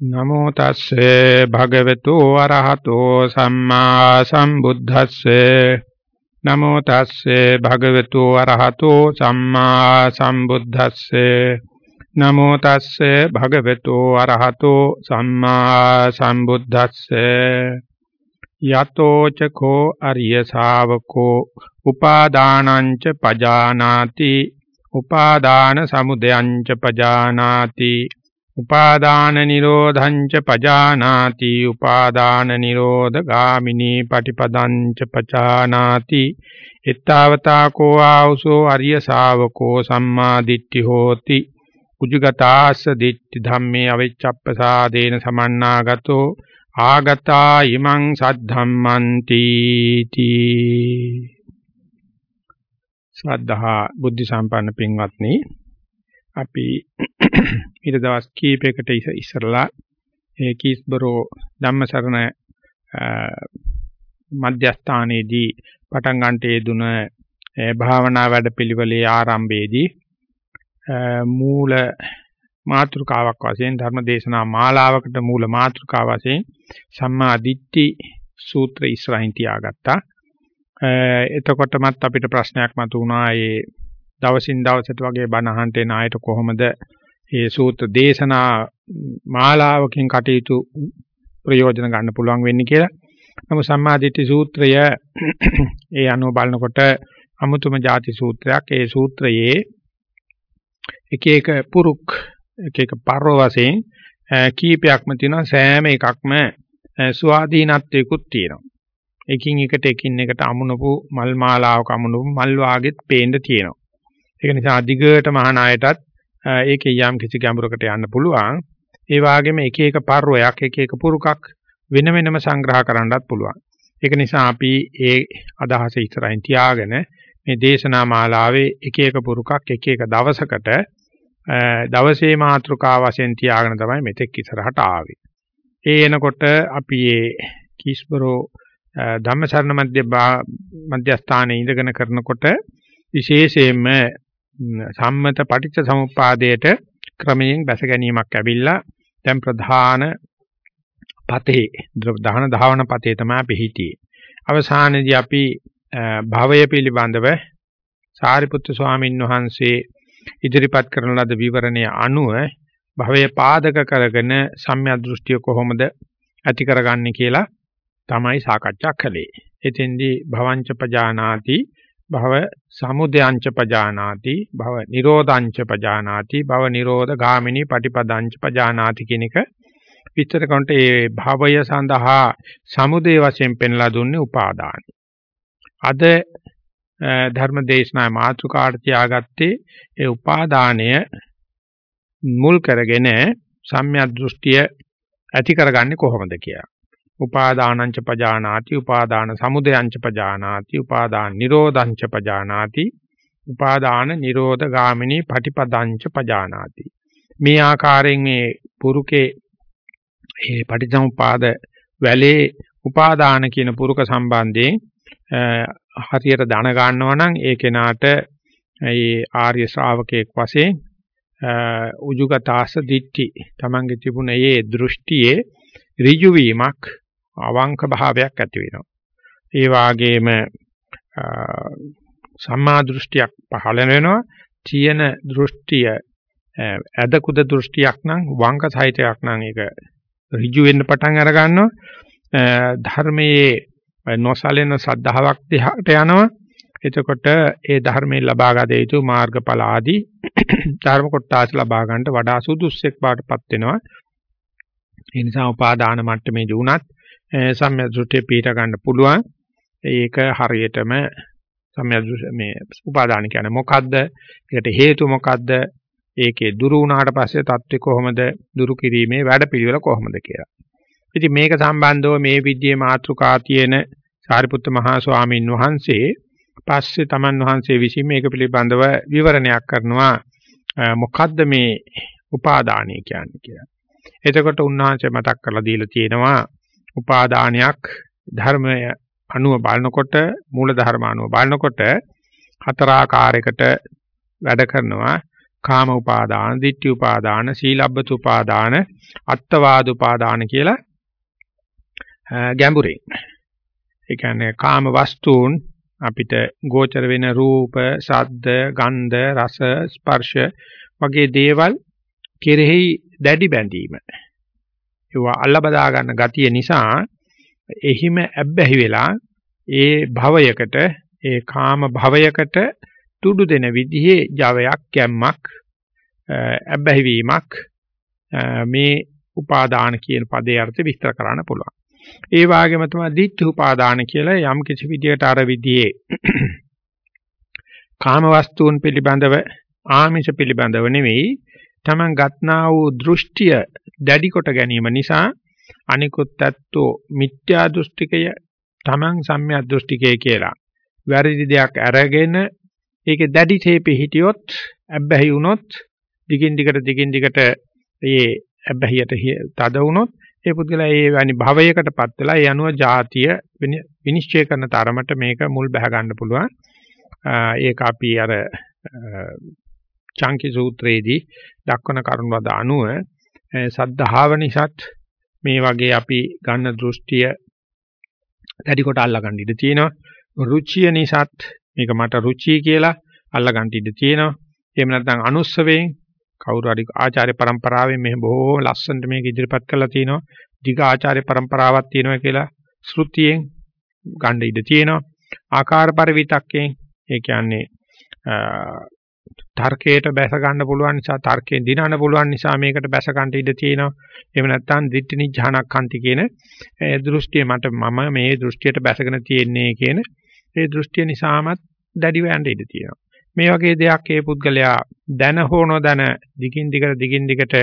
නමෝ තස්සේ භගවතු අරහතෝ සම්මා සම්බුද්දස්සේ. නමෝ තස්සේ භගවතු අරහතෝ සම්මා සම්බුද්දස්සේ. නමෝ තස්සේ භගවතු අරහතෝ සම්මා සම්බුද්දස්සේ. යතෝ චකෝ අරිය ශාවකෝ උපාදානං ච පජානාති. උපාදාන සමුදයං ච පජානාති. උපාදාන නිරෝධං ච පජානාති උපාදාන නිරෝධ ගාමිනී පටිපදං ච පචානාති. එත්තාවතා කෝ ආවසෝ අරිය ශාවකෝ සම්මා දිට්ඨි හෝති. උජුගතාස්ස දිට්ඨි ධම්මේ අවිච්ඡප්පසාදේන සමන්නාගතෝ. ආගතා ඉමං සද්ධම්මන්ති තී. ශ්‍රද්ධා බුද්ධ සම්පන්න පින්වත්නි අපි ඊට දවස් කීපයකට ඉස්සරලා ඒ කීස්බරෝ ධම්මසරණ මධ්‍යස්ථානයේදී පටන් ගන්නට යෙදුන භාවනා වැඩපිළිවෙලේ ආරම්භයේදී මූල මාතෘකාවක් වශයෙන් ධර්ම දේශනා මාලාවකට මූල මාතෘකාව වශයෙන් සම්මා දිට්ඨි සූත්‍ර ඉස්සරහින් තියාගත්තා. එතකොටමත් අපිට ප්‍රශ්නයක් මතුවුණා ඒ දවසින් දවසට වගේ බණ අහන්න එන අයට කොහොමද මේ සූත්‍ර දේශනා මාලාවකින් කටයුතු ප්‍රයෝජන ගන්න පුළුවන් වෙන්නේ කියලා. නමුත් සම්මාදිට්ඨි සූත්‍රය ඒ අනුව බලනකොට අමුතුම ಜಾති සූත්‍රයක්. ඒ සූත්‍රයේ එක එක පුරුක් එක එක පර්ව වශයෙන් කීපයක්ම තියෙනවා සෑම එකක්ම ස්වාධීනත්වයකුත් තියෙනවා. එකින් එකට එකින් එකට අමුණපු මල් මාලාවක අමුණපු මල් වාගෙත් පේන්න තියෙනවා. ඒක නිසා අධිගයට මහානායටත් ඒකේ යම් කිසි ගැඹුරකට යන්න පුළුවන්. ඒ වගේම එක එක පර්වයක් එක එක පුරුකක් වෙන වෙනම සංග්‍රහ කරන්නත් පුළුවන්. ඒක නිසා අපි ඒ අදහස ඉස්සරහින් තියාගෙන මේ දේශනා මාලාවේ එක එක පුරුකක් එක එක දවසකට දවසේ මාතෘකා වශයෙන් තියාගෙන තමයි මෙතෙක් ඉස්සරහට ආවේ. ඒ එනකොට අපි මේ කිස්බරෝ ධම්මසරණ මධ්‍ය මධ්‍යස්ථානයේ ඉඳගෙන කරනකොට විශේෂයෙන්ම සම්මත පටිච්ච සමුප්පාදයට ක්‍රමයෙන් බැස ගැනීමක් ඇවිල්ලා දැන් ප්‍රධාන පතේ දහන ධාවන පතේ තමයි අපි හිටියේ. අවසානයේදී අපි භවය පිළිබඳව සාරිපුත්තු ස්වාමීන් වහන්සේ ඉදිරිපත් කරන ලද විවරණය අනුව භවය පාදක කරගෙන සම්‍යක් දෘෂ්ටිය කොහොමද ඇති කරගන්නේ කියලා තමයි සාකච්ඡා කළේ. එතෙන්දී භවංච පජානාති භව සමුදයංච පජානාති භව නිරෝධංච පජානාති භව නිරෝධ ගාමිනී පටිපදංච පජානාති කියන එක විස්තර කරනට ඒ භවය සඳහා සමුදේ වශයෙන් පෙන්ලා දුන්නේ උපාදානයි. අද ධර්ම දේශනා මාතෘකාට තියාගත්තේ ඒ උපාදානය මුල් කරගෙන සම්‍යක් දෘෂ්ටිය ඇති කරගන්නේ කොහොමද කියලා. උපාදානංච පජානාති උපාදාන සමුදයංච පජානාති උපාදාන නිරෝධංච පජානාති උපාදාන නිරෝධ ගාමිනී පටිපදංච පජානාති. මේ ආකාරයෙන් මේ පුරුකේ මේ පටිච්චසමුපාද වැලේ උපාදාන කියන පුරුක සම්බන්ධයෙන් හරියට දැන ගන්නවා නම් ඒ කෙනාට ඒ ආර්ය ශ්‍රාවකයෙක් වශයෙන් උජුගතාස දිට්ඨි තමන්ගේ තිබුණ ඒ දෘෂ්ටියේ ඍජු වීමක් අවංක භාවයක් ඇති වෙනවා. ඒ වාගේම සම්මා දෘෂ්ටියක් පහළ වෙනවා. තියෙන දෘෂ්ටිය අදකුද දෘෂ්ටියක් නම් වංක සහිතයක් නම් ඒක ඍජු වෙන්න පටන් අර ගන්නවා. ධර්මයේ නොසලෙන සද්ධාාවක් දිහාට යනවා. එතකොට ඒ ධර්මයෙන් ලබා ගත යුතු මාර්ගඵල ආදී ධර්ම කොටස් ලබා ගන්නට වඩා සුදුස්සෙක් බාටපත් වෙනවා. ඒ නිසා උපාදාන මට්ටමේදී උනත් සම්‍යක් දෘෂ්ටිය පිට ගන්න පුළුවන්. ඒක හරියටම සම්‍යක් මේ උපාදාන කියන්නේ මොකද්ද? ඒකට හේතු මොකද්ද? ඒකේ දුරු වුණාට පස්සේ தත්ත්වය කොහොමද? දුරු කිරීමේ වැඩපිළිවෙල කොහොමද කියලා. ඉතින් මේක සම්බන්ධව මේ විද්‍යාවේ මාතෘකා තියෙන සාරිපුත්ත මහා ස්වාමීන් වහන්සේ පස්සේ තමන් වහන්සේ විසින් මේක පිළිබඳව විවරණයක් කරනවා මොකද්ද මේ උපාදානය කියන්නේ කියලා. එතකොට උන්වහන්සේ මතක් කරලා දීලා තියෙනවා උපාදානයක් ධර්මය අනුව බලනකොට මූල ධර්ම අනුව බලනකොට හතරාකාරයකට වැඩ කරනවා කාම උපාදාන, ditthi උපාදාන, සීලබ්බත උපාදාන, අත්තවාද උපාදාන කියලා ගැඹුරින්. ඒ කියන්නේ කාම වස්තුන් අපිට ගෝචර වෙන රූප, ශබ්ද, ගන්ධ, රස, ස්පර්ශ වගේ දේවල් කෙරෙහි දැඩි බැඳීම. ඒවා අල්ල බදා ගන්න ගතිය නිසා එහිම ඇබ්බැහි වෙලා ඒ භවයකට ඒ කාම භවයකට තුඩු දෙන විදිහේ ජවයක් ගැම්මක් ඇබ්බැහි වීමක් මේ උපාදාන කියන පදේ අර්ථ විස්තර කරන්න පුළුවන්. ඒ වගේම තමයි ditthi උපාදාන කියලා යම් කිසි විදියට අර විදිහේ කාම වස්තුන් පිළිබඳව ආමිෂ පිළිබඳව නෙවෙයි තමන් ගත්නා වූ දෘෂ්ටිය දැඩි කොට ගැනීම නිසා අනිකුත් ඇත්තෝ මිත්‍යා දෘෂ්ටිකය තමන් සම්‍යක් දෘෂ්ටිකය කියලා වැරදි දෙයක් අරගෙන ඒකේ දැඩිසේ පිහිටියොත් අබ්බැහි වුණොත් දිගින් දිගට දිගින් දිගට ඒ අබ්බැහියට තද වුණොත් ඒ පුද්ගලයා ඒ වැනි භවයකටපත් වෙලා ඒ අනුව ಜಾතිය විනිශ්චය කරන තරමට මේක මුල් බහ ගන්න පුළුවන්. ඒක අපි අර චාන්කි සූත්‍රයේදී දක්වන කරුණවද අනුව සද්ධාව නිසාත් මේ වගේ අපි ගන්න දෘෂ්ටිය දැඩි කොට අල්ලගන්න ඉඩ තියෙනවා. රුචිය නිසාත් මේක මට රුචි කියලා අල්ලගන්න ඉඩ තියෙනවා. එහෙම නැත්නම් අනුස්සවයෙන් කවුරු හරි ආචාර්ය પરම්පරාවෙන් මේ බොහෝ ලස්සනට මේක ඉදිරිපත් කරලා තිනවා. ධික ආචාර්ය પરම්පරාවක් තියෙනවා කියලා ශ්‍රුතියෙන් ගන්න ඉඩ තියෙනවා. ආකාර පරිවිතක්යෙන් ඒ කියන්නේ තර්කයට බැස ගන්න පුළුවන් නිසා තර්කයෙන් දිනන්න පුළුවන් නිසා මේකට බැස ගන්න ඉඩ තියෙනවා. එහෙම නැත්නම් දිට්ඨි නිජානක්ඛන්ති කියන දෘෂ්ටිය මට මම මේ දෘෂ්ටියට බැසගෙන තියෙන්නේ කියන ඒ දෘෂ්ටිය නිසාමත් දැඩිව යන්න ඉඩ තියෙනවා. මේ වගේ දෙයක් ඒ පුද්ගලයා දැන හෝ නොදැන දිගින් දිගට දිගින් දිගට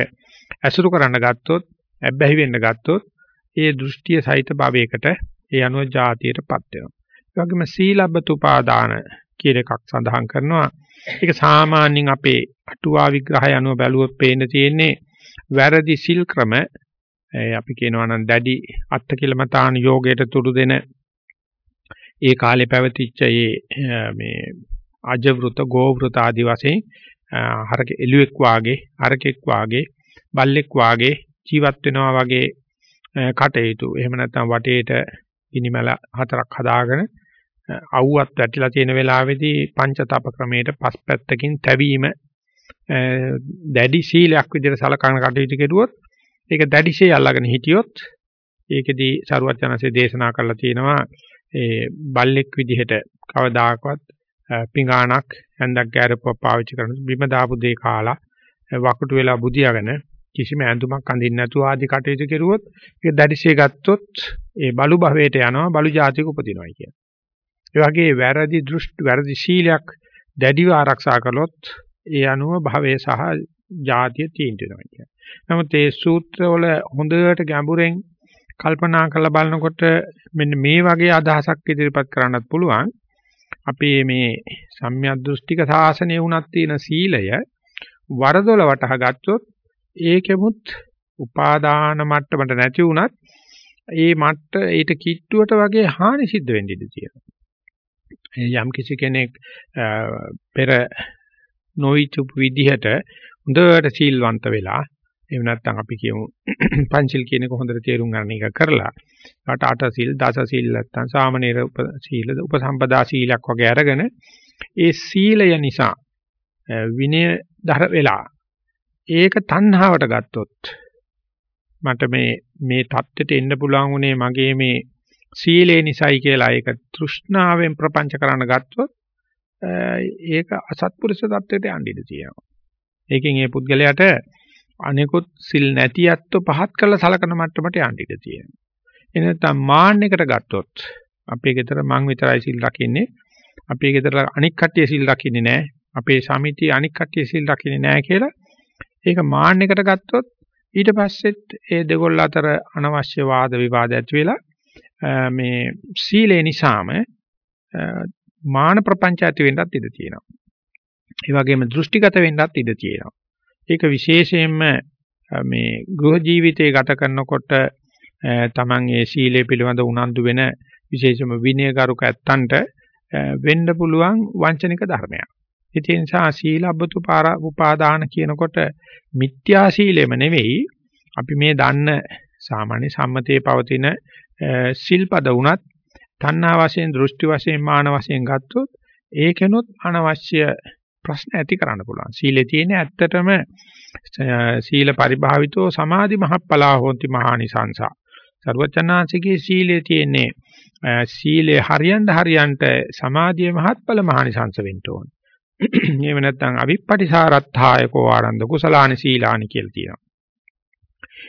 ඇසුරු කරන්න ගත්තොත්, ඇබ්බැහි වෙන්න ගත්තොත්, ඒ දෘෂ්ටිය සහිත භවයකට ඒ අනුව જાතියටපත් වෙනවා. ඒ වගේම සීලබ්බත උපාදාන කියන එකක් සඳහන් කරනවා. ඒක සාමාන්‍යයෙන් අපේ අටුවා විග්‍රහය අනුව බැලුවොත් පේන්න තියෙන්නේ වැරදි සිල් ක්‍රම අපි කියනවා නම් දැඩි අත්කිලමතාන යෝගයට තුඩු දෙන ඒ කාලේ පැවතිච්ච මේ අජවෘත ගෝවෘත ආදි වශයෙන් හරක එළුවෙක් වාගේ හරකෙක් වාගේ බල්ලෙක් වාගේ ජීවත් වෙනවා වගේ කටයුතු එහෙම නැත්නම් වටේට ගිනිමැල හතරක් හදාගෙන අවුවත් වැටිලා තියෙන වෙලාවේදී පංචතප ක්‍රමයට පස් පැත්තකින් තැවීම දැඩි සීලයක් විදිහට සලකන කටයුතු කෙරුවොත් ඒක දැඩිශේ අල්ලගෙන හිටියොත් ඒකෙදී සරුවත් යනසේ දේශනා කරලා තියෙනවා ඒ බල්ලෙක් විදිහට කවදාකවත් පිඟානක් හැන්දක් ගෑරපුව පාවිච්චි කරන බිම දාපු දේ කාලා වකුටු වෙලා බුදියාගෙන කිසිම ඇඳුමක් අඳින්න නැතුව ආදි කටයුතු කෙරුවොත් ඒක දැඩිශේ ගත්තොත් ඒ බලු භවයට යනවා බලු ජාතික උපදිනවා කියන. ඒ වගේ වැරදි දෘෂ්ටි වැරදි ශීලයක් දැඩිව ආරක්ෂා කළොත් ඒ අනුව භවය සහ ජාතිය තීන්දුව වෙනවා කියන්නේ. නමුත් මේ සූත්‍රවල හොඳට ගැඹුරෙන් කල්පනා කරලා බලනකොට මෙන්න මේ වගේ අදහසක් ඉදිරිපත් කරන්නත් පුළුවන්. අපි මේ සම්‍යක් දෘෂ්ටික සාසනය වුණත් තියෙන සීලය වරදොල වටහා ගත්තොත් ඒකෙමුත් උපාදාන මට්ටමට නැති වුණත් ඒ මට්ට ඊට කිට්ටුවට වගේ හානි සිද්ධ වෙන්න ඉඩ තියෙනවා. යම් කිසි කෙනෙක් පෙර නොවිචු විදිහට හොඳට සීල්වන්ත වෙලා එහෙම නැත්නම් අපි කියමු පංචිල් කියන එක හොඳට තේරුම් ගන්න එක කරලා ඊට අට සීල් දස සීල් නැත්නම් සාමනීර සීල උපසම්පදා සීලයක් වගේ අරගෙන ඒ සීලය නිසා විනය දර වෙලා ඒක තණ්හාවට ගත්තොත් මට මේ මේ தත්ත්වයට එන්න පුළුවන් උනේ මගේ මේ සීලේ නිසයි කියලා ඒක තෘෂ්ණාවෙන් ප්‍රපංච කරන්න ගත්තොත් ඒක අසත්පුරුෂ தත්වයට යන්න ඉඩ තියෙනවා. ඒකෙන් ඒ පුද්ගලයාට අනිකුත් සිල් නැති ඇත්තෝ පහත් කරලා සලකන මට්ටමට යන්න ඉඩ තියෙනවා. එනතම් මාන්නයකට ගත්තොත් අපේ ගෙදර මං විතරයි සිල් රකින්නේ. අපේ ගෙදර අනික් කට්ටිය සිල් රකින්නේ නැහැ. අපේ සමිතිය අනික් කට්ටිය සිල් රකින්නේ නැහැ කියලා ඒක මාන්නයකට ගත්තොත් ඊට පස්සෙත් ඒ දෙගොල්ල අතර අනවශ්‍ය වාද විවාද ඇති වෙලා මේ සීලේ නිසාම මාන ප්‍රපංච ඇති වෙන්නත් ඉඩ තියෙනවා. ඒ වගේම දෘෂ්ටිගත වෙන්නත් ඉඩ තියෙනවා. ඒක විශේෂයෙන්ම මේ ගෘහ ජීවිතය ගත කරනකොට තමන් ඒ සීලය පිළිබඳ උනන්දු වෙන විශේෂම විනයගරුක ඇත්තන්ට වෙන්න පුළුවන් වංචනික ධර්මයක්. ඒ නිසා සීලබ්බතු උපාදාන කියනකොට මිත්‍යා සීලෙම නෙවෙයි අපි මේ දන්න සාමාන්‍ය සම්මතයේ පවතින සිල්පද වුණත් තණ්හා වශයෙන් දෘෂ්ටි වශයෙන් මාන වශයෙන් ගත්තොත් ඒකෙනොත් අනවශ්‍ය ප්‍රශ්න ඇති කරන්න පුළුවන්. සීලේ තියෙන ඇත්තටම සීල පරිභාවිතෝ සමාධි මහප්පලා හොಂತಿ මහානිසංසා. සර්වචනාංශිකේ සීලේ තියෙන්නේ සීලේ හරියන්ට හරියන්ට සමාධියේ මහත්ඵල මහානිසංස වෙන්න ඕන. එහෙම නැත්නම් අවිප්පටිසාරත්ථායකෝ ආනන්ද කුසලානි සීලානි කියලා තියෙනවා.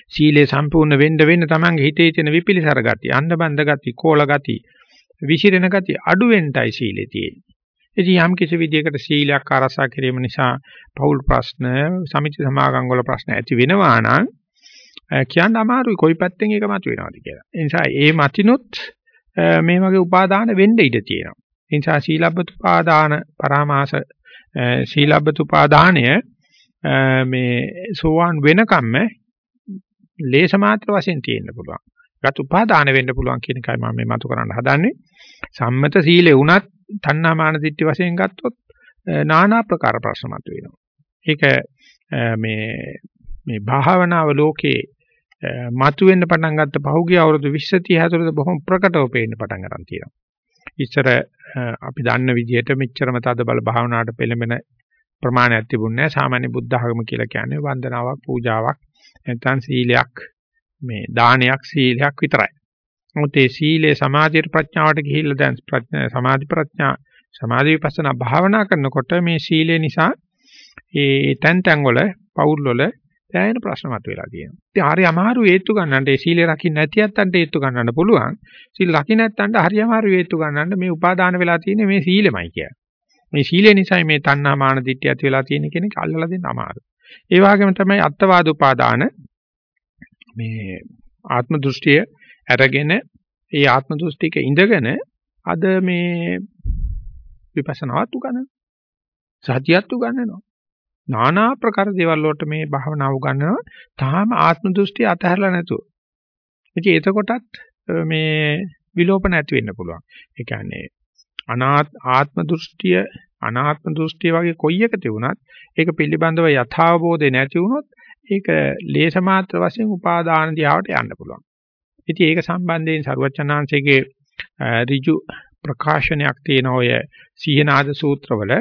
සීලේ සම්පූර්ණ වෙන්න වෙන්න තමන්ගේ හිතේ තියෙන විපිලිසර ගති, අන්ධබන්ධ ගති, කෝල ගති, විසිරෙන ගති අඩු වෙන්නයි සීලේ තියෙන්නේ. ඉතින් යම් කිසි විදියකට සීලයක් ආරසා කිරීම නිසා පෞල් ප්‍රශ්න, සමිති සමාගම් වල ප්‍රශ්න ඇති වෙනවා නම් කියන්න අමාරුයි කොයි පැත්තෙන් ඒක මතුවෙනවද කියලා. ඒ නිසා ඒ මතිනුත් මේ වගේ උපාදාන වෙන්න ඉඩ තියෙනවා. ඒ නිසා සීලබ්බත උපාදාන පරාමාස සීලබ්බත උපාදානය මේ සෝවාන් වෙනකම්ම ලේස මාත්‍ර වශයෙන් තියෙන්න පුළුවන්. ගත උපාදාන වෙන්න පුළුවන් කියන එකයි මම මේ මතු කරන්න හදන්නේ. සම්මත සීලේ වුණත් තණ්හා මාන දිට්ඨි වශයෙන් ගත්තොත් নানা ප්‍රකාර ප්‍රශ්න මතුවෙනවා. ඒක මේ මේ භාවනාව ලෝකේ මතුවෙන්න පටන් ගත්ත පහුගිය අවුරුදු 20 30 ඇතුළත බොහොම ප්‍රකටව පේන්න පටන් ගන්න තියෙනවා. ඉස්සර අපි දන්න විදිහට මෙච්චරම තද බල භාවනාවට පෙළඹෙන ප්‍රමාණයක් තිබුණේ නැහැ. සාමාන්‍ය බුද්ධ ආගම කියලා කියන්නේ වන්දනාවක්, පූජාවක්, නැත්නම් සීලයක්, මේ දානයක්, සීලයක් විතරයි. මොකද මේ සීලේ සමාධියට ප්‍රඥාවට ගිහිල්ලා දැන් ප්‍රඥා සමාධි ප්‍රඥා සමාධි විපස්සනා භාවනා කරනකොට මේ සීලේ නිසා ඒ තැන් තැන් වල පෞල් වල දැනෙන ප්‍රශ්න මතුවලා තියෙනවා. ඉතින් හරි අමාරු හේතු ගන්නට ඒ සීලේ රකින්න නැති යත්තන්ට හේතු ගන්නන්න පුළුවන්. සීල රකින්න නැත්තන්ට හරි අමාරු හේතු ගන්නන්න මේ උපාදාන වෙලා තියෙන්නේ මේ සීලෙමයි කියන්නේ. මේ සීලේ නිසායි මේ තණ්හා මාන දිට්ඨිය ඇති වෙලා තියෙන කෙනෙක් අල්ලලා දෙන්න අමාරුයි. ඒ වගේම තමයි අත්වාද උපාදාන මේ ආත්ම දෘෂ්ටිය අරගෙන ඒ ආත්ම දෘෂ්ටික ඉඳගෙන අද මේ විපස්සනාවත් උගන්වනවා. සතියත් උගන්වනවා. নানা ප්‍රකාර දේවල් වලට මේ භාවනාව උගන්වනවා. තාම ආත්ම දෘෂ්ටි අතහැරලා නැතුව. ඉතින් එතකොටත් මේ විලෝපන ඇති වෙන්න පුළුවන්. ඒ කියන්නේ අනාත් ආත්ම දෘෂ්ටිය අනාත්ම දෘෂ්ටිය වගේ කොයි එක තිබුණත් ඒක පිළිබඳව යථාබෝධය නැති වුණොත් ඒක ලේස මාත්‍ර වශයෙන් උපාදාන දිහාවට යන්න පුළුවන්. ඉතින් ඒක සම්බන්ධයෙන් සරුවචනාංශයේ ඍජු ප්‍රකාශනයක් තියෙන ඔය සීහනාද සූත්‍රවල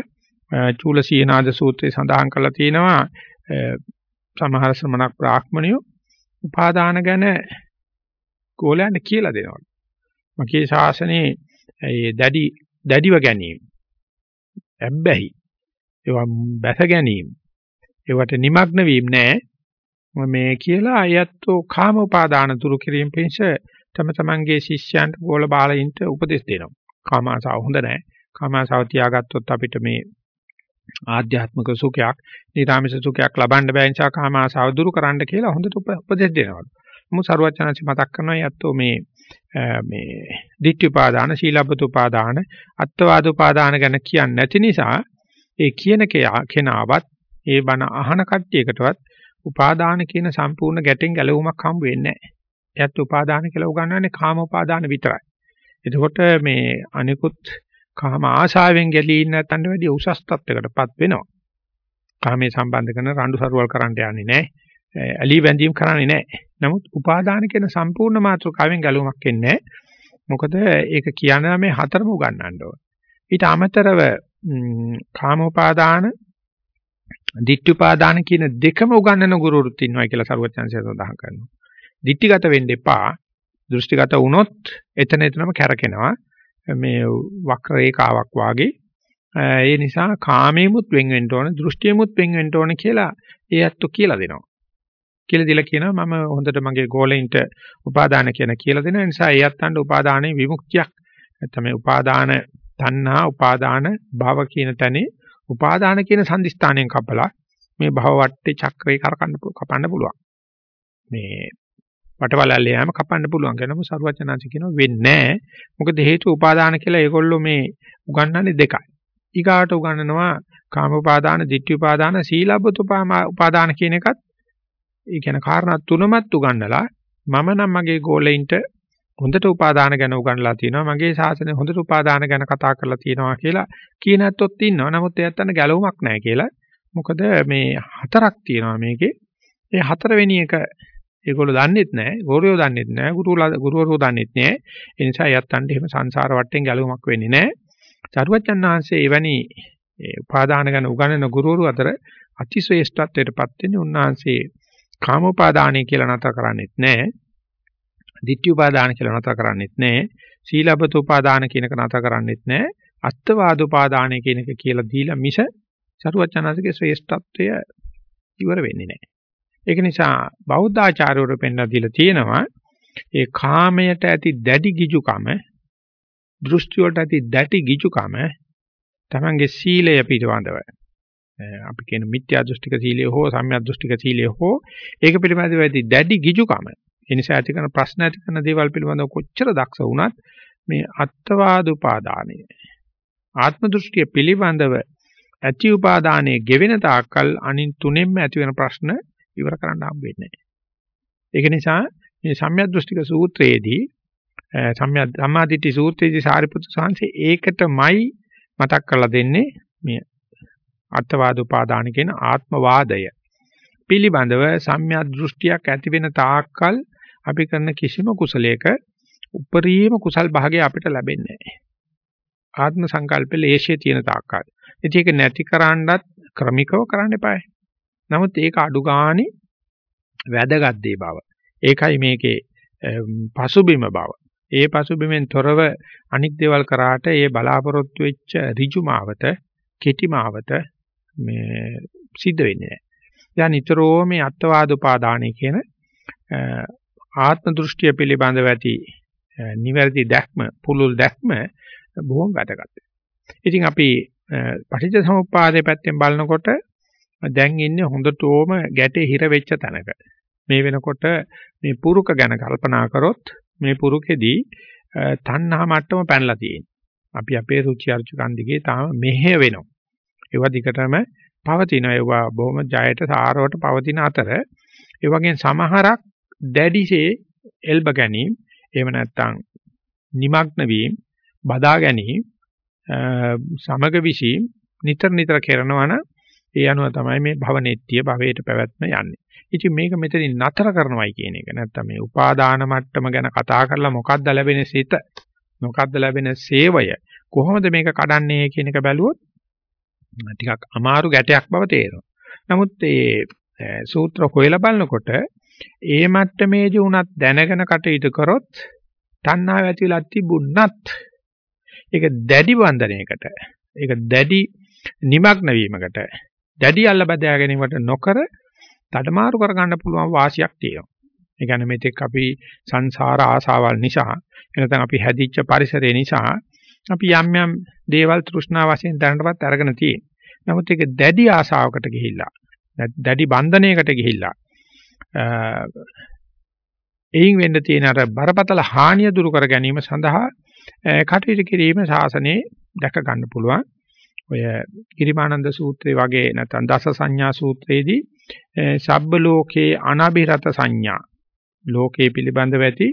චූල සීහනාද සූත්‍රයේ සඳහන් කරලා තියෙනවා සමහර ශ්‍රමණක් බ්‍රාහ්මණයෝ උපාදාන ගැන ගෝලයන්ට කියලා දෙනවා. මගේ ශාසනයේ ඒ දැඩි දැඩිව ගැනීම ඇබ්බැහි ඒවා බැස ගැනීම ඒවට নিমগ্ন වීම නෑ මේ කියලා අයත්ෝ කාම උපාදාන දුරු කිරීම පිණිස තම තමන්ගේ ශිෂ්‍යයන්ට ගෝල බාලයින්ට උපදෙස් දෙනවා. කාම ආසාව හොඳ නැහැ. කාම ආසාව තියාගත්තොත් අපිට මේ ආධ්‍යාත්මික සුඛයක්, නිරාමිෂ සුඛයක් ලබන්න බැහැ නිසා කාම ආසාව දුරු කරන්න කියලා හොඳට උපදෙස් දෙනවා. මොහු සරුවචනanse මතක් කරනවා යැත්තෝ මේ මේ ditthi upadana, සීලබ්බත උපාදාන, අත්වාද උපාදාන ගැන කියන්නේ නැති නිසා ඒ කියන කෙනාවත් ඒ බණ අහන කට්ටියකටවත් උපාදාන කියන සම්පූර්ණ ගැටෙන් ගැලවුමක් හම්බ වෙන්නේ නැහැ. එයත් උපාදාන කියලා උගන්වන්නේ කාම උපාදාන විතරයි. එතකොට මේ අනිකුත් කාම ආශාවෙන් ගැලී ඉන්න නැතන්ට වැඩිය උසස් තත්යකටපත් වෙනවා. කාමයේ සම්බන්ධ කරන රණ්ඩු සරුවල් කරන්න යන්නේ නැහැ. ඇලි වැඳීම් කරන්නේ නැහැ. නමුත් උපාදාන කියන සම්පූර්ණ මාතෘකාවෙන් ගැලවුමක් එන්නේ මොකද ඒක කියන මේ හතරම උගන්වන්න ඕන. ඊට අමතරව කාම උපාදාන ditthi upadana කියන දෙකම උගන්වන ගුරුවරුත් ඉන්නවා කියලා සරුවචන්සය සඳහන් කරනවා. ditthිගත වෙන්න එපා. දෘෂ්ටිගත වුණොත් එතන එතනම කැරකෙනවා. මේ වක්‍ර රේඛාවක් වාගේ. ඒ නිසා කාමේමුත් වෙන් වෙන්න ඕන, දෘෂ්ටියෙමුත් වෙන් වෙන්න ඕන කියලා ඒ අත්තු කියලා දෙනවා. කියලා දීලා කියනවා මම හොඳට මගේ ගෝලෙන්ට උපාදාන කියන කියලා දෙන නිසා ඒ අත්තන්ට උපාදානයේ විමුක්තියක් නැත්නම් මේ උපාදාන තණ්හා උපාදාන භව කියන තැනේ උපාදාන කියන සංදිස්ථානයෙන් කපලා මේ භව වටේ චක්‍රේ කරකන්න කපන්න පුළුවන්. මේ වටවලල්ලේ යෑම කපන්න පුළුවන් කියනම සරුවචනාංශ කියනවා වෙන්නේ නැහැ. මොකද හේතු උපාදාන කියලා ඒගොල්ලෝ මේ උගන්වන්නේ දෙකයි. ඊගාට උගන්වනවා කාම උපාදාන, ditthi උපාදාන, සීලබ්බත උපාදාන කියන එකත් ඒ කියන්නේ කාරණා තුනමත් උගන්වලා මම නම් මගේ ගෝලෙයින්ට හොඳට උපාදාන ගැන උගන්ලා තියෙනවා මගේ ශාසනය හොඳට උපාදාන ගැන කතා කරලා තියෙනවා කියලා කියන ඇත්තොත් ඉන්නවා. නමුත් එයත් අන්න ගැලවුමක් නැහැ කියලා. මොකද මේ හතරක් තියෙනවා මේකේ. ඒ හතරවෙනි එක ඒගොල්ලෝ දන්නෙත් නැහැ ගුරුවරයෝ දන්නෙත් නැහැ ගුරුලා ගුරුවරයෝ දන්නෙත් නැහැ. ඒ නිසා යත්තන්ට එහෙම සංසාර වටෙන් ගැලවුමක් වෙන්නේ නැහැ. චරුවචන් වහන්සේ එවැනි උපාදාන ගැන උගන්වන ගුරුවරු අතර අතිශ්‍රේෂ්ඨත්වයටපත් වෙන්නේ උන්වහන්සේ කාමෝපාදානය කියලා නතර කරන්නේත් නැහැ ditthi upadana කියලා නතර කරන්නේත් නැහැ. සීලබ්බත උපාදාන කියනක නතර කරන්නේත් නැහැ. අත්වාද උපාදානය කියන එක කියලා දීලා මිස සරුවචනාංශගේ ශ්‍රේෂ්ඨත්වය ඉවර වෙන්නේ නැහැ. ඒක නිසා බෞද්ධ ආචාර්යවරු පෙන්ලා දීලා තියෙනවා ඒ කාමයට ඇති දැඩි ගිජුකම දෘෂ්ටි වලට ඇති දැඩි ගිජුකම තමන්ගේ සීලය පිටවඳව අපි කියන මිත්‍යා දෘෂ්ටික සීලය හෝ සම්‍යක් දෘෂ්ටික සීලය හෝ ඒක පිළිබඳව ඇති දැඩි ගිජුකම ඒ නිසා ඇති කරන ප්‍රශ්න ඇති කරන දේවල් පිළිබඳව කොච්චර දක්ෂ වුණත් මේ අත්වාද උපාදානය ආත්ම දෘෂ්ටිය පිළිබඳව ඇති උපාදානයේ ගෙවෙන තාක්කල් අනින් තුනෙන්ම ඇති වෙන ප්‍රශ්න ඉවර කරන්න හම්බ වෙන්නේ නැහැ. ඒක නිසා මේ සම්‍යක් දෘෂ්ටික සූත්‍රයේදී සම්‍යක් ධම්මාදිට්ඨි සූත්‍රයේදී සාරිපුත්‍ර සාංශේ ඒකටමයි මතක් කරලා දෙන්නේ මේ අත්වාද උපාදාන කියන ආත්මවාදය පිළිබඳව සම්‍යක් දෘෂ්ටියක් ඇති වෙන තාක්කල් අපි කරන කිසිම කුසලයක උපරිම කුසල් භාගය අපිට ලැබෙන්නේ නැහැ. ආත්ම සංකල්ප ලේෂයේ තියෙන තාක්කල්. ඉතින් ඒක නැති කරන්නත් ක්‍රමිකව කරන්න එපායි. නමුත් ඒක අඩු ගානේ වැදගත් දේ බව. ඒකයි මේකේ පසුබිම බව. ඒ පසුබිමෙන් තොරව අනික් දේවල් කරාට ඒ බලාපොරොත්තු වෙච්ච ඍජුමාවත, කෙටිමාවත මේ සිද්ධ වෙන්නේ නැහැ. දැන් නිතරම මේ අත්වාද උපාදානය කියන ආත්ම දෘෂ්ටිය පිළිබඳව ඇති නිවැරදි දැක්ම, පුළුල් දැක්ම බොහොම වැදගත්. ඉතින් අපි පටිච්ච සමුප්පාදයේ පැත්තෙන් බලනකොට දැන් ඉන්නේ හොඳටම ගැටේ හිර වෙච්ච තැනක. මේ වෙනකොට මේ පුරුක ගැන කල්පනා කරොත් මේ පුරුකෙදී තණ්හා මට්ටම පැනලා තියෙනවා. අපි අපේ රුචි අරුචිකන් දිගේ තාම මෙහෙ වෙනවා. ඒවා දිගටම පවතින ඒවා බොහොම ජයට සාරවට පවතින අතර ඒ වගේ සමහරක් දැඩිසේ එල්බ ගැනීම එහෙම නැත්නම් নিমগ্ন වීම බදා ගැනීම සමග විසීම නිතර නිතර කරනවා නම් ඒ අනුව තමයි මේ භවනෙත්‍ය භවයට පැවැත්ම යන්නේ. ඉතින් මේක මෙතනින් නතර කරනවයි කියන එක. නැත්තම් මේ උපාදාන මට්ටම ගැන කතා කරලා මොකද්ද ලැබෙන සිත? මොකද්ද ලැබෙන සේවය? කොහොමද මේක කඩන්නේ කියන එක බැලුවොත් ටිකක් අමාරු ගැටයක් බව තේරෙනවා. නමුත් මේ සූත්‍ර හොයලා බලනකොට ඒ මට්ටමේදී උනත් දැනගෙන කටයුතු කරොත් තණ්හාව ඇති වෙලා තිබුණත් ඒක දැඩි බන්ධනයකට ඒක දැඩි නිමග්න වීමකට දැඩි අල්ල බදා ගැනීමකට නොකර තඩමාරු කර ගන්න පුළුවන් වාසියක් තියෙනවා. ඒ කියන්නේ මෙතෙක් අපි සංසාර ආසාවල් නිසා එනතන් අපි හැදිච්ච පරිසරය නිසා අපි යම් යම් දේවල් තෘෂ්ණා වශයෙන් දැනටපත් අරගෙන තියෙනවා. නමුත් ඒක දැඩි ආසාවකට ගිහිල්ලා දැඩි බන්ධනයකට ගිහිල්ලා එයින් වෙන්න තියෙන අර බරපතල හානිය දුරු කර ගැනීම සඳහා කටයුතු කිරීම ශාසනයේ දැක ගන්න පුළුවන්. ඔය ගිරිමානන්ද සූත්‍රය වගේ නැත්නම් දස සංඥා සූත්‍රයේදී සබ්බ ලෝකේ අනබිරත සංඥා ලෝකේ පිළිබඳව ඇති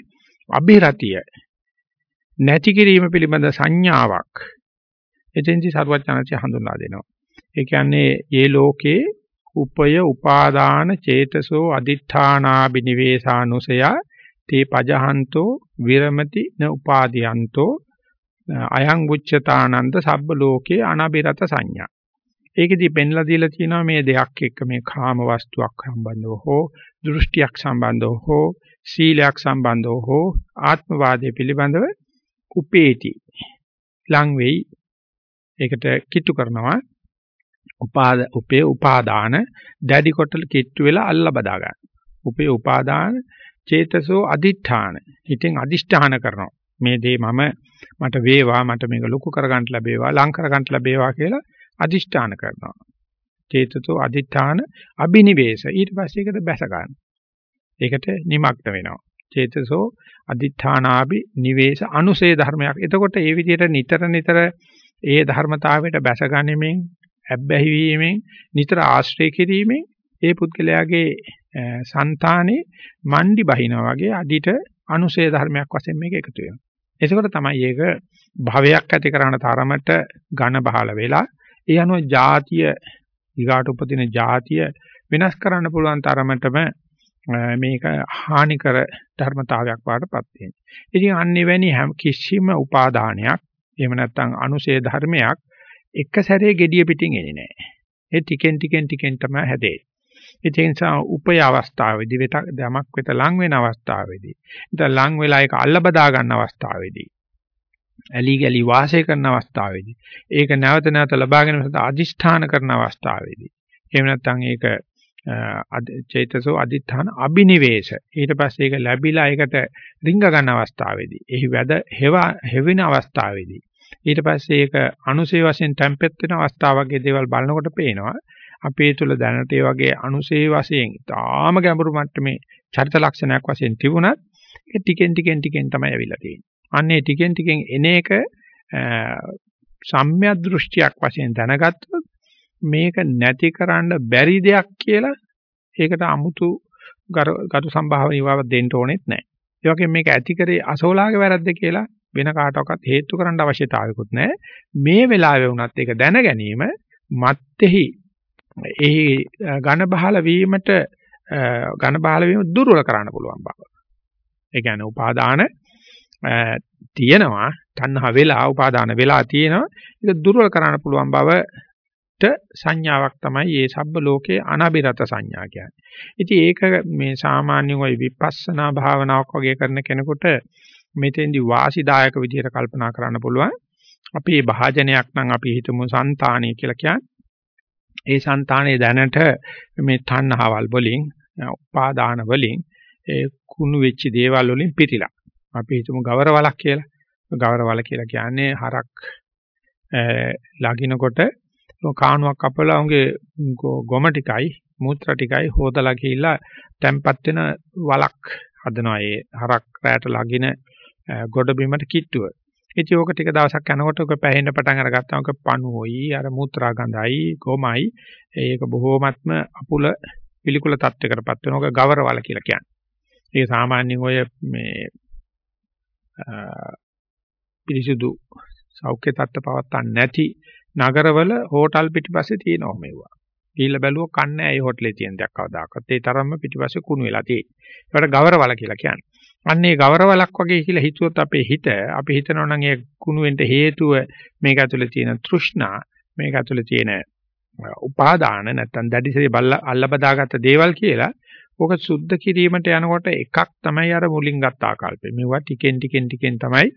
අබිරතිය නැති කිරීම පිළිබඳ සංඥාවක් එතෙන්දි සරුවචනanse හඳුන්වා දෙනවා. ඒ කියන්නේ මේ ලෝකේ උපය උපාදාන චේතසෝ අදිඨානා බිනිවේසානුසය තේ පජහන්තෝ විරමති න උපාදීයන්තෝ අයං උච්චතානන්ද සබ්බ ලෝකේ අනබිරත සංඥා ඒකෙදි පෙන්ලා දීලා තියෙනවා මේ දෙයක් එක්ක මේ කාම වස්තුවක් සම්බන්ධව හෝ දෘෂ්ටියක් සම්බන්ධව හෝ සීලයක් සම්බන්ධව හෝ ආත්මවාදයේ පිළිබඳව උපේටි ලං වෙයි ඒකට කිට්ටු කරනවා උපාද උපේ උපාදාන දැඩි කොටල කිට්ටු වෙලා අල්ල බදා ගන්න. උපේ උපාදාන චේතසෝ අදිඨාන. හිතෙන් අදිෂ්ඨාන කරනවා. මේ දේ මම මට වේවා මට මේක ලොකු කරගන්න ලැබේවා ලං කරගන්න ලැබේවා කියලා අදිෂ්ඨාන කරනවා. චේතසෝ අදිඨාන අබිනිවේෂ ඊට පස්සේ ඒකට බැස ගන්න. ඒකට නිමග්න වෙනවා. චේතසෝ අදිඨානාපි නිවේෂ අනුසේ ධර්මයක්. එතකොට මේ විදිහට නිතර නිතර ඒ ධර්මතාවයට බැසගැනීමෙන් ඇබ්බැහි වීමෙන් නිතර ආශ්‍රය කිරීමෙන් ඒ පුද්ගලයාගේ సంతානේ මණ්ඩි බහිනවා වගේ අදිට අනුසේ ධර්මයක් වශයෙන් මේක එකතු වෙනවා. එතකොට තමයි ඒක භවයක් ඇති කරන තරමට ඝන බහල වෙලා ඒ අනුව ಜಾතිය ඊගාට උපදින ಜಾතිය වෙනස් කරන්න පුළුවන් තරමටම මේක හානිකර ධර්මතාවයක් වාටපත් වෙන්නේ. ඉතින් අනිවැනි හැම කිසිම උපාදානයක් එහෙම නැත්නම් අනුශේ ධර්මයක් එක සැරේ gediya පිටින් එන්නේ නැහැ. ඒ ටිකෙන් ටිකෙන් ටිකෙන් තමයි හැදෙන්නේ. ඒ නිසා උපය අවස්ථාවේදී වෙත යමක් වෙත ලං වෙන අවස්ථාවේදී ඉතින් ලං වෙලා ඒක අල්ල බදා ගන්න අවස්ථාවේදී ඇලි ගලි වාසය කරන අවස්ථාවේදී ඒක නැවත නැවත ලබා ගැනීම සඳහා අදිෂ්ඨාන කරන අවස්ථාවේදී එහෙම නැත්නම් ඒක චෛතසෝ අදිඨාන අබිනිවේෂ. ඊට පස්සේ ඒක ලැබිලා ඒකට රිංග ගන්න අවස්ථාවේදී. එහි වැද හෙවා හෙවෙන අවස්ථාවේදී. ඊට පස්සේ ඒක අනුසේ වශයෙන් තැම්පෙත් වෙන අවස්ථාවකගේ දේවල් බලනකොට පේනවා. අපේ තුල දැනට ඒ වගේ අනුසේ වශයෙන් තාම ගැඹුරු මට්ටමේ චරිත ලක්ෂණයක් වශයෙන් තිබුණත් ඒක ටිකෙන් ටිකෙන් ටිකෙන් තමයි ඇවිල්ලා තියෙන්නේ. අන්නේ ටිකෙන් ටිකෙන් එන එක සම්‍යක් දෘෂ්ටියක් වශයෙන් දැනගත්තොත් මේක නැති කරන්න බැරි දෙයක් කියලා ඒකට 아무තු ගරු සම්භාවනාවක් දෙන්න ඕනෙත් නැහැ. ඒ වගේම මේක ඇති කරේ අසෝලාගේ වැරද්ද කියලා වෙන කාටවත් හේතු කරන්න අවශ්‍යතාවයකුත් නැහැ. මේ වෙලාවේ වුණත් ඒක දැන ගැනීම මත්ෙහි එහි ඝන බහල වීමට ඝන බහල වීම දුර්වල කරන්න පුළුවන් බව. ඒ කියන්නේ උපාදාන තියෙනවා තණ්හා වෙලා උපාදාන වෙලා තියෙනවා ඒක දුර්වල කරන්න පුළුවන් බවට සංඥාවක් තමයි මේ සබ්බ ලෝකේ අනබිරත සංඥා කියන්නේ. ඉතින් ඒක මේ සාමාන්‍ය ওই විපස්සනා භාවනාවක් වගේ කරන කෙනෙකුට මෙතෙන්දි වාසිදායක විදිහට කල්පනා කරන්න පුළුවන්. අපේ භාජනයක් නම් අපි හිතමු సంతාණය කියලා කියන්නේ. ඒ సంతාණය දැනට මේ තණ්හාවල් වලින්, උපාදාන වලින්, ඒ කුණු වෙච්ච දේවල් වලින් පිටිලා. අපි හිතමු ගවරවලක් කියලා. ගවරවල කියලා කියන්නේ හරක් ලගිනකොට කාණුවක් අපලා උන්ගේ ගොම ටිකයි මූත්‍රා ටිකයි හොදලා ගිහිල්ලා තැම්පත් වෙන වලක් හදනවා ඒ හරක් රැට ලගින ගොඩ බිමට කිට්ටුව. ඉතින් ඕක ටික දවසක් යනකොට ඔක පැහෙන්න පටන් අරගත්තාම ඔක පණුවයි අර මුත්‍රා ගඳයි ගොමයි ඒක බොහෝමත්ම අපුල පිළිකුල තත්යකටපත් වෙන ඔක ගවරවල කියලා කියන්නේ. ඒක සාමාන්‍යයෙන් ඔය මේ පිරිසුදු සෞඛ්‍ය තත්ත්ව පවත්තන් නැති නගරවල හෝටල් පිටිපස්සේ තියෙනවා මේවා. ගිහිල්ලා බැලුවොත් කන්නේ ඒ හෝටලේ තියෙන දෙයක් කවදාකවත්. ඒ තරම්ම පිටිපස්සේ කුණු වෙලා තියෙන්නේ. ඒකට ගවරවල කියලා කියන්නේ. අන්නේ ගවරවලක් වගේ කියලා හිතුවොත් අපේ හිත අපි හිතනවා නම් ඒ කුණු වෙන්න හේතුව මේක ඇතුලේ තියෙන තෘෂ්ණා මේක ඇතුලේ තියෙන උපාදාන නැත්තම් දැඩිසේ බල්ල අල්ල බදාගත්ත දේවල් කියලා ඕක සුද්ධ කිරීමට යනකොට එකක් තමයි අර මුලින් ගත්ත ආකල්පය. මේවා ටිකෙන් ටිකෙන් ටිකෙන් තමයි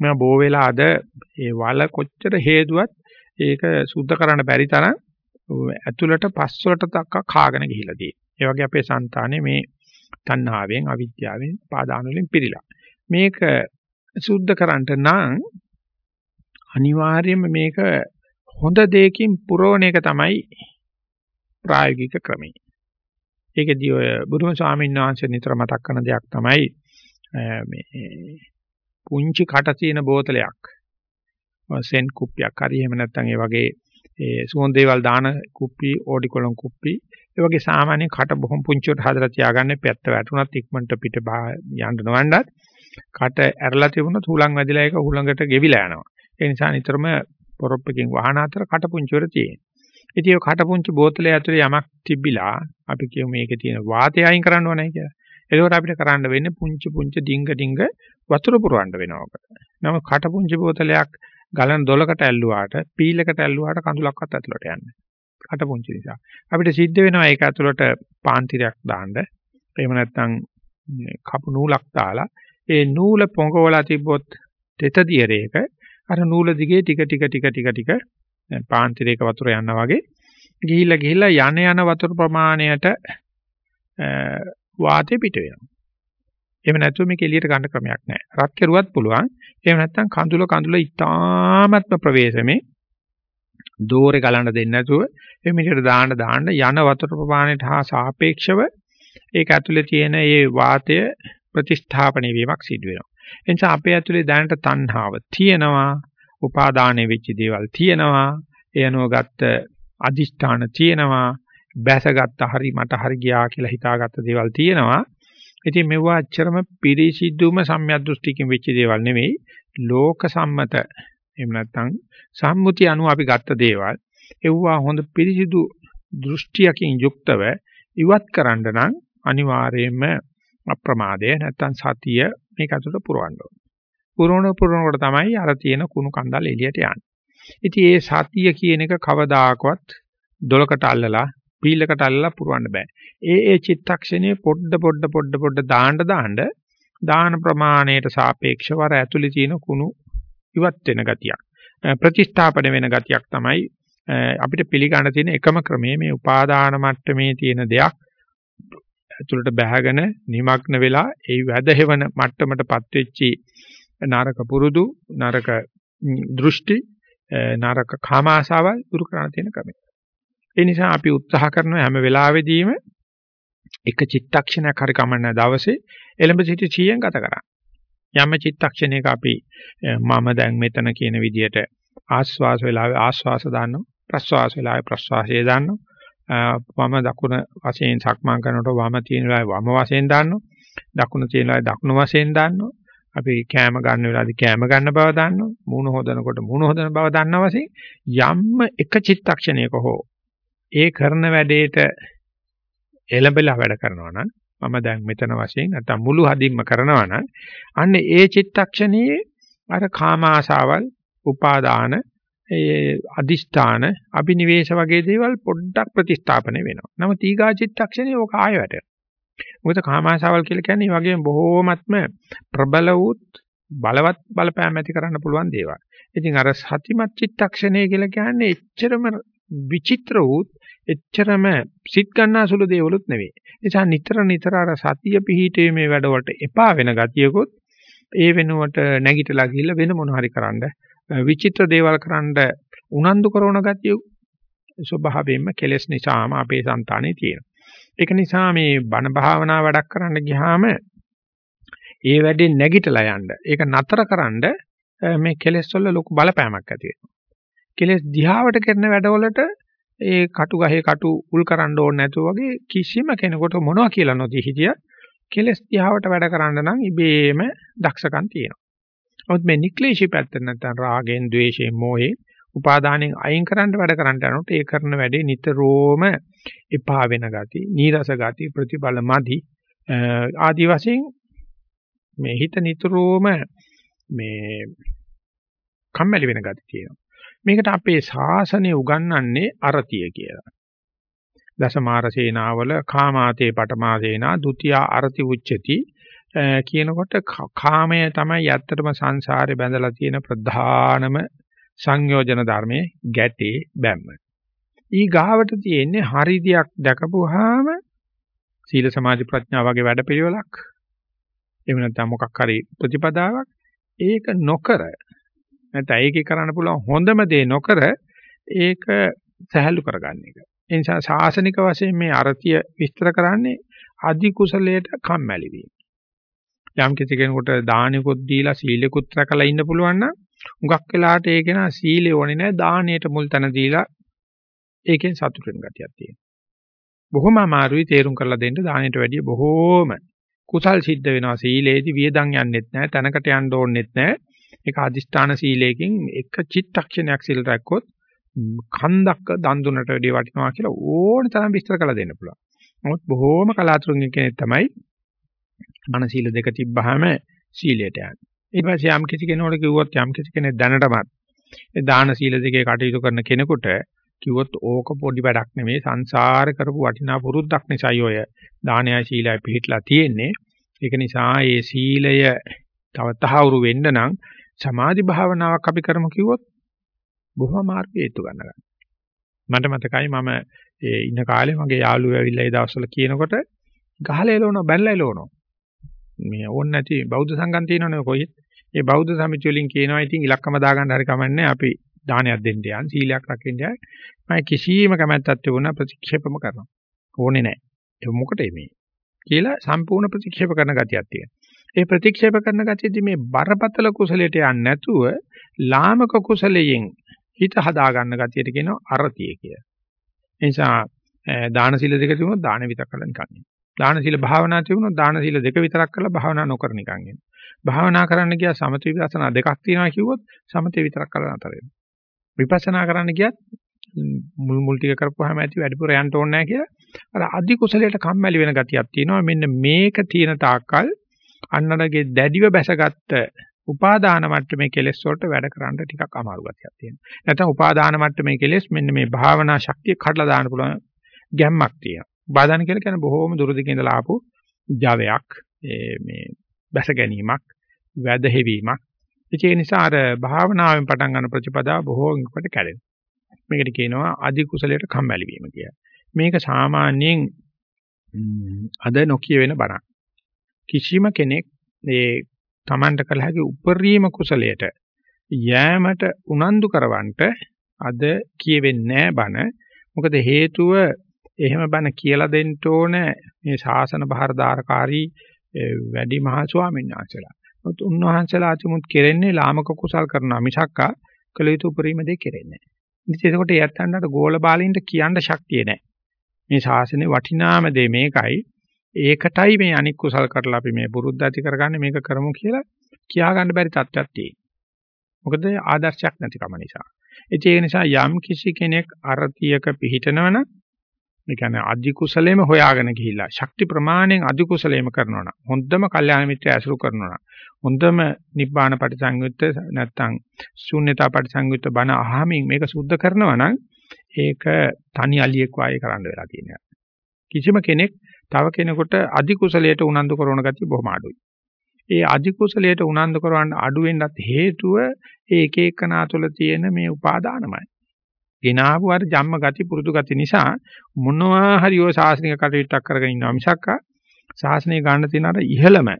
මම බෝ වෙලා අද ඒ වල කොච්චර හේතුවත් ඒක සුද්ධ කරන්න බැරි තරම් ඇතුළට පස්වලට දක්වා කාගෙන ගිහිලා තියෙනවා. ඒ වගේ අපේ సంతානේ මේ තණ්හාවෙන් අවිද්‍යාවෙන් පාදාන වලින් පිරීලා. මේක සුද්ධ කරන්නට නම් අනිවාර්යයෙන්ම මේක හොඳ දෙයකින් පුරවන එක තමයි ප්‍රායෝගික ක්‍රමය. ඒකදී ඔය බුදුම ස්වාමීන් වහන්සේ නිතර මතක් කරන දෙයක් තමයි මේ පුංචි කට තියෙන බෝතලයක් සෙන් කුප්පියක්. හරි එහෙම නැත්නම් ඒ වගේ ඒ සුවඳ දේවල් දාන කුප්පි ඕඩිකොලොන් කුප්පි ඒ වගේ සාමාන්‍ය කට බොහොම පුංචිවට හදලා තියාගන්න පැත්ත වැටුණත් ඉක්මනට පිට යන්න නොවන්නත් කට ඇරලා තිබුණොත් හුලං වැදිලා ඒක හුලඟට ගෙවිලා යනවා. ඒ නිසා නිතරම පොරොප්පකින් වහන අතර කට පුංචිවර තියෙනවා ඉතින් ඒ කට පුංචි බෝතලේ ඇතුලේ යමක් තිබිලා අපි කියමු මේකේ තියෙන වාතය අයින් කරන්න ඕනේ කියලා. එතකොට අපිට කරන්න වෙන්නේ පුංචි පුංචි ඩිංග ඩිංග වතුර පුරවන්න වෙනවා ඔකට. නම කට පුංචි බෝතලයක් ගලන දොලකට ඇල්ලුවාට පීලකට ඇල්ලුවාට කඳුලක්වත් ඇතුළට යන්නේ. කට පුංචි නිසා. අපිට සිද්ධ වෙනවා ඒක ඇතුළට පාන්තිරයක් දාන්න. එහෙම නැත්නම් කපු නූලක් දාලා ඒ නූල පොඟවලා තිබ්බොත් තෙත දියරේක අර නූල දිගේ ටික ටික ටික ටික ටික පාන්තිරයක වතුර යනවා වගේ ගිහිල්ලා ගිහිල්ලා යන යන වතුර ප්‍රමාණයට වාතය පිට වෙනවා. එහෙම නැතුව මේක එළියට ගන්න ක්‍රමයක් නැහැ. රත් කෙරුවත් පුළුවන්. එහෙම නැත්නම් කඳුල කඳුල ඉතාමත්ම ප්‍රවේශමේ දෝරේ ගලන්න දෙන්නේ නැතුව මේ මිනිහට දාන්න දාන්න යන වතුර ප්‍රමාණයට හා සාපේක්ෂව ඒක ඇතුලේ තියෙන ඒ වාතය ප්‍රතිස්ථාපනය වීමක් සිදු වෙනවා. එනිසා අපේ ඇතුලේ දැනට තණ්හාව තියෙනවා, උපාදානෙ වෙච්ච දේවල් තියෙනවා, ඒ අනුව ගත්ත අදිෂ්ඨාන තියෙනවා, බැසගත්ත හරි මට හරි ගියා කියලා හිතාගත්ත දේවල් තියෙනවා. ඉතින් මෙවුවා අච්චරම පිරිසිදුම සම්මියදෘෂ්ටිකින් වෙච්ච දේවල් නෙවෙයි ලෝක සම්මත එහෙම නැත්නම් සම්මුති අනුව අපි ගත්ත දේවල් එවුවා හොඳ පිරිසිදු දෘෂ්ටියකින් යුක්තව ඉවත් කරන්න නම් අනිවාර්යයෙන්ම අප්‍රමාදය නැත්නම් සතිය මේක අතට පුරවන්න ඕනේ. පුරවන පුරවනකොට තමයි අර තියෙන කුණු කන්දල් එළියට යන්නේ. ඉතින් ඒ සතිය කියන එක කවදාකවත් දොලකට අල්ලලා පීලකට අල්ලලා පුරවන්න බෑ. ඒ ඒ චිත්තක්ෂණයේ පොඩ පොඩ පොඩ පොඩ දාන්න දාන්න දාන ප්‍රමාණයට සාපේක්ෂව අර ඇතුලේ තියෙන කුණු ඉවත් වෙන ගතියක්. ප්‍රතිස්ථාපන වෙන ගතියක් තමයි අපිට පිළිගන්න තියෙන එකම ක්‍රමය මේ උපාදාන මට්ටමේ තියෙන දෙයක් ඇතුළට බැහැගෙන නිමග්න වෙලා ඒ වැදහෙවන මට්ටමටපත් වෙච්චි නරක පුරුදු නරක දෘෂ්ටි නරක කාම ආසාවල් දුරු කරන්න තියෙන ක්‍රමය. ඒ නිසා අපි උත්සාහ කරන හැම වෙලාවෙදීම එක චිත්තක්ෂණයක් හරි කමන්න දවසේ එළඹ සිටි 100න් ගත කරා. යම් චිත්තක්ෂණයක අපි මම දැන් මෙතන කියන විදිහට ආස්වාස වෙලාවේ ආස්වාස දාන්නවා ප්‍රස්වාස වෙලාවේ ප්‍රස්වාසය දාන්නවා. වම දකුණ වශයෙන් සක්මන් කරනකොට වම තියෙන වෙලාවේ වම වශයෙන් දාන්නවා. දකුණ තියෙන වෙලාවේ දකුණ වශයෙන් දාන්නවා. අපි කෑම ගන්න වෙලාවදී කෑම ගන්න බව දාන්නවා. මූණ හොදනකොට මූණ හොදන බව දන්නා වශයෙන් යම් එක චිත්තක්ෂණයක හෝ ඒ කරන වැඩේට එළඹලා වැඩ කරනවා නම් මම දැන් මෙතන වශයෙන් නැත්නම් මුළු හදින්ම කරනවා නම් අන්න ඒ චිත්තක්ෂණයේ අර කාම ආසාවල් උපාදාන ඒ අදිෂ්ඨාන අභිනිවේෂ වගේ දේවල් පොඩ්ඩක් ප්‍රතිස්ථාපනය වෙනවා. නමුත් ඊගා චිත්තක්ෂණේ ඕක ආය වැටෙනවා. මොකද කාමාශාවල් කියලා කියන්නේ මේ වගේම බොහෝමත්ම ප්‍රබල වූත් බලවත් බලපෑම් ඇති කරන්න පුළුවන් දේවල්. ඉතින් අර සතිමත් චිත්තක්ෂණය කියලා කියන්නේ එච්චරම විචිත්‍ර වූත් එච්චරම සිත් ගන්නාසුළු දේවලුත් නෙවෙයි. නිසා නිතර නිතර අර සතිය පිහිටීමේ වැඩවලට එපා වෙන ගතියකොත් ඒ වෙනුවට නැගිටලා ගිහිල්ලා වෙන මොන හරි කරන්න විචිත්‍ර දේවල් කරන්න උනන්දු කරන ගතිය ස්වභාවයෙන්ම කෙලෙස් නිසාම අපේ సంతානේ තියෙනවා. ඒක නිසා මේ බණ භාවනා වැඩක් කරන්න ගියාම ඒ වැඩේ නැගිටලා යන්න. ඒක නතරකරනද මේ කෙලෙස් වල ලොකු බලපෑමක් ඇති වෙනවා. කෙලෙස් දිහාවට කරන වැඩවලට ඒ කටු ගහේ කටු උල් කරන්න ඕනේ නැතුව වගේ කිසිම කෙනෙකුට මොනවා කියලා නොදී හිටිය කෙලස් දිහාවට වැඩ කරන්න නම් ඉබේම දක්ෂකම් තියෙනවා. නමුත් මේ නික්ලේශී පැත්ත නැත්නම් රාගෙන්, ద్వේෂයෙන්, මෝහයෙන්, උපාදානෙන් අයින් කරන්න වැඩ කරන්න යනකොට ඒ කරන වැඩේ නිතරම එපා වෙන ගති, නීරස ගති, ප්‍රතිබල මදි ආදි වශයෙන් මේ හිත නිතරම මේ කම්මැලි වෙන ගති තියෙනවා. මේකට අපේ ශාසනය උගන්වන්නේ අරතිය කියලා. දසමාර සේනාවල කාමාතේ පටමා සේනා ဒ ුතියා අරති උච්චති කියනකොට කාමය තමයි ඇත්තටම සංසාරේ බැඳලා තියෙන ප්‍රධානම සංයෝජන ධර්මයේ ගැටේ බැම්ම. ඊ ගාවට තියෙන්නේ හරිදියක් දැකපුවාම සීල සමාධි ප්‍රඥා වගේ වැඩපිළිවෙලක්. එහෙම නැත්නම් මොකක් හරි ප්‍රතිපදාවක් ඒක නොකර නැත්නම් ඒකේ කරන්න පුළුවන් හොඳම දේ නොකර ඒක සහැල්ලු කරගන්න එක. ඒ නිසා ශාසනික වශයෙන් මේ අරතිය විස්තර කරන්නේ අදි කුසලයට කම්මැලි වීම. යම් කිසි කෙනෙකුට දානෙකුත් දීලා සීලෙකුත් රැකලා ඉන්න පුළුවන් නම් හුඟක් වෙලාට ඒක නා සීලෙ ඕනේ නැහැ දාණයට මුල් තැන දීලා ඒකෙන් සතුට වෙන ගතියක් තියෙනවා. බොහොම අමාරුයි තේරුම් කරලා දෙන්න දාණයට වැඩිය බොහෝම කුසල් සිද්ධ වෙනවා සීලේදී වියදම් යන්නෙත් නැහැ තැනකට යන්න ඕනෙත් නැහැ ඒක අදිෂ්ඨාන සීලයෙන් එක චිත්තක්ෂණයක් සිල් රැක්කොත් කන්දක් දන් දුන්නට වැඩිය වටිනවා කියලා ඕන තරම් විස්තර කරලා දෙන්න පුළුවන්. නමුත් බොහෝම කලාතුරකින් කෙනෙක් තමයි මන සීල දෙක තිබ්බහම සීලයට යන්නේ. ඊට පස්සේ යම් කිසි කෙනෙකුට කිව්වොත් යම් කිසි කෙනෙක් දැනටමත් ඒ දාන සීල දෙකේ කටයුතු කරන කෙනෙකුට කිව්වොත් ඕක පොඩි වැඩක් නෙමෙයි සංසාර කරපු වටිනා පුරුද්දක් නිසායි ඔය දානයයි සීලයි පිළිట్లా තියෙන්නේ. ඒක නිසා මේ සීලය තව තහවුරු වෙන්න නම් සමාධි භාවනාවක් අපි කරමු කිව්වොත් බොහොම මාර්ගය හේතු ගන්නවා. මට මතකයි මම ඒ ඉන්න කාලේ මගේ යාළුවෝ ඇවිල්ලා ඒ දවස්වල කියනකොට ගහලා එලවනවා බැලලා එලවනවා. මේ ඕන නැති බෞද්ධ සංගම් තියෙනවනේ කොහෙත්. ඒ බෞද්ධ සමිතිය වලින් කියනවා ඉතින් ඉලක්කම දාගන්න හරි කමන්නේ අපි දානයක් දෙන්න යන් සීලයක් රකින්න යන් මම කිසියම් කැමැත්තක් තිබුණා ප්‍රතික්ෂේපම කරනවා. ඕනේ නැහැ. ඒ මොකටද මේ? කියලා සම්පූර්ණ ප්‍රතික්ෂේප කරන ගතියක් තියෙනවා. ඒ ප්‍රතික්ෂේප කරන ගතියදී මේ බරපතල කුසලයට යන්නේ නැතුව ලාමක කුසලයෙන් හිත හදා ගන්න ගතියට කියනවා අරතිය කියලා. ඒ නිසා දාන සීල දෙක තිබුණොත් දාන විතර කළා නිකන්. දාන සීල භාවනා තිබුණොත් දාන සීල දෙක විතරක් කරලා භාවනා නොකර නිකන් ඉන්න. භාවනා කරන්න ගියා සමථ විපස්සනා දෙකක් තියෙනවා කිව්වොත් සමථ විතරක් කරලා නතර වෙනවා. විපස්සනා කරන්න ගියත් මුල් මුල් ටික කරපුවාම ඇති වැඩිපුර යන්න ඕනේ නැහැ කියලා අර අධි කුසලයට කම්මැලි වෙන ගතියක් තියෙනවා. මෙන්න මේක තියෙන තාක්කල් අන්නරගේ දැඩිව බැසගත්ත උපාදාන මට්ටමේ කෙලෙස් වලට වැඩ කරන්න ටිකක් අමාරු ගතියක් තියෙනවා. නැත්නම් උපාදාන මට්ටමේ කෙලෙස් මෙන්න මේ භාවනා ශක්තිය කඩලා දාන්න පුළුවන් ගැම්මක් තියෙනවා. උපාදාන කියලා කියන්නේ බොහෝම දුරදිගින් ඉඳලා ආපු ජවයක් මේ බැස ගැනීමක්, වැදහෙවීමක්. ඒ නිසා අර භාවනාවෙන් පටන් ගන්න ප්‍රතිපදාව බොහෝ ඉක්මනට කැඩෙනවා. මේකට කියනවා අධි කුසලයට කම්මැලි වීම කියලා. මේක සාමාන්‍යයෙන් අද නොකිය වෙන බණක්. කිසිම කෙනෙක් ඒ Tamanට කළ හැකි උපරිම කුසලයට යෑමට උනන්දු කරවන්නට අද කියවෙන්නේ බණ. මොකද හේතුව එහෙම බණ කියලා දෙන්න ඕන මේ ශාසන බහරදාරකාරී වැඩි මහා ස්වාමීන් වහන්සේලා. මොකද උන්වහන්සේලා අතිමුත් කෙරෙන්නේ ලාමක කුසල් කරනවා මිසක්කා කළ යුතු උපරිම දේ කෙරෙන්නේ නැහැ. ඉතින් ඒකට යත්තන්ට ගෝල බාලින්ට කියන්න ශක්තිය නැහැ. මේ ශාසනේ වටිනාම දේ මේකයි. ඒකටයි මේ අනික් කුසල් කරලා අපි මේ පුරුද්ද ඇති කරගන්නේ මේක කරමු කියලා කියා ගන්න බැරි තත්ත්වයක් තියෙනවා. මොකද ආදර්ශයක් නැතිකම නිසා. ඒ නිසා යම් කිසි කෙනෙක් අරතියක පිහිටනවනම් ඒ කියන්නේ අධි කුසලයේම හොයාගෙන ගිහිල්ලා ශක්ති ප්‍රමාණයෙන් අධි කුසලයේම කරනවා නම් හොඳම කල්යාණ මිත්‍රය ඇසුරු කරනවා නම් හොඳම නිබ්බාන පරිසංයුත්ත නැත්තම් ශූන්‍යතා පරිසංයුත්ත බණ අහමින් මේක සුද්ධ කරනවා නම් ඒක තනි අලියෙක් වායේ කරන්න වෙලා තියෙනවා. කිසිම කෙනෙක් තව කෙනෙකුට අධි කුසලයට උනන්දු කරන ගතිය බොහොම අඩුයි. ඒ අධි කුසලයට උනන්දු කරවන්න අඩු වෙන්නත් හේතුව ඒ එක එකනා තුළ තියෙන මේ උපාදානමයි. ගෙනාවු අර ජම්ම ගති පුරුදු ගති නිසා මොනවා හරි ඔය සාසනික කටයුත්තක් කරගෙන ඉන්නවා මිසක් සාසනය ගන්න තියෙන අර ඉහළම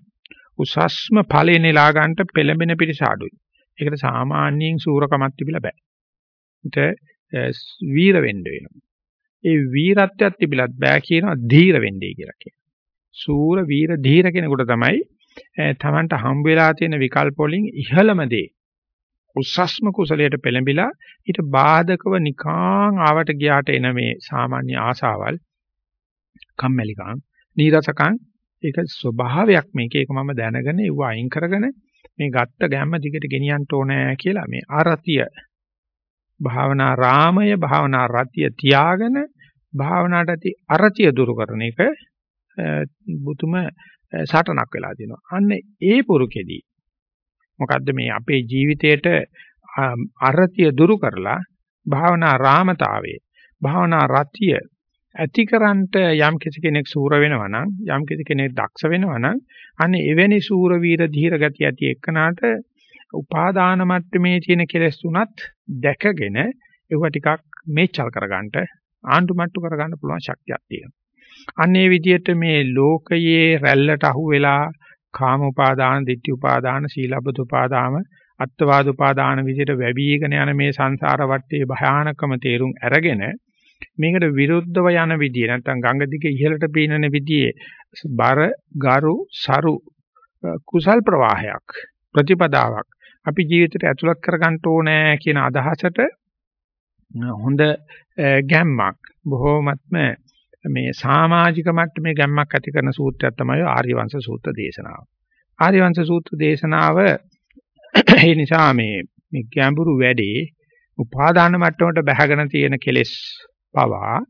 උසස්ම ඵලේ නෙලා ගන්නට පෙළඹෙන පිරිස අඩුයි. ඒකට සාමාන්‍යයෙන් සූරකමක් තිබිලා බෑ. ඒත් වීර වෙන්න වෙනවා. ඒ වීරත්වයක් තිබිලත් බෑ කියනවා ධීර වෙන්නේ කියලා කියනවා. සූර වීර ධීර කෙනෙකුට තමයි තමන්ට හම්බ වෙලා තියෙන විකල්ප වලින් ඉහළම දේ උස්සස්ම කුසලයට පෙළඹිලා ඊට බාධකව නිකාං ආවට ගියාට එන මේ සාමාන්‍ය ආසාවල් කම්මැලිකම් නීරසකම් ඒක ස්වභාවයක් මේක ඒක මම දැනගෙන ඒව අයින් කරගෙන මේ ගත්ත ගැම්ම දිගට ගෙනියන්න ඕනේ කියලා මේ ආරතිය භාවනා රාමය භාවනා රතිය තියාගෙන භාවනාට ඇති අරතිය දුරු කරන එක බුතුම සටනක් වෙලා තියෙනවා. අන්න ඒ පුරුකෙදී මොකද්ද මේ අපේ ජීවිතේට අරතිය දුරු කරලා භාවනා රාමතාවේ භාවනා රතිය ඇතිකරන්ට යම් කිසි කෙනෙක් සූර වෙනවා නම් යම් කිසි කෙනෙක් දක්ෂ වෙනවා නම් අනේ එවැනි සූර වීර ධීර ගතිය ඇති එක්කනාට උපාදාන මට්ටමේ තියෙන කෙලෙස් තුනත් දැකගෙන ඒව ටිකක් මේචල් කරගන්නට ආණ්ඩු මට්ටු කරගන්න පුළුවන් ශක්තියක් තියෙනවා. අන්නේ විදිහට මේ ලෝකයේ රැල්ලට අහු වෙලා කාම උපාදාන, ditthi උපාදාන, සීලබ්බත උපාදාන, අත්වාද උපාදාන විදිහට වැවිගෙන යන මේ සංසාර වටේ භයානකම තේරුම් අරගෙන මේකට විරුද්ධව යන විදිය නැත්නම් ගංගා දිගේ ඉහළට පීනන විදියේ බර ගරු සරු කුසල් ප්‍රවාහයක් ප්‍රතිපදාවක් අපි ජීවිතයට ඇතුළත් කරගන්න ඕනේ කියන අදහසට හොඳ ගැම්මක් බොහෝමත්ම මේ සමාජික මට්ටමේ ගැම්මක් ඇති කරන සූත්‍රයක් තමයි ආර්යවංශ සූත්‍ර දේශනාව. ආර්යවංශ සූත්‍ර දේශනාව ඒ නිසා මේ මේ ගැඹුරු වැඩේ උපාදාන මට්ටමට බැහැගෙන තියෙන කෙලෙස් පවා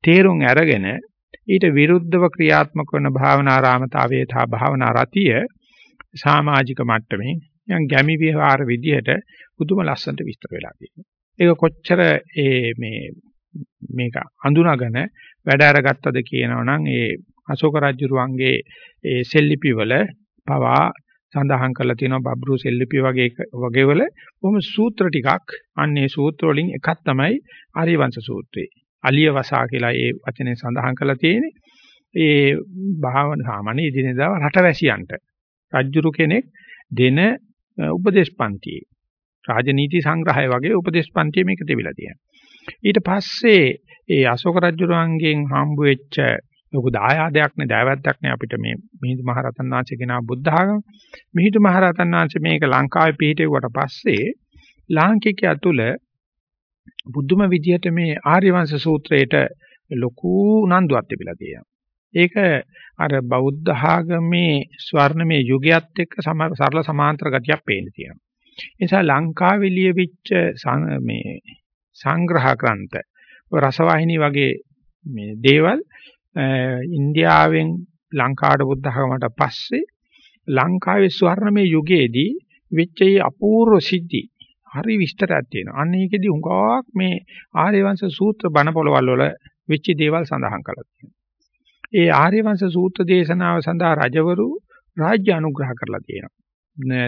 තේරුම් අරගෙන ඊට විරුද්ධව ක්‍රියාත්මක වන භාවනාරාමතාවයේ තා භාවනා රතිය සමාජික මට්ටමේ යම් ගැමි විහාර විදියට පුදුම ලස්සනට විස්තර වෙලා තියෙනවා. ඒක කොච්චර ඒ මේ මේක අඳුනාගෙන වැඩ අරගත්තද කියනවනම් ඒ අශෝක රජුරුවන්ගේ ඒ සෙල්ලිපි වල පවා සඳහන් කරලා තියෙනවා බබ්රු සෙල්ලිපි වගේ වගේ වල බොහොම සූත්‍ර ටිකක් අන්නේ සූත්‍ර වලින් එකක් තමයි ආර්යවංශ සූත්‍රය. අලිය වසා කියලා ඒ වචනේ සඳහන් කරලා තියෙන්නේ. ඒ භාවන සාමාන්‍ය ඉදිනදා රටවැසියන්ට රජ්ජුරු කෙනෙක් දෙන උපදේශ පන්තියේ රාජනීති සංග්‍රහය වගේ උපදේශ පන්තියේ මේක තිබිලා තියෙනවා. ඊට පස්සේ ඒ අශෝක රජුරන්ගෙන් හම්බ වෙච්ච ලොකු දායාදයක් නේ දෑවැද්දක් නේ අපිට මේ මිහිඳු මහරහතන් වහන්සේ කෙනා බුද්ධ ආගම මිහිඳු මහරහතන් වහන්සේ මේක ලංකාවේ පිහිටෙව්වට පස්සේ ලාංකිකයා තුල බුදුම විදියට මේ ආර්යවංශ සූත්‍රයේට ලොකු උනන්දුවක් තිබිලා තියෙනවා. ඒක අර බෞද්ධ ආගමේ ස්වර්ණමය යුගයත් එක්ක සරල සමාන්තර ගතියක් පේන්න තියෙනවා. ඒ නිසා ලංකාවේ ලියවිච්ච මේ සංග්‍රහ ග්‍රන්ථ රසවාහිනී වගේ මේ දේවල් ඉන්දියාවෙන් ලංකාවට බුද්ධ ආගමට පස්සේ ලංකාවේ ස්වර්ණමය යුගයේදී වෙච්ච අපූර්ව සිද්ධි හරි විස්තරයක් තියෙනවා. අන්න ඒකෙදි උඟාවක් මේ ආර්යවංශ සූත්‍ර බණ පොළවල් වල වෙච්ච දේවල් සඳහන් කරලා තියෙනවා. ඒ ආර්යවංශ සූත්‍ර දේශනාව සඳහා රජවරු රාජ්‍ය අනුග්‍රහ කරලා තියෙනවා.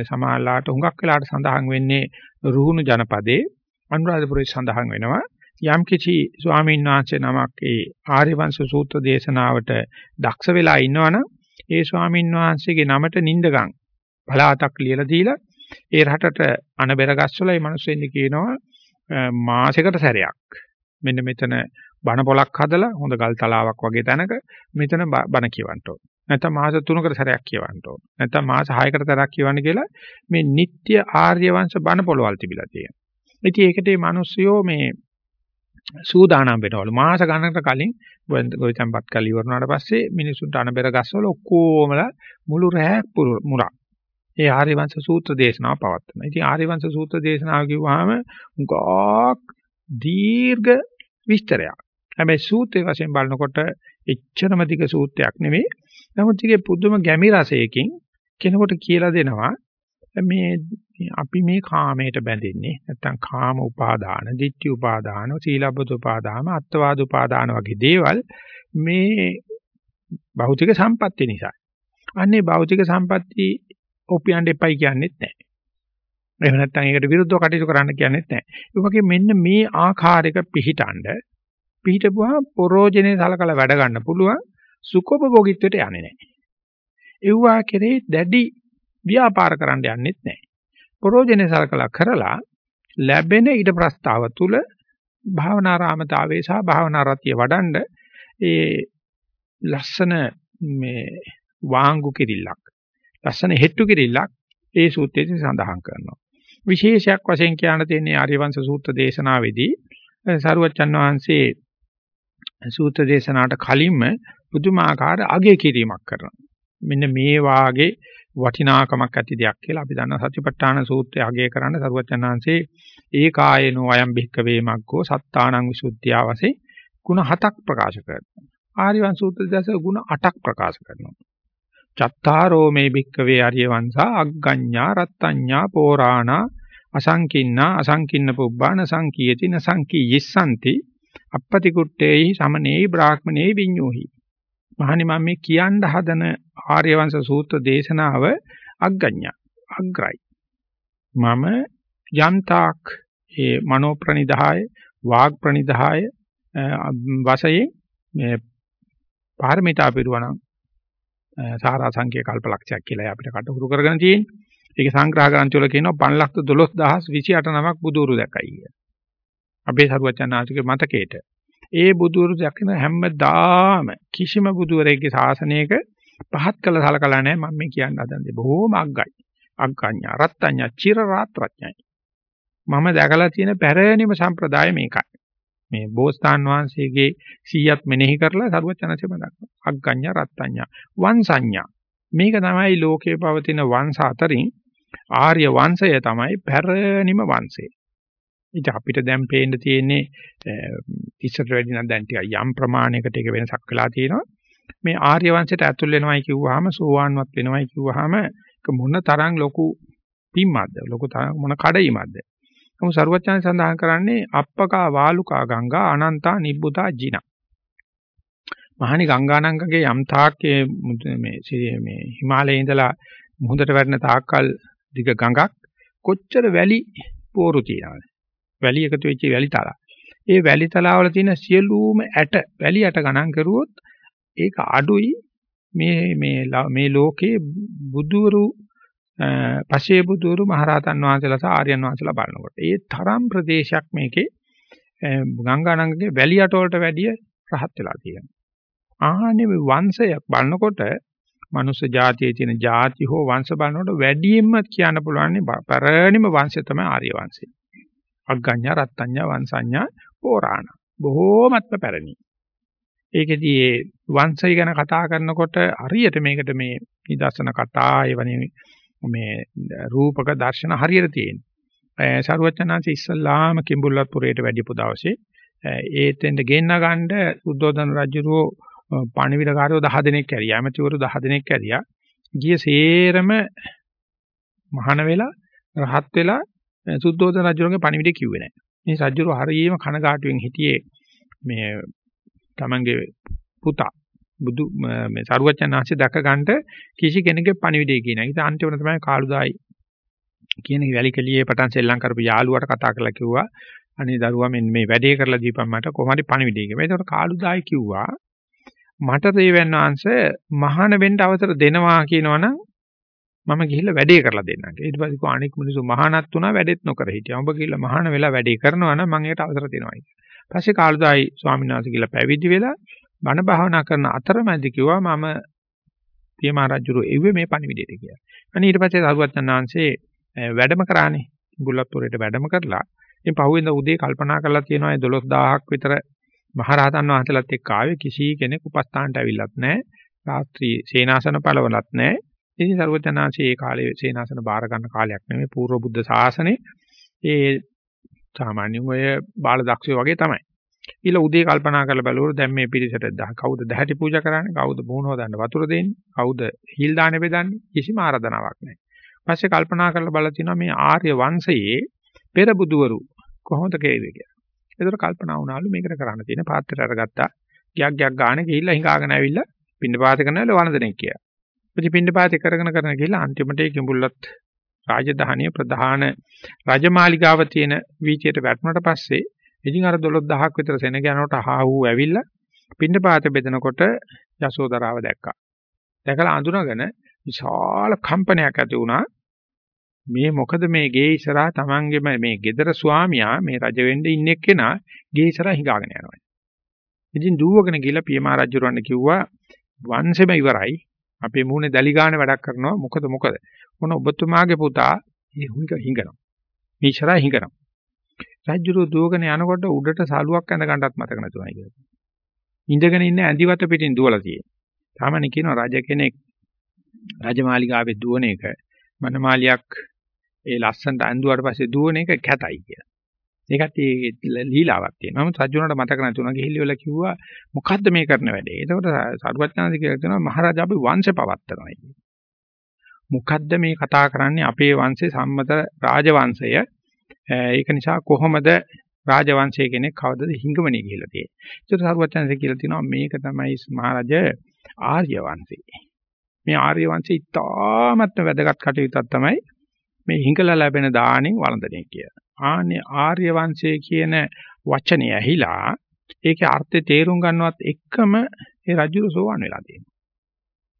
සමාලාට හුඟක් වෙලාට සඳහන් වෙන්නේ රුහුණු ජනපදයේ අනුරාධපුරයේ සඳහන් වෙනවා. යම් කිසි ස්වාමීන් වහන්සේ නමක් ඒ ආර්යවංශ සූත්‍ර දේශනාවට දක්ෂ වෙලා ඉන්නවනම් ඒ ස්වාමීන් වහන්සේගේ නමට නිඳගම් බලාතක් ලියලා දීලා ඒ රටට අනබෙර ගස්වල මේ මිනිස්සුන්ට කියනවා මාසෙකට සැරයක් මෙන්න මෙතන බණ පොලක් හදලා හොඳ ගල් තලාවක් වගේ තැනක මෙතන බණ කියවන්න ඕන. නැත්නම් මාස 3කට සැරයක් කියවන්න ඕන. නැත්නම් මාස 6කට සැරයක් කියවන්න කියලා මේ නිත්‍ය ආර්ය වංශ බණ පොලවල් තිබිලා තියෙනවා. ඉතින් ඒකට මේ මිනිස්සුયો මේ සූදානම් වෙනවලු මාස ගණනකට කලින් ගොවිතැන්පත් කරලා ඉවරනාට පස්සේ මිනිසුන්ට අනබෙර ගස්වල ඔක්කොමලා මුළු රැයක් මුරා ඒ ආර්යවංශ සූත්‍ර දේශනාව පවත්වනවා. ඉතින් ආර්යවංශ සූත්‍ර දේශනාව කිව්වහම උගාක් දීර්ඝ විස්තරයක්. හැබැයි සූත්‍රයේ වශයෙන් බලනකොට එච්චරම දිග සූත්‍රයක් නෙවෙයි. නමුත් ඒකේ පුදුම ගැමි රසයකින් කෙනෙකුට කියලා දෙනවා මේ අපි මේ කාමයට බැඳෙන්නේ නැත්තම් කාම උපාදාන, ditthi උපාදාන, සීලබ්බත උපාදාන, අත්වාද උපාදාන වගේ දේවල් මේ භෞතික සම්පatti නිසා. අන්නේ භෞතික සම්පatti ඔපියන්න එපයි කියන්නේත් නැහැ. එහෙම නැත්නම් ඒකට විරුද්ධව කටයුතු කරන්න කියන්නේත් නැහැ. ඒ වගේ මෙන්න මේ ආකාරයක පිහිටඬ පිහිටපුවා පරෝජනේ සලකලා වැඩ ගන්න පුළුවන් සුඛෝපභෝගීත්වයට යන්නේ නැහැ. ඒවා කෙරේ දැඩි ව්‍යාපාර කරන්න යන්නේත් නැහැ. පරෝජනේ සලකලා කරලා ලැබෙන ඊට ප්‍රස්තාව තුල භාවනාරාමතාවේ සහ භාවනා රතිය වඩන්ඩ ඒ ලස්සන මේ වාංගු කිරිල්ලක් ලස්සන හෙට්ටු කිරිල්ලක් ඒ සූත්‍රයේ සඳහන් කරනවා. විශේෂයක් වශයෙන් කියන්න තියෙන්නේ ආර්යවංශ සූත්‍ර දේශනාවේදී සරුවච්චන් වහන්සේ සූත්‍ර දේශනාවට කලින්ම පුදුමාකාර අගය කිරීමක් කරනවා. මෙන්න මේ වාගේ වටිනාකමක් ඇති දෙයක් කියලා අපි දන්නා සතිපට්ඨාන සූත්‍රය අගය කරන්න සරුවච්චන් වහන්සේ ඒ කායේනෝ අයම් භික්ක වේමග්ගෝ සත්තානං විසුද්ධිය වශයෙන් ಗುಣ හතක් ප්‍රකාශ කරනවා. ආර්යවංශ සූත්‍ර දැස ಗುಣ අටක් ප්‍රකාශ කරනවා. චත්තාරෝ මේ භික්කවේ ආර්ය වංශා අග්ගඤ්ඤා රත්ත්‍ඤ්ඤා පෝරාණා අසංකින්නා අසංකින්න පුබ්බාන සංකීයති නසංකීයස්සanti අපපති කුට්ටේහි සමනේහි බ්‍රාහ්මනේහි විඤ්ඤෝහි මහනි මම මේ කියන්න හදන ආර්ය වංශ සූත්‍ර දේශනාව අග්ගඤ්ඤා අග්‍රයි මම යම්තාක් ඒ මනෝ ප්‍රනිදාය වාග් ප්‍රනිදාය වශයෙන් මේ පාරමිතා පිරුවනම් සාරා සංඛ්‍ය කල්පලක්ෂයක් කියලා අපිට කටහුරු කරගෙන තියෙන්නේ. ඒක සංග්‍රහ ග්‍රන්ථ වල කියනවා 512028 නමක් බුදුරු දැකයි කියලා. අපේ සරුවචනාංශිකේ මතකයේට. ඒ බුදුරු දැකින හැමදාම කිසිම බුදුරෙක්ගේ ශාසනයක පහත් කළ සලකලා නැහැ මම මේ කියන්න හදන්නේ. බොහෝම අග්ගයි. අග්ගඤ්ඤා රත්ත්‍ඤ්ඤා චිර රාත්‍රඥයි. මම දැකලා තියෙන පැරණිම සම්ප්‍රදාය මේකයි. මේ බෝසතාන් වහන්සේගේ 100ක් මෙනෙහි කරලා සරුවචනසේ බඳක් අග්ගඤ්ඤ රත්ත්‍ඤ්ඤ වංශඤ්ඤ මේක තමයි ලෝකේ පවතින වංශ අතරින් ආර්ය වංශය තමයි පැරණිම වංශය. ඉතින් අපිට දැන් පේන්න තියෙන්නේ ඉස්සරට වැඩි නම් දැන් ටික යම් ප්‍රමාණයකට ඒක වෙනසක් වෙලා තියෙනවා. මේ ආර්ය වංශයට ඇතුල් වෙනවයි කිව්වහම සෝවාන්වත් වෙනවයි කිව්වහම ඒක මොන තරම් ලොකු පිම්මක්ද ලොකු මොන කඩයිමක්ද නමුත් සරුවචන සඳහන් කරන්නේ අප්පකා වාලුකා ගංගා අනන්තා නිබ්බුතා ජින. මහණි ගංගානංගගේ යම් තාක් මේ මේ හිමාලයේ ඉඳලා මුහුදට වැටෙන තාක්කල් දිග ගඟක් කොච්චර වැලි පෝරු තියනවද? වැලි එකතු වෙච්ච වැලි තලා. ඒ වැලි තලාවල තියෙන සියලුම ඇට වැලි ඇට ගණන් කරුවොත් ඒක අඩුයි මේ මේ මේ ලෝකේ බුදුරු පසේ බුදුරු මහරහතන් වහන්සේලා සහ ආර්යයන් වහන්සේලා බලනකොට ඒ තරම් ප්‍රදේශයක් මේකේ ගංගානංගගේ වැලි අට වලට වැඩිය රහත් වෙලා තියෙනවා. ආහනේ මේ වංශයක් බලනකොට මනුස්ස ජාතියේ තියෙන ಜಾති හෝ වංශ බලනකොට වැඩියෙන්ම කියන්න පුළුවන් පරණිම වංශය තමයි ආර්ය වංශය. අග්ගඤ්ඤා රත්ත්‍ඤ්ඤා වංශඤ්ඤා පෝරාණ. බොහෝමත්ම පැරණි. ඒකෙදී ඒ වංශය ගැන කතා කරනකොට හරියට මේකට මේ නිදර්ශන කතා එවැනි මේ රූපක දර්ශන හරියට තියෙනවා. සරුවචනාංශ ඉස්සල්ලාම කිඹුල්වත් පුරයට වැඩිපු දවසේ ඒතෙන්ද ගෙන්න ගන්න සුද්ධෝදන රජුරෝ පණිවිඩකාරයෝ 10 දෙනෙක් කැරියා. ඇමතිවරු 10 දෙනෙක් කැරියා. ගිය සේරම මහාන වෙලා රහත් වෙලා සුද්ධෝදන රජුගේ පණිවිඩය කිව්වේ නැහැ. මේ රජුර හරියම කනගාටුවෙන් හිටියේ මේ තමන්ගේ පුතා බුදු මේ සරුවචනාංශය දැක ගන්නට කිසි කෙනෙකුගේ පණිවිඩය කියන. ඒක අන්තිමට තමයි කාළුදායි කියන වැලිකලියේ පටන් සෙල්ලම් කරපු යාළුවාට කතා කරලා කිව්වා අනේ දරුවා මෙන්න මේ වැඩේ කරලා දීපන් මට කොහොමද පණිවිඩය කියලා. ඒකට කාළුදායි කිව්වා මට දේවයන් වහන්සේ මහාන වෙන්න අවසර දෙනවා කියනවනම් මම ගිහිල්ලා වැඩේ කරලා දෙන්නම්. ඊට පස්සේ කෝ අනික් මිනිස්සු මහානත් වුණා වැඩෙත් නොකර හිටියා. උඹ ගිහිල්ලා මහාන වෙලා වැඩේ කරනවා නම් මම ඒකට අවසර දෙනවා කියලා. පස්සේ කාළුදායි ස්වාමීන් වහන්සේ කියලා පැවිදි වෙලා බණ භාවනා කරන අතරමැදි කිව්වා මම පියමා රජුරු එව්වේ මේ පණිවිඩයට කියලා. අනේ ඊට පස්සේ සරුවත්යන් වහන්සේ වැඩම කරානේ. බුල්ලත්පුරයට වැඩම කරලා ඉතින් පහුවෙන්ද උදේ කල්පනා කරලා තියෙනවා 12000ක් විතර මහරහතන් වහන්සේලාත් එක්ක ආවේ කිසි කෙනෙක් උපස්ථානට ඇවිල්ලත් නැහැ. රාත්‍රී සේනාසන පළවලත් නැහැ. ඉතින් සර්වඥාන්සේ ඒ කාලේ සේනාසන බාර ගන්න කාලයක් නෙමෙයි පූර්ව බුද්ධ ශාසනේ ඒ සාමාන්‍යයෙන් ඔය බාල දක්ෂයෝ වගේ තමයි. ඊළ උදේ කල්පනා කරලා බලුවොත් දැන් මේ පිරිසට කවුද දැහැටි පූජා කරන්නේ? කවුද බුණ හොදන්න වතුර දෙන්නේ? කවුද හිල් දාන්නේ බෙදන්නේ? කිසිම ආරාධනාවක් නැහැ. පස්සේ කල්පනා කරලා බලලා තිනවා මේ ආර්ය වංශයේ පෙර බුදවරු කොහොමද කේවේ කියලා. ඒතර කල්පනා වුණාලු මේකට කරන්න තියෙන පාත්‍රය අරගත්තා. ගියක් ගියක් ගානේ ගිහිල්ලා හිඟාගෙන ඇවිල්ලා පින්න පාත කරනවල වනදෙනෙක් කියලා. ඉතින් පින්න පාත කරගෙන කරගෙන ගිහිල්ලා අන්තිමට ඒ කිඹුල්ලත් රාජධානිය ප්‍රධාන රජමාලිගාව තියෙන වීචයට වැටුණට පස්සේ ඉතින් අර 12000ක් විතර සෙනග යනකොට අහා වූ ඇවිල්ලා පින්න පාත බෙදනකොට යසෝදරාව දැක්කා. දැකලා අඳුනගෙන විශාල කම්පනයක් ඇති වුණා. මේ මොකද මේ ගේ ඉස්සරහා තමන්ගේම මේ ගෙදර ස්වාමියා මේ රජ වෙන්න ඉන්න එක්කෙනා ගේ ඉස්සරහා හිඟාගෙන යනවා. ඉතින් දුවගෙන ගිහලා පියමා රජුරවන්න කිව්වා වංශෙම ඉවරයි. අපේ මූණේ දැලි ගන්න වැඩක් කරනවා. මොකද මොකද? මොන ඔබතුමාගේ පුතා හිඟනවා. මේ ඉස්සරහා හිඟනවා. රජුරු දුවගෙන යනකොට උඩට සාලුවක් ඇඳ ගන්නත් මතක නැතුණා කියලා. ඉඳගෙන ඉන්න ඇඳිවත පිටින් දුවලා තියෙනවා. සාමාන්‍ය කියනවා රජ කෙනෙක් රජමාලිගාවේ දුවන එක මනමාලියක් ඒ ලස්සනට ඇඳුවාට පස්සේ දුවන එක කැතයි කියලා. ඒකත් ඒ ලීලාවක් තියෙනවා. නමුත් රජුණට මතක නැතුණා ගිහිල්ල වල කිව්වා මොකද්ද මේ කරන වැඩේ? එතකොට සරුවත්නාදී කියලා කියනවා මහරජා අපි වංශ පවත්තරනවා කියන්නේ. මොකද්ද මේ කතා කරන්නේ අපේ වංශේ සම්මත රාජවංශය. ඒක නිසා කොහොමද රාජවංශයේ කෙනෙක් කවදද හිඟමනේ කියලා තියෙන්නේ. ඒකට සරුවත්නාදී කියලා තියෙනවා මේක තමයි මහරජ ආර්ය වංශය. මේ ආර්ය වංශය ඉතාමත්ම වැදගත් කටයුත්තක් තමයි මේ හිඟලා ලැබෙන දාණයෙන් වළඳන එක කියලා. ආන්නේ ආර්ය වංශය කියන වචනේ ඇහිලා ඒකේ අර්ථය තේරුම් ගන්නවත් එක්කම ඒ රජුරු සෝවන් වෙලා තියෙනවා.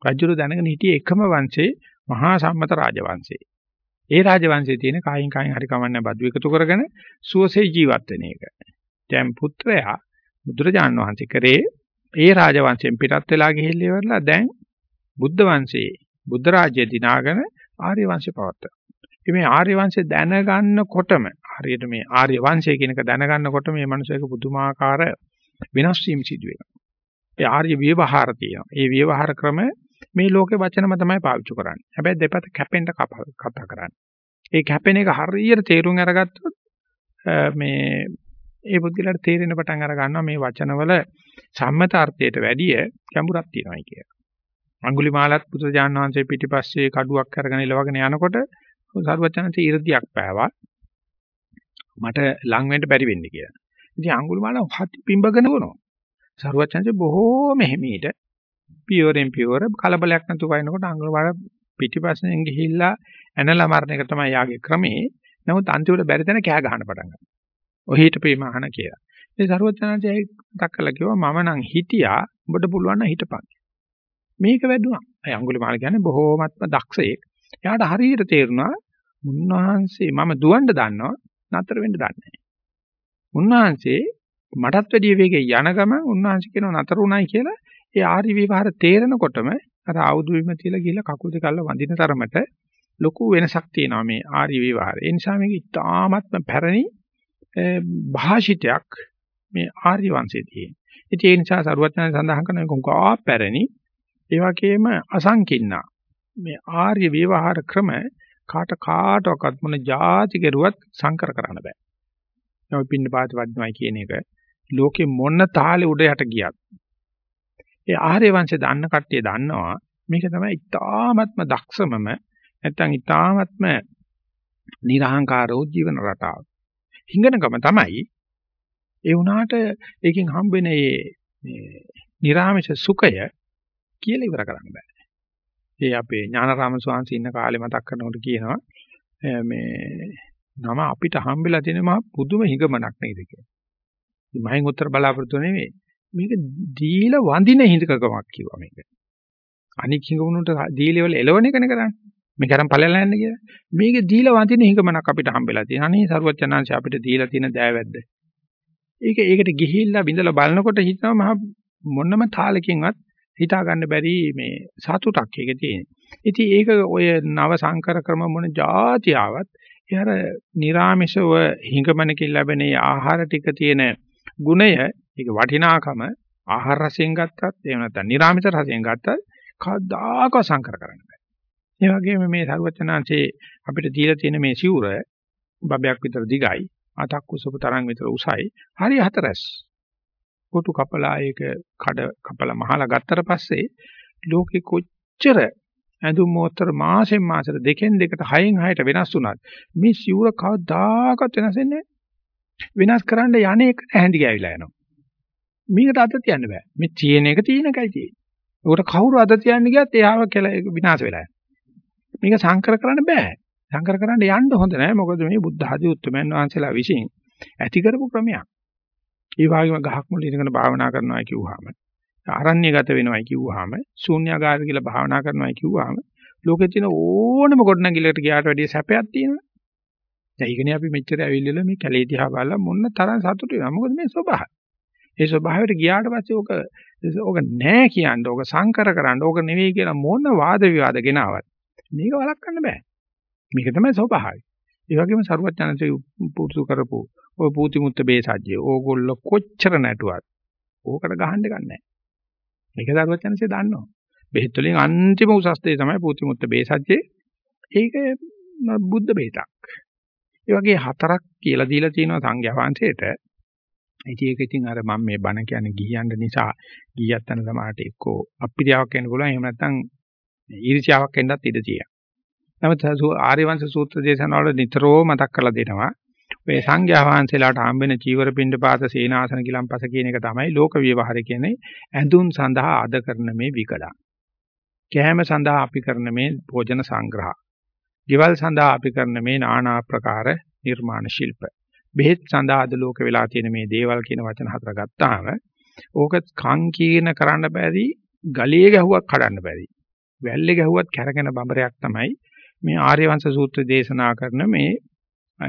රජුරු දැනගෙන හිටියේ එකම වංශේ මහා සම්මත රාජවංශේ. ඒ රාජවංශයේ තියෙන කායින් කායින් හරි කමන්නේ බදු එකතු කරගෙන සුවසේ ජීවත් වෙන එක. දැන් පුත්‍රයා බුදුරජාණන් වහන්සේ කරේ ඒ රාජවංශයෙන් පිටත් වෙලා ගිහිල්ලා ඉවරලා දැන් බුද්ධ වංශයේ බුද්ධ රාජ්‍ය දිනාගෙන ආර්ය වංශය පවත්තා. මේ ආර්ය වංශය දැනගන්නකොටම හරියට මේ ආර්ය වංශය කියන එක දැනගන්නකොට මේ මනුස්සයක පුදුමාකාර වෙනස් වීම සිදු වෙනවා. ඒ ආර්ය ව්‍යවහාර තියෙනවා. ඒ ව්‍යවහාර ක්‍රම මේ ලෝකේ වචනම තමයි පාවිච්චි කරන්නේ. හැබැයි දෙපැත්ත කැපෙන්න කතා කරන්නේ. ඒ කැපෙන එක හරියට තේරුම් අරගත්තොත් මේ ඒ පුද්ගලයාට තේරෙන පටන් අර ගන්නවා මේ වචනවල සම්මත අර්ථයට වැඩිය ගැඹුරක් තියෙනවායි කියලා. අඟුලිමාලත් පුත්‍රජාන් වහන්සේ පිටිපස්සේ කඩුවක් අරගෙන ඉලවගෙන යනකොට සරුවචනන්සේ 이르දියක් පෑවා. මට ලං වෙන්න බැරි වෙන්නේ කියලා. ඉතින් අඟුලිමාල හති පිඹගෙන වුණා. සරුවචනන්සේ බොහෝම හිමීට පියවරෙන් පියවර කලබලයක් නැතුව වයින්කොට අඟුලිමාල පිටිපස්සෙන් ගිහිල්ලා ඇනලා මරණ එක තමයි යාගේ ක්‍රමේ. නමුත් අන්තිමට බැරි තැන කෑ ගහන්න පටන් ගත්තා. ඔහි හිටපේ මහාන කියලා. ඉතින් සරුවචනන්සේ මතක් කළා කිව්වා මම නම් හිටියා ඔබට පුළුවන් නම් හිටපන්. මේක වැදුනා. අය අඟුලිමාල කියන්නේ බොහෝමත්ම දක්ෂයෙක්. එයාට හරියට තේරුණා උන්වහන්සේ මම දුවන්න දන්නවා නතර වෙන්න දන්නේ නැහැ. උන්වහන්සේ මටත් වැඩිය වේගෙන් යන ගමන් උන්වහන්සේ කියනවා නතර උනායි කියලා ඒ ආරි විවහාර තේරෙනකොටම අර ආවුදු විම තියලා ගිහලා කකුල් දෙක අල්ල වඳින තරමට ලොකු වෙනසක් තියෙනවා මේ ආරි විවහාරය. ඒ නිසා මේක ඉතාමත්ම පැරණි භාෂිතයක් මේ ආර්ය වංශයේ තියෙන. ඉතින් ඒ නිසා සරුවචන සඳහන් කරන කොංකා පැරණි ඒ වගේම අසංකින්නා මේ ආර්ය විවහාර ක්‍රම කාට කාටවත් මොන જાති කෙරුවත් සංකර කරන්න බෑ. නමුත් පින්න පාත වඩනවයි කියන එක ලෝකේ මොන තාලේ උඩ යට ගියත් ඒ ආර්ය වංශය දන්න කට්ටිය දන්නවා මේක තමයි ඉතාමත්ම දක්ෂමම නැත්නම් ඉතාමත්ම නිර්හංකාරෝ ජීවන රටාව. හිඟනකම තමයි ඒ වුණාට ඒකෙන් හම්බෙන මේ නිර්ආමෂ සුඛය කියලා ඉවර කරන්න බෑ. ඒ අපේ ඥානාරාම ස්වාමීන් ඉන්න කාලේ මතක් කරනකොට කියනවා මේ නම අපිට හම්බෙලා තියෙන මහ පුදුම හිඟමනක් නේද කියලා. ඉතින් මහින් උත්තර බලාපොරොත්තු නෙමෙයි. මේක දීලා වඳින හිඳකකමක් කිව්වා මේක. අනික් හිඟමුණට දීලේ වල එලවණ එකනේ කරන්නේ. මේක අරන් ඵලයලා යන්න කියලා. මේක දීලා වඳින හිඟමනක් අපිට හම්බෙලා තියෙනවා. අනේ සරුවචනාංශ අපිට දීලා තියෙන දෑවැද්ද. ඒක ඒකට ගිහිල්ලා බින්දලා බලනකොට හිතනවා මහ මොනම තාලකින්වත් හිතා ගන්න බැරි මේ සතුටක් ඒකේ තියෙන. ඉතින් ඒක ඔය නව සංකර ක්‍රම මොන જાතියාවත් එහර निराமிෂව හිඟමනකින් ලැබෙන ආහාර ටික තියෙන ගුණය ඒක වටිනාකම ආහාර රසයෙන් ගත්තත් එහෙම නැත්නම් निराமிෂ රසයෙන් ගත්තත් කවදාක සංකර කරන්න බෑ. ඒ වගේම මේ සර්වචනාංශේ අපිට දීලා තියෙන මේ සිවුර බබයක් විතර දිගයි අතක් උසපු තරම් විතර උසයි. හරි හතරස්. කොටු කපලා ඒක කඩ කපලා මහලා ගත්තට පස්සේ ලෝකෙ කොච්චර ඇඳුම් මෝතර මාසෙන් මාසෙට දෙකෙන් දෙකට හයෙන් හයට වෙනස් වුණත් මේ සිවුර කවදාකවත් වෙනස් වෙන්නේ වෙනස් කරන්න යන්නේ එක හැඳි ගෑවිලා යනවා. මේකට අත තියන්න බෑ. මේ තියෙන එක තියෙන එකයි තියෙන්නේ. ඒකට කවුරු අත තියන්න ගියත් එයාව කියලා විනාශ වෙලා යනවා. මේක සංකර කරන්න බෑ. සංකර කරන්න යන්න හොඳ නෑ. මොකද මේ බුද්ධ ආදී උත්තරමයන් වහන්සේලා විසින් ඇති කරපු ක්‍රමයක්. ඒ වගේම ගහක් මුල ඉඳගෙන භාවනා කරනවා කිව්වහම ආරණ්‍යගත වෙනවයි කිව්වහම ශූන්‍යාකාර කියලා භාවනා කරනවයි කිව්වහම ලෝකේ තියෙන ඕනම ගොඩනැගිල්ලකට ගියාට වැඩිය සැපයක් තියෙනවා. දැන් ඒකනේ අපි මෙච්චර ඇවිල්ලා මේ කැලේ දිහා බලලා මොන්න තරම් සතුටු වෙනවා. මොකද මේ ස්වභාවය. ඒ ස්වභාවයට ගියාට පස්සේ ඕක ඕක නෑ කියන්නේ ඕක සංකර කරන්න ඕක නෙවෙයි කියලා මොන වාද විවාද ගෙනාවත් මේක වළක්වන්න බෑ. මේක තමයි ස්වභාවය. ඒ වගේම සරුවත් යනසේ පුරුදු කරපු ඔය පූතිමුත්ත බේසජ්ජේ ඕගොල්ලෝ කොච්චර නැටුවත් ඕකට ගහන්න ගන්නෑ. මේක සරුවත් යනසේ දන්නවා. බෙහෙත් වලින් අන්තිම උසස් දේ තමයි පූතිමුත්ත බේසජ්ජේ. ඒක බුද්ධ බේතක්. ඒ වගේ හතරක් කියලා දීලා තියෙනවා සංඝයා වහන්සේට. ඉතින් ඒක ඉතින් අර මම මේ බණ කියන්නේ ගිහියන්ද නිසා ගියත් යන සමාහට එක්කෝ අප්පිරියාවක් වෙන්න පුළුවන් එහෙම නැත්නම් ඊර්ෂ්‍යාවක් වෙන්නත් ඉඩ තියෙනවා. නමුත් ආර්යවංශ සූත්‍ර දේශනාවල නිතරම මතක් කරලා දෙනවා. මේ සංඝයා වහන්සේලාට හම්බෙන චීවර පින්ඩ පාත සේනාසන කිලම්පස කියන එක තමයි ලෝක විවහාර කියන්නේ ඇඳුම් සඳහා අද කරන මේ විකඩා. කෑම සඳහා අපි කරන මේ භෝජන සංග්‍රහ. ගෙවල් සඳහා අපි කරන මේ নানা ආකාර නිර්මාණ ශිල්ප. බෙහෙත් සඳහා අද ලෝක වෙලා තියෙන මේ දේවල් කියන වචන හතර ගත්තාම ඕක කං කීන කරන්න බැරි ගලේ ගැහුවක් කඩන්න බැරි. වැල්ලේ ගැහුවත් කැරගෙන බඹරයක් තමයි මේ ආර්යවංශ සූත්‍ර දේශනා කරන මේ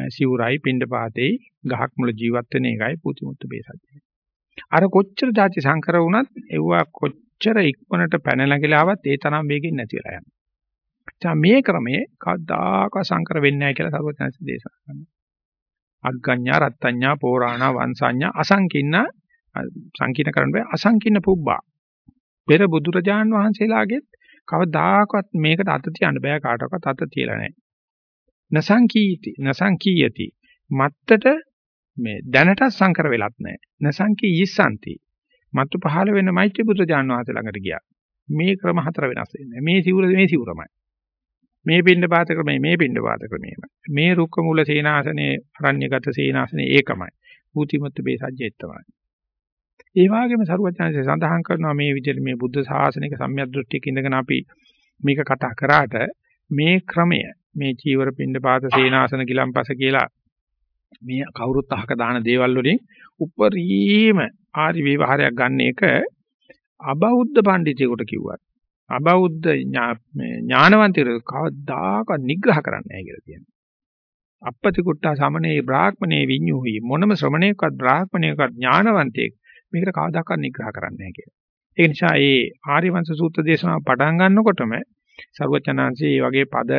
සිවුරයි පින්ඩපාතේ ගහක් මුල ජීවත් වෙන එකයි පුතිමුත්තු බේසජ්ජය. අර කොච්චර જાති සංකර වුණත් ඒවා කොච්චර ඉක්මනට පැනලා ගලාවත් ඒ තරම් වේගෙන් නැති වෙලා යනවා. දැන් මේ ක්‍රමයේ කවදාක සංකර වෙන්නේ නැහැ කියලා සරුවචනස් දේශනා කරනවා. අග්ගඤ්ඤා රත්ත්‍ඤ්ඤා පෝරාණා වංශඤ්ඤා අසංකින්න සංකීර්ණ කරන්න බෑ අසංකින්න පුබ්බා. පෙර බුදුරජාන් වහන්සේලාගෙත් කවදාකවත් මේකට අත තියන්න බෑ කාටවත් අත තියලා නැහැ. නසංකීති නසංකීයති මත්තට මේ දැනට සංකර වෙලත් නැහැ. නසංකී යස්සන්ති. මත්තු පහළ වෙන මෛත්‍රී බුදුරජාන් වහන්සේ ළඟට ගියා. මේ ක්‍රම හතර වෙනස් වෙන්නේ. මේ සිවුර මේ සිවුරමයි. මේ පින්න පාත ක්‍රමය මේ පින්න පාත ක්‍රමයම. මේ රුක්ක මූල සේනාසනේ අරණ්‍යගත සේනාසනේ ඒකමයි. භූතිමත් බේසජ්ජෙත් තමයි. ඒ වගේම සරුවචනසේ සඳහන් කරනවා මේ විදිහට මේ බුද්ධ ශාසනික සම්‍යක් දෘෂ්ටියක ඉඳගෙන අපි මේක කතා කරාට මේ ක්‍රමය මේ චීවර පින්න පාත සේනාසන ගිලම්පස කියලා මේ කවුරුත් අහක දාන දේවල් වලින් උපරිම ආරි විවහාරයක් ගන්න එක අබෞද්ධ පඬිතුෙකුට කිව්වත් අබෞද්ධ ඥානවන්තයෙකුට කවදාකවත් නිග්‍රහ කරන්න නැහැ කියලා කියනවා. අපපති කුට්ටා සමනේ බ්‍රාහ්මණේ විඤ්ඤුහි මොනම ශ්‍රමණේකවත් බ්‍රාහ්මණේකවත් ඥානවන්තයෙක් මේකට කවදාකවත් නිග්‍රහ කරන්නේ නැහැ කියලා. ඒ නිසා මේ ආර්යවංශ සූත්‍ර දේශනාව පටන් ගන්නකොටම සර්වචනාංශයේ මේ වගේ පද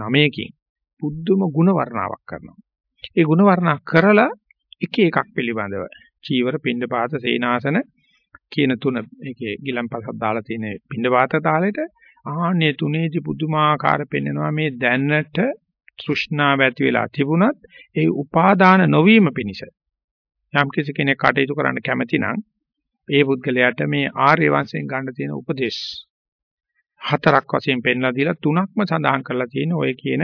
නමයකින් පුදුම ಗುಣ වර්ණාවක් කරනවා. ඒ ಗುಣ වර්ණා කරලා එක එකක් පිළිබඳව චීවර, පින්ඩපාත, සේනාසන කියන තුන ඒකේ ගිලම්පසක් දාලා තියෙන පින්ඩපාත තාලෙට ආන්නේ තුනේදී පුදුමාකාර පෙන්නවා මේ දැනට තෘෂ්ණාව ඇති වෙලා තිබුණත් ඒ උපාදාන නොවීම පිණිස යම් කිසි කෙනෙක් කටයුතු කරන්න කැමති නම් ඒ පුද්ගලයාට මේ ආර්ය වංශයෙන් ගන්න තියෙන උපදේශ හතරක් වශයෙන් පෙන්ලා දීලා තුනක්ම සඳහන් කරලා තියෙන ඔය කියන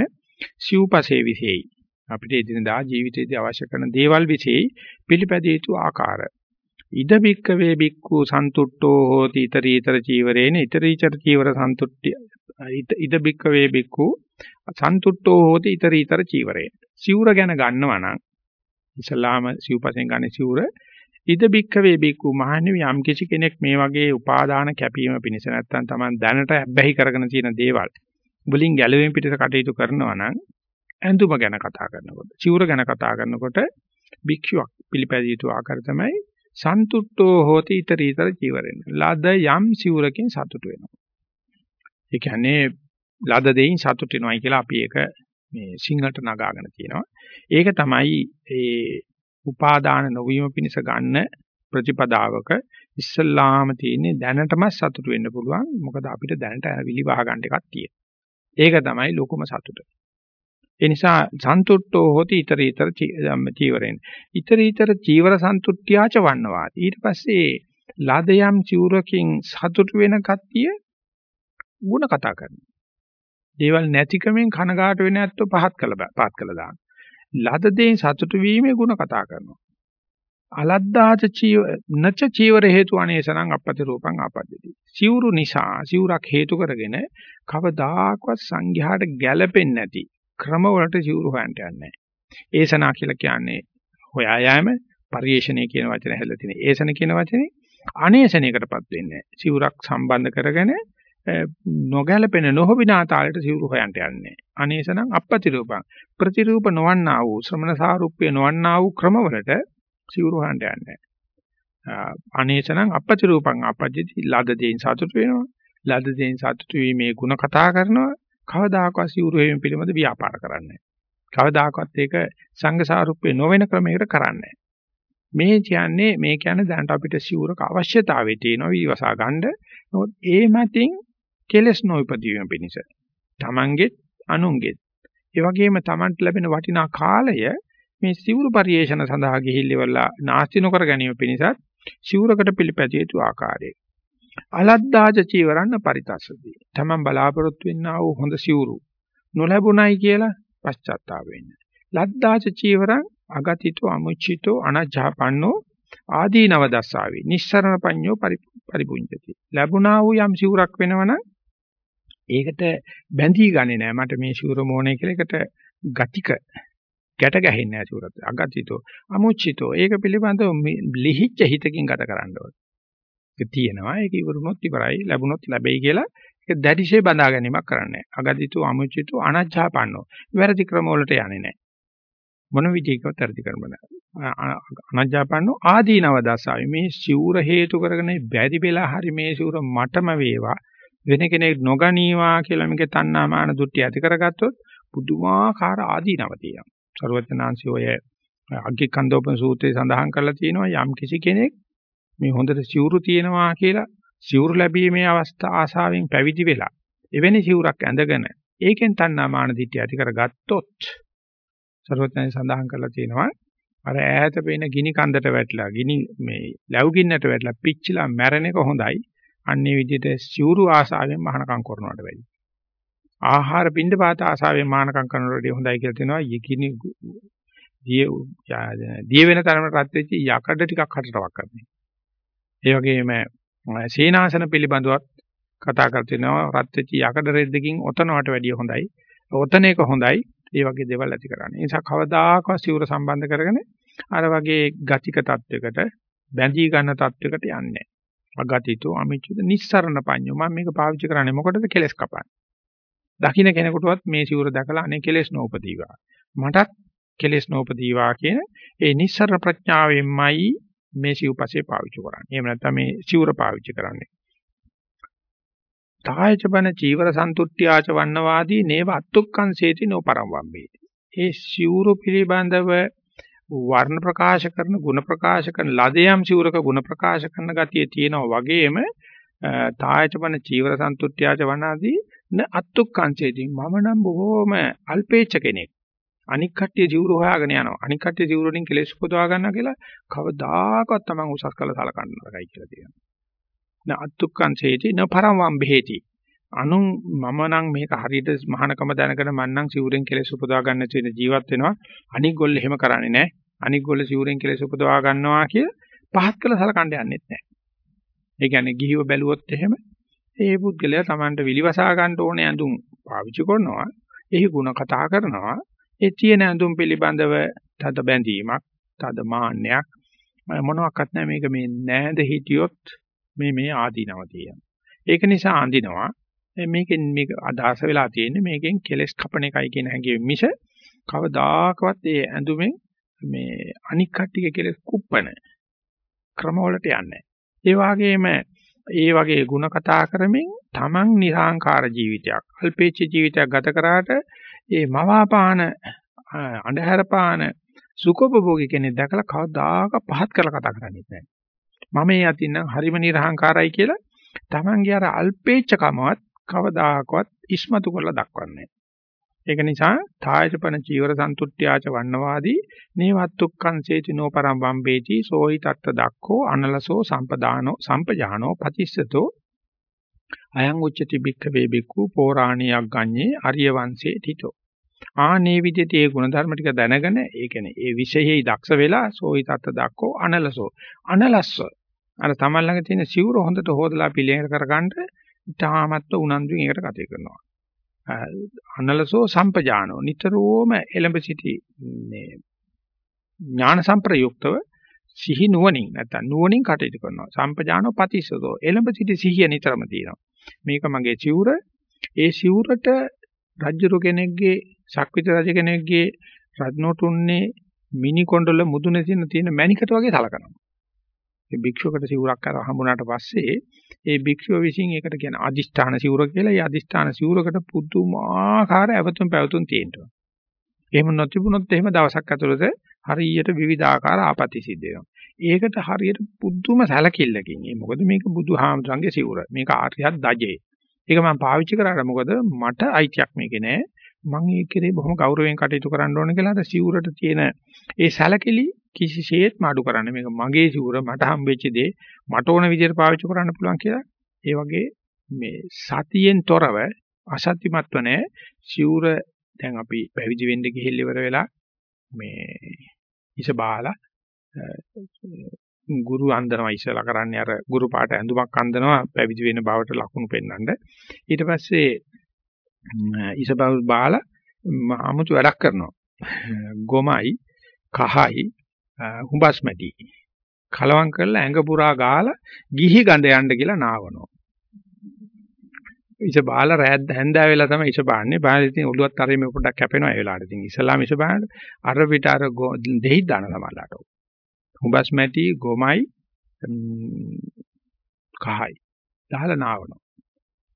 සිව්පසේ විශේෂයි අපිට එදිනදා ජීවිතයේදී අවශ්‍ය කරන දේවල් વિશેයි පිළිපැදිය යුතු ආකාර. ඉද බික්ක වේ බික්කු සන්තුට්ඨෝ හෝති ඊතරීතර චීවරේන ඊතරීචර චීවර සන්තුට්ඨි ඉද බික්ක වේ බික්කු සන්තුට්ඨෝ හෝති ඊතරීතර චීවරේන. සිවුර ගැන ගන්නවා නම් ඉස්ලාම සිව්පසෙන් ගන්න සිවුර ඉද බික්ක වේ බික්කු මහන්නේ යම් කිසි කෙනෙක් මේ වගේ උපාදාන කැපීම පිණිස නැත්තම් Taman දැනට බැහැි කරගෙන තියෙන දේවල් වලින් ගැලවීම පිටස කටයුතු කරනවා නම් ඇඳුම ගැන කතා කරනකොට, චිවුර ගැන කතා කරනකොට භික්ෂුවක් පිළිපැදිය යුතු ආකාරය තමයි සන්තුට්ඨෝ හෝති ඊතරීතර චිවරෙන්. ලද යම් සිවුරකින් සතුට වෙනවා. ඒ කියන්නේ ලද දෙයින් සතුට වෙනවයි කියලා අපි ඒක මේ සිංහලට නගාගෙන තියෙනවා. ඒක තමයි ඒ උපාදාන නොවීම පිණිස ගන්න ප්‍රතිපදාවක ඉස්සල්ලාම තියෙන්නේ දැනටම සතුට වෙන්න පුළුවන්. මොකද අපිට දැනට විලි වහ ගන්න එකක් තියෙනවා. ඒක තමයි ලොකුම සතුට. ඒ නිසා සන්තුට්ඨෝ හොති ඊතර ඊතර චීවරෙන්. ඊතර ඊතර චීවර සන්තුට්ඨ්‍යාච වන්නවා. ඊට පස්සේ ලදයම් චීවරකින් සතුට වෙන කට්ටිය ಗುಣ කතා කරනවා. දේවල් නැතිකමෙන් කනගාට වෙන ඇත්තෝ පහත් කළ පහත් කළ දාන. ලද දෙයින් සතුට වීමේ ಗುಣ කතා කරනවා. අලද්දාච චීව නච චීවර හේතු අනේසනං අපපති රූපං ආපද්දති. සිවුරු නිසා සිවුරක් හේතු කරගෙන කවදාකවත් සංඝයාට ගැළපෙන්නේ නැති ක්‍රම වලට සිවුරු හොයන්න යන්නේ ඒසනා කියලා කියන්නේ හොයා යෑම පරිේශණය කියන වචනේ හැදලා තියෙන. ඒසන කියන වචනේ අනේසනයකටපත් වෙන්නේ සිවුරක් සම්බන්ධ කරගෙන නොගැලපෙන නොහොබිනා තාලෙට සිවුරු හොයන්න යන්නේ. අනේසනම් අපපතිරූපං ප්‍රතිරූප නොවන්නා වූ ශ්‍රමණ සාරුප්‍ය නොවන්නා වූ ක්‍රමවලට සිවුරු හොයන්න යන්නේ. අනේසනම් අපපතිරූපං අපජ්ජති ලද දෙයින් සතුට වෙනවා. ලද දෙයින් සතුට වීමේ ಗುಣ කතා කරනවා. කවදාකවත් සිවුරු හේම පිළිබඳ ව්‍යාපාර කරන්නේ කවදාකවත් ඒක සංඝසාරුප්පේ නොවන ක්‍රමයකට කරන්නේ මේ කියන්නේ මේ කියන්නේ දැනට අපිට සිවුරක අවශ්‍යතාවය තියෙනවා විවසා ගන්න. නමුත් ඒ මතින් කෙලස් නොයිපදීම පිණිස. Tamanget අනුන්ගෙත්. ඒ වගේම Tamanට ලැබෙන වටිනා කාලය මේ සිවුරු පරිේෂණ සඳහා ගිහිල්ලිවලා නාස්ති නොකර ගැනීම පිණිසත් සිවුරකට පිළිපැදිය යුතු ආකාරය. අලද්දාජ චීවරන්න පරිතස්සති. තමන් බලාපොරොත්තු වෙන්නා වූ හොඳ සිවුරු නොලැබුණයි කියලා පශ්චාත්තාප වෙන්නේ. ලද්දාජ චීවරං අගතිතෝ අමුචිතෝ අනජ්ජාපන්නෝ ආදීනව දස්සාවි. නිස්සරණ පඤ්ඤෝ පරිපුඤ්ජති. ලැබුණා වූ යම් සිවුරක් වෙනවනම් ඒකට බැඳී ගන්නේ නැහැ. මට මේ සිවුර මොනේ කියලා එකට ගතික ගැට ගැහෙන්නේ නැහැ සිවුරත්. අගතිතෝ අමුචිතෝ ඒක පිළිබඳව ලිහිච්ච හිතකින් ගත කරන්න ඕනේ. ඒක තියෙනවා. ඒක ඉවරුනොත් ඉවරයි. ලැබුණොත් ලැබෙයි කියලා ඒක දැඩිශේ බඳා ගැනීමක් කරන්නේ නැහැ. අගදිතු අමුචිතු අනච්ඡාපන්නෝ. වැරදි ක්‍රම වලට යන්නේ නැහැ. මොන විදිහකවත් වැරදි කරන්න බෑ. අනච්ඡාපන්නෝ ආදීනව දසාවි. මේ සිවුර හේතු කරගෙන බැරි වෙලා හරි මේ සිවුර මටම වේවා. වෙන කෙනෙක් නොගනීවා කියලා මේකේ තණ්හාමාන දුට්ටි ඇති කරගත්තොත් පුදුමාකාර ආදීනව තියෙනවා. සර්වඥාන්සි ඔය අග්ගිකන්දෝපන සූත්‍රයේ සඳහන් කරලා තියෙනවා යම් කිසි කෙනෙක් මේ හොඳට සිවුරු තියෙනවා කියලා සිවුරු ලැබීමේ අවස්ථා ආසාවෙන් පැවිදි වෙලා එවැනි සිවුරක් ඇඳගෙන ඒකෙන් තණ්හා මාන දිට්ඨිය ඇති කරගත්තොත් සර්වඥයන් සඳහන් කරලා තියෙනවා අර ඈත පේන ගිනි කන්දට වැටලා ගිනි මේ ලැබුගින්නට වැටලා පිච්චිලා මැරෙන එක හොඳයි අන්නේ විදිහට සිවුරු ආසාවෙන් මහානකම් කරනවට වැඩි ආහාර පින්ඩ පාත ආසාවෙන් මහානකම් කරනවට වඩා හොඳයි කියලා තියෙනවා යකිනි දිය දිය වෙන තරමට රත් වෙච්ච යකඩ ටිකක් හටටවක් කරන්නේ ඒ වගේම සීනාසන පිළිබඳවත් කතා කර තිනවා රත් වෙච්ච යකඩ රෙද්දකින් ඔතනවට වැඩිය හොඳයි. ඔතන එක හොඳයි. ඒ වගේ දේවල් ඇති කරන්නේ. ඒ නිසා කවදාකවත් සිවුර සම්බන්ධ කරගෙන අර වගේ ගතික තත්වයකට බැඳී ගන්න තත්වයකට යන්නේ නැහැ. අගතිතෝ අමිච්ඡුද නිස්සරණ පඤ්ඤෝ මම මේක පාවිච්චි කරන්නේ මොකටද කෙලස් කපන්න. දකින්න කෙනෙකුටවත් මේ සිවුර දැකලා අනේ කෙලස් නෝපදීවා. මටත් කෙලස් නෝපදීවා කියන ඒ නිස්සරණ ප්‍රඥාවෙන්මයි මේ සිව්පසේ පාවිච්චි කරන්නේ. එහෙම නැත්නම් මේ සිවුර පාවිච්චි කරන්නේ. තායචබන චීවර සන්තුට්ඨ්‍යාච වන්නවාදී නේව අත්තුක්කං සේති නොපරම් වම්බේති. ඒ සිවුරු පිළිබඳව වර්ණ ප්‍රකාශ කරන ಗುಣ ප්‍රකාශ කරන ලදයම් සිවුරක ಗುಣ ප්‍රකාශ කරන ගතිය තියෙනවා වගේම තායචපන චීවර සන්තුට්ඨ්‍යාච වනාදී න අත්තුක්කංචේදී මම නම් බොහෝම අල්පේච්ඡ කෙනෙක් අනික් කට්ටිය ජීවුර හොයාගෙන යනවා අනික් කට්ටිය ජීවුර වලින් කෙලෙස් උපදවා ගන්නවා කියලා කවදාකවත් තමන් උසස් කළ සලකන්න නරකයි කියලා තියෙනවා න අත්තුක්කංචේදී න පරම් වම් බෙහෙති අනුන් මම නම් මේක හරියට මහානකම දැනගෙන මම නම් සිවුරෙන් කෙලෙස් උපදවා ගන්න තියෙන ජීවත් වෙනවා අනික් ගොල්ල එහෙම කරන්නේ නැහැ අනික් ගොල්ල සිවුරෙන් කෙලෙස් උපදවා ගන්නවා කිය පහත් කළ සලකන්න යන්නෙත් නැහැ ඒ කියන්නේ ගිහිව බැලුවොත් එහෙම ඒ පුද්ගලයා Tamanට විලිවසා ගන්න ඕනේ ඇඳුම් පාවිච්චි කරනවා. එහි ಗುಣ කතා කරනවා. ඒ තියෙන ඇඳුම් පිළිබඳව තද බැඳීමක් තද මාන්නයක් මොනවාක්වත් නැහැ මේක මේ නෑද හිටියොත් මේ මේ ආදීනව තියෙනවා. ඒක නිසා අඳිනවා. මේකෙන් මේක අදහස වෙලා තියෙන්නේ මේකෙන් කෙලස් කපන එකයි කියන හැඟීම මිස කවදාකවත් ඒ ඇඳුමෙන් මේ අනික් කට්ටිය කෙලස් කුප්පන ක්‍රමවලට යන්නේ ඒ වගේම ඒ වගේ ಗುಣ කතා කරමින් Taman නිර්හංකාර ජීවිතයක් අල්පේච්ඡ ජීවිතයක් ගත කරාට ඒ මවාපාන අඳුරපාන සුඛෝපභෝගී කෙනෙක් දැකලා කවදාක පහත් කරලා කතා කරන්නේ නැහැ. මම මේ අතින් නම් හරිම නිර්හංකාරයි කියලා Tamanගේ අර අල්පේච්ඡකමවත් කවදාකවත් ඉස්මතු කරලා දක්වන්නේ ඒක නිසා තායචපන චීවර සන්තුට්ඨ්‍යාච වන්නවාදී නේවත්තුක්ඛංසේති නෝපරම් වම්බේති සෝහි තත්ත දක්ඛෝ අනලසෝ සම්පදානෝ සම්පජානෝ පතිස්සතෝ. අයං උච්චති බික්ඛවේ බික්ඛු පෝරාණියක් ගන්නේ අරිය වංශේ තිතෝ. ආනේ විදිහට ඒ ಗುಣධර්ම ටික දැනගෙන ඒ කියන්නේ ඒ විශේෂයි දක්ෂ වෙලා සෝහි තත්ත දක්ඛෝ අනලසෝ. අනලස්ස. අර තමන් ළඟ තියෙන සිවුර හොඳට හොදලා පිළියෙල කරගන්න තාමත්ව උනන්දුවෙන් ඒකට කටයුතු කරනවා. අනලසෝ සම්පජානෝ නිතරම එලඹ සිටි මේ ඥාන සංප්‍රයුක්තව සිහි නුවණින් නැත්නම් නුවණින් කටයුතු කරනවා. සම්පජානෝ පතිසදෝ එලඹ සිටි සිහිය නිතරම තියෙනවා. මේක මගේ සිවුර. ඒ සිවුරට රජ්ජුරු කෙනෙක්ගේ ශක්විත රජ කෙනෙක්ගේ රත්නෝටුන්නේ මිනි කොණ්ඩල මුදුනේ තියෙන තියෙන මණිකට වගේ සලකනවා. ඒ භික්ෂුවකට සිවුරක් කර හම්බුනාට පස්සේ ඒ භික්ෂුව විසින් ඒකට කියන අදිෂ්ඨාන සිවුර කියලා. ඒ අදිෂ්ඨාන සිවුරකට පුදුමාකාර ඇවතුම් පැවතුම් තියෙනවා. එහෙම නොතිබුණොත් එහෙම දවසක් ඇතුළත හරියට විවිධාකාර ආපති සිද්ධ වෙනවා. ඒකට හරියට පුදුම සැලකිල්ලකින්. ඒ මොකද මේක බුදුහාමරංගේ සිවුර. මේක ආර්යත් දජේ. ඒක මම පාවිච්චි කරාට මොකද මට අයිතියක් මේකේ නෑ. මම ඒකේ බොහොම ගෞරවයෙන් කටයුතු කරන්න ඕන කියලා අර සිවුරට තියෙන ඒ සැලකිලි කිසිසේත් මාඩු කරන්න මේක මගේ සිවුර මට හම්බෙච්ච දේ මට ඕන විදිහට පාවිච්චි කරන්න පුළුවන් කියලා ඒ වගේ මේ සතියෙන් තොරව අසත්‍යමත්ව නැහැ සිවුර දැන් අපි පැවිදි වෙන්න ගිහිල්ල ඉවර වෙලා මේ ඉස බාලා ගුරු අන්දනවා ඉස්සලා කරන්නේ අර ගුරු පාට ඇඳුමක් අන්දනවා පැවිදි වෙන බවට ලකුණු පෙන්වන්න. ඊට පස්සේ ඉස බාලා අමුතු වැඩක් කරනවා ගොමයි කහයි හුඹස් මැටි කලවම් කරලා ඇඟ පුරා ගාලා ගිහි ගඳ යන්න කියලා නාවනවා. ඉස බාලා රෑත් හැන්දෑ වෙලා තමයි ඉස බාන්නේ. බාලා ඉතින් ඔළුවත් අරේ මේ පොඩ්ඩක් කැපෙනවා ඒ වෙලාවට. ඉතින් ඉස්ලාම ඉස බාන්න අර පිට අර දෙහි දාන සමාලාට. හුඹස් මැටි ගොමයි කහයි. දාලා නාවනවා.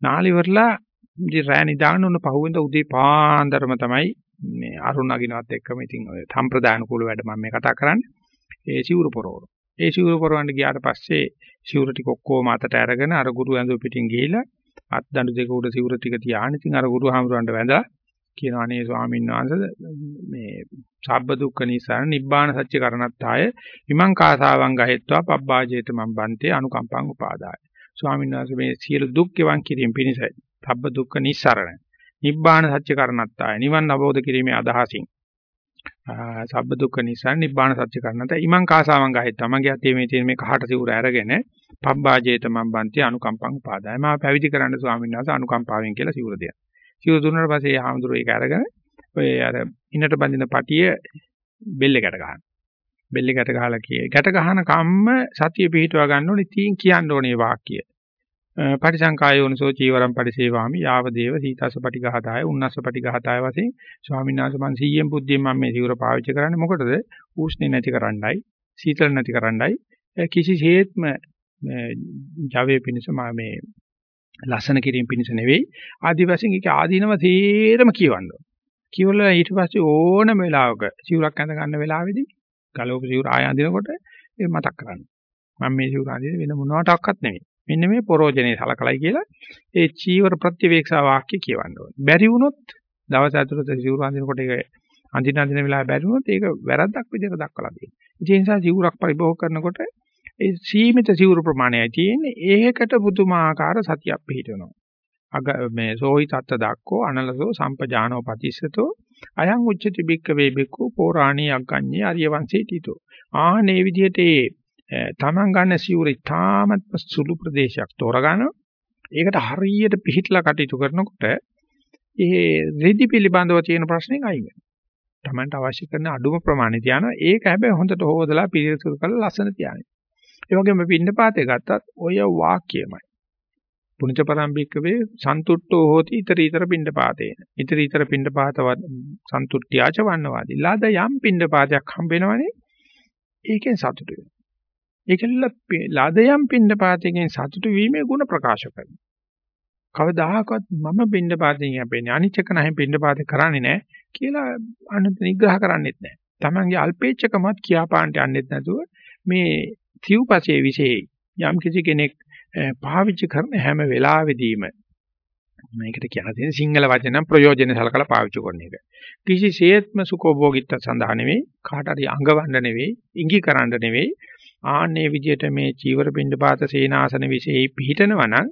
නාලි වරලා ඉතින් රෑ නිදාගෙන උන පහුවෙන්ද උදේ පාන්දරම තමයි මේ අරුණ නගිනවත් එක්කම ඉතින් ඔය සම්ප්‍රදාන කුල වැඩ මම මේ කතා කරන්නේ. ඒ සිවුරු පොරවන. ඒ සිවුරු පොරවන්න ගියාට පස්සේ සිවුරු ටික ඔක්කොම අතට අරගෙන අර ගුරු ඇඳුම් පිටින් ගිහිලා අත් දඬු දෙක උඩ සිවුරු ටික තියාගෙන ඉතින් අර ගුරු හාමුදුරන්ට වැඳලා කියනවා අනේ ස්වාමීන් වහන්සේ මේ සබ්බ දුක්ඛ නිසාර නිබ්බාන සත්‍ය කරණත්තාය විමං කාසාවං ගහෙත්වා පබ්බාජේත මම් බන්තේ අනුකම්පං උපාදාය ස්වාමීන් වහන්සේ මේ සියලු දුක් ගෙවන් කිරීම පිණිසයි සබ්බ දුක්ඛ නිස්සරණ නිබ්බාන සත්‍ය කරණත්තාය. නිවන් අවබෝධ කිරීමේ අදහසින්. සබ්බ දුක්ඛ නිසා නිබ්බාන සත්‍ය කරණත ඉමං කාසාවං ගහේ තමගේ අතේ මේ තියෙන මේ කහට සිවුර අරගෙන පබ්බාජේත මම් බන්ති අනුකම්පං උපාදාය. මා පැවිදි කරන්න ස්වාමීන් වහන්සේ අනුකම්පාවෙන් කියලා සිවුර දෙනවා. සිවුර දුන්නාට පස්සේ ඒ හාමුදුරුවෝ ඒක අරගෙන ඔය අර ඉන්නට බඳින පටිය බෙල්ලකට ගහන බෙල්ලකට ගහලා කියේ ගැට ගහන කම්ම සතිය පිහිටවා ගන්න ඕනේ. තීන් කියන්න ඕනේ වාක්‍ය. පටිසංකායෝනසෝ චීවරම් පරිසේවාමි. යාව දේව සීතස පටිඝාතාය උන්නස්ස පටිඝාතාය වශයෙන් ස්වාමීන් වහන්සේ මං 100න් බුද්ධියෙන් මම මේ සිවුර පාවිච්චි කරන්නේ. මොකටද? උෂ්ණේ නැති කරන්නයි සීතල නැති කරන්නයි. කිසිසේත්ම ජවයේ පිණිස මම මේ ලස්සන කිරීම පිණිස නෙවෙයි. ආදි වශයෙන් ඒක ආදීනව තේරම කියවන්න කියවලා ඊට පස්සේ ඕනම වෙලාවක සිවුරක් ඇඳ ගන්න වෙලාවේදී ගලවපු සිවුර ආය අඳිනකොට ඒ මතක් කරන්න. මම මේ සිවුර අඳින්නේ වෙන මොනවටවත් නෙමෙයි. මෙන්න මේ පරෝජනේ සලකලයි කියලා ඒ චීවර ප්‍රතිවේක්ෂා වාක්‍ය කියවන්න ඕනේ. බැරි වුණොත් දවස් ඇතුළත සිවුර අඳිනකොට ඒක අඳින අඳින වෙලාව බැරි වුණොත් ඒක වැරද්දක් විදිහට දක්වලා තියෙනවා. ඒ නිසා සිවුරක් පරිභෝග කරනකොට ඒ සීමිත සිවුරු ප්‍රමාණයයි තියෙන්නේ. ඒකට පුදුමාකාර සතියක් පිහිටවනවා. අග මේ සෝහි තත්ත දක්කෝ අනලසෝ සම්පජානෝ පතිස්සතෝ අයං උච්චති බික්ක වේ බික්කු පෝරාණී අග්ගඤ්ඤේ ආර්ය වංශේ තීතෝ ආනේ විදිහට ඒ තමන් ගන්න සිවුර ඉතාමත් සුළු ප්‍රදේශයක් තෝරගන්න ඒකට හරියට පිහිටලා කටයුතු කරනකොට ඒ රෙදි පිළිබඳව තියෙන ප්‍රශ්නෙන් අයින් වෙනවා. තමන්ට අවශ්‍ය කරන අඩුම ප්‍රමාණය තියනවා. ඒක හැබැයි හොඳට හොදලා පිළිසුදු කරලා ලස්සන තියන්නේ. ඒ වගේම පින්නපාතේ ගත්තත් ඔය වාක්‍යයමයි. පුනිත පරම්පිකවේ සන්තුට්ඨෝ හෝති ඊතර ඊතර පින්ඩපාතේන. ඊතර ඊතර පින්ඩපාත සන්තුට්ඨ්‍යාච වන්නවාදී. ලාද යම් පින්ඩපාතයක් හම්බ වෙනවනේ ඒකෙන් සතුටු වෙනවා. ඒකෙල්ල ලාද යම් පින්ඩපාතයෙන් සතුටු වීමේ ಗುಣ ප්‍රකාශ කරනවා. කවදාහකවත් මම පින්ඩපාතයෙන් යැපෙන්නේ අනිච්චක නැහැ පින්ඩපාතේ කරන්නේ නැහැ කියලා අනුත් නිග්‍රහ කරන්නේත් නැහැ. Tamange අල්පේච්ඡකමත් කියාපාන්නට යන්නෙත් නැතුව මේ සිව්පසේ විශේෂ යම් කිසි කෙනෙක් පාවිච්චි කරන හැම වෙලාවෙදීම මේකට කියන තියෙන සිංහල වචන ප්‍රයෝජන සලකලා පාවිච්චි කරන එක. කිසිසේත්ම සුඛෝභෝගීත්ව සඳහා නෙවෙයි, කාට හරි අඟවන්න නෙවෙයි, ඉඟි කරන්න නෙවෙයි. ආන්නේ විදිහට මේ චීවර පින්ඩපාත සේනාසන විශේෂයි පිහිටනවා නම්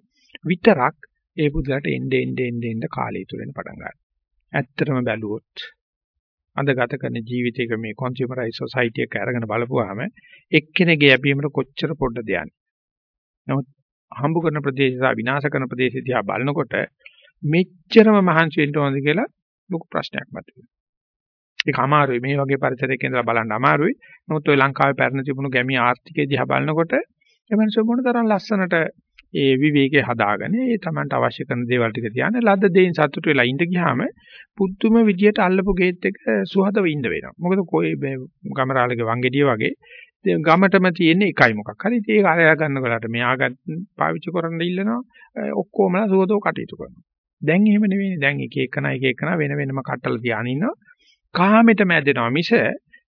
විතරක් ඒ පුදුලට එnde ende ende ende කාලය තුරෙන් පටන් ගන්නවා. ඇත්තටම බැලුවොත් අද ගත කරන ජීවිතයක මේ කන්සියුමරයිස් සොසයිටි එක අරගෙන බලපුවාම එක්කෙනෙක්ගේ යැපීමට කොච්චර පොඩ්ඩද යන්නේ. නමුත් හම්බ කරන ප්‍රදේශය සහ විනාශ කරන ප්‍රදේශය දිහා බලනකොට මෙච්චරම මහන්සි වෙන්න ඕනද කියලා ලොකු ප්‍රශ්නයක් මතුවෙනවා. ඒක අමාරුයි. මේ වගේ පරිසරයක ඉඳලා බලන්න අමාරුයි. නමුත් ඔය ලංකාවේ පැරණ තිබුණු ගැමි ආර්ථිකය දිහා බලනකොට ඒ මනුස්සය මොන තරම් ලස්සනට ඒ විවේකේ හදාගෙන ඒ Tamanට අවශ්‍ය කරන දේවල් ටික තියාන ලද්ද දෙයින් සතුට වෙලා ඉඳ ගියාම පුදුම විදියට අල්ලපු ගේට් එක සුහදව ඉඳ වෙනවා. මොකද කොයි ගමරාලගේ වංගෙඩිය වගේ ගමටම තියෙන එකයි මොකක් හරි ඉතින් ඒක අරයා ගන්නකොලට මෙයාගත් පාවිච්චි කරන්න ඉල්ලනවා ඔක්කොමලා සුවදව කටයුතු කරනවා දැන් එහෙම නෙවෙයි දැන් එක එකනා එක එකනා වෙන වෙනම කට්ටල තියාගෙන ඉන්නවා කාමෙට මැදෙනවා මිස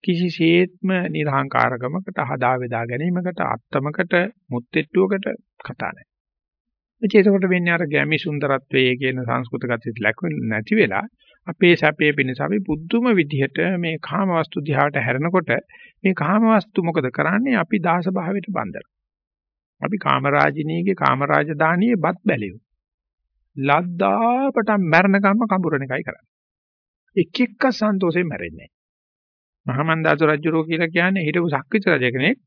කිසිසේත්ම නිර්හංකාරකමකට හදා වේදා ගැනීමකට අත්තමකට මුත්widetildeකට කතා නැහැ. ඒකේතකොට වෙන්නේ අර ගැමි සුන්දරත්වයේ කියන සංස්කෘත ගතිය ලැබෙන්නේ නැති වෙලා අපේ සැපේ පිණිස අපි පුදුම විදිහට මේ කාම වස්තු දිහාට හැරෙනකොට මේ කාම වස්තු මොකද කරන්නේ අපි දාස භාවයට බඳිනවා. අපි කාමරාජිනීගේ කාමරාජධානියේ බත් බැලියු. ලද්දාපට මරණකම්ම කඹුරණ එකයි කරන්නේ. එක් එක්ක සන්තෝෂයෙන් මැරෙන්නේ නැහැ. මහමන්දාසු රජුරෝ කියලා කියන්නේ හිටපු සක්විති රජ කෙනෙක්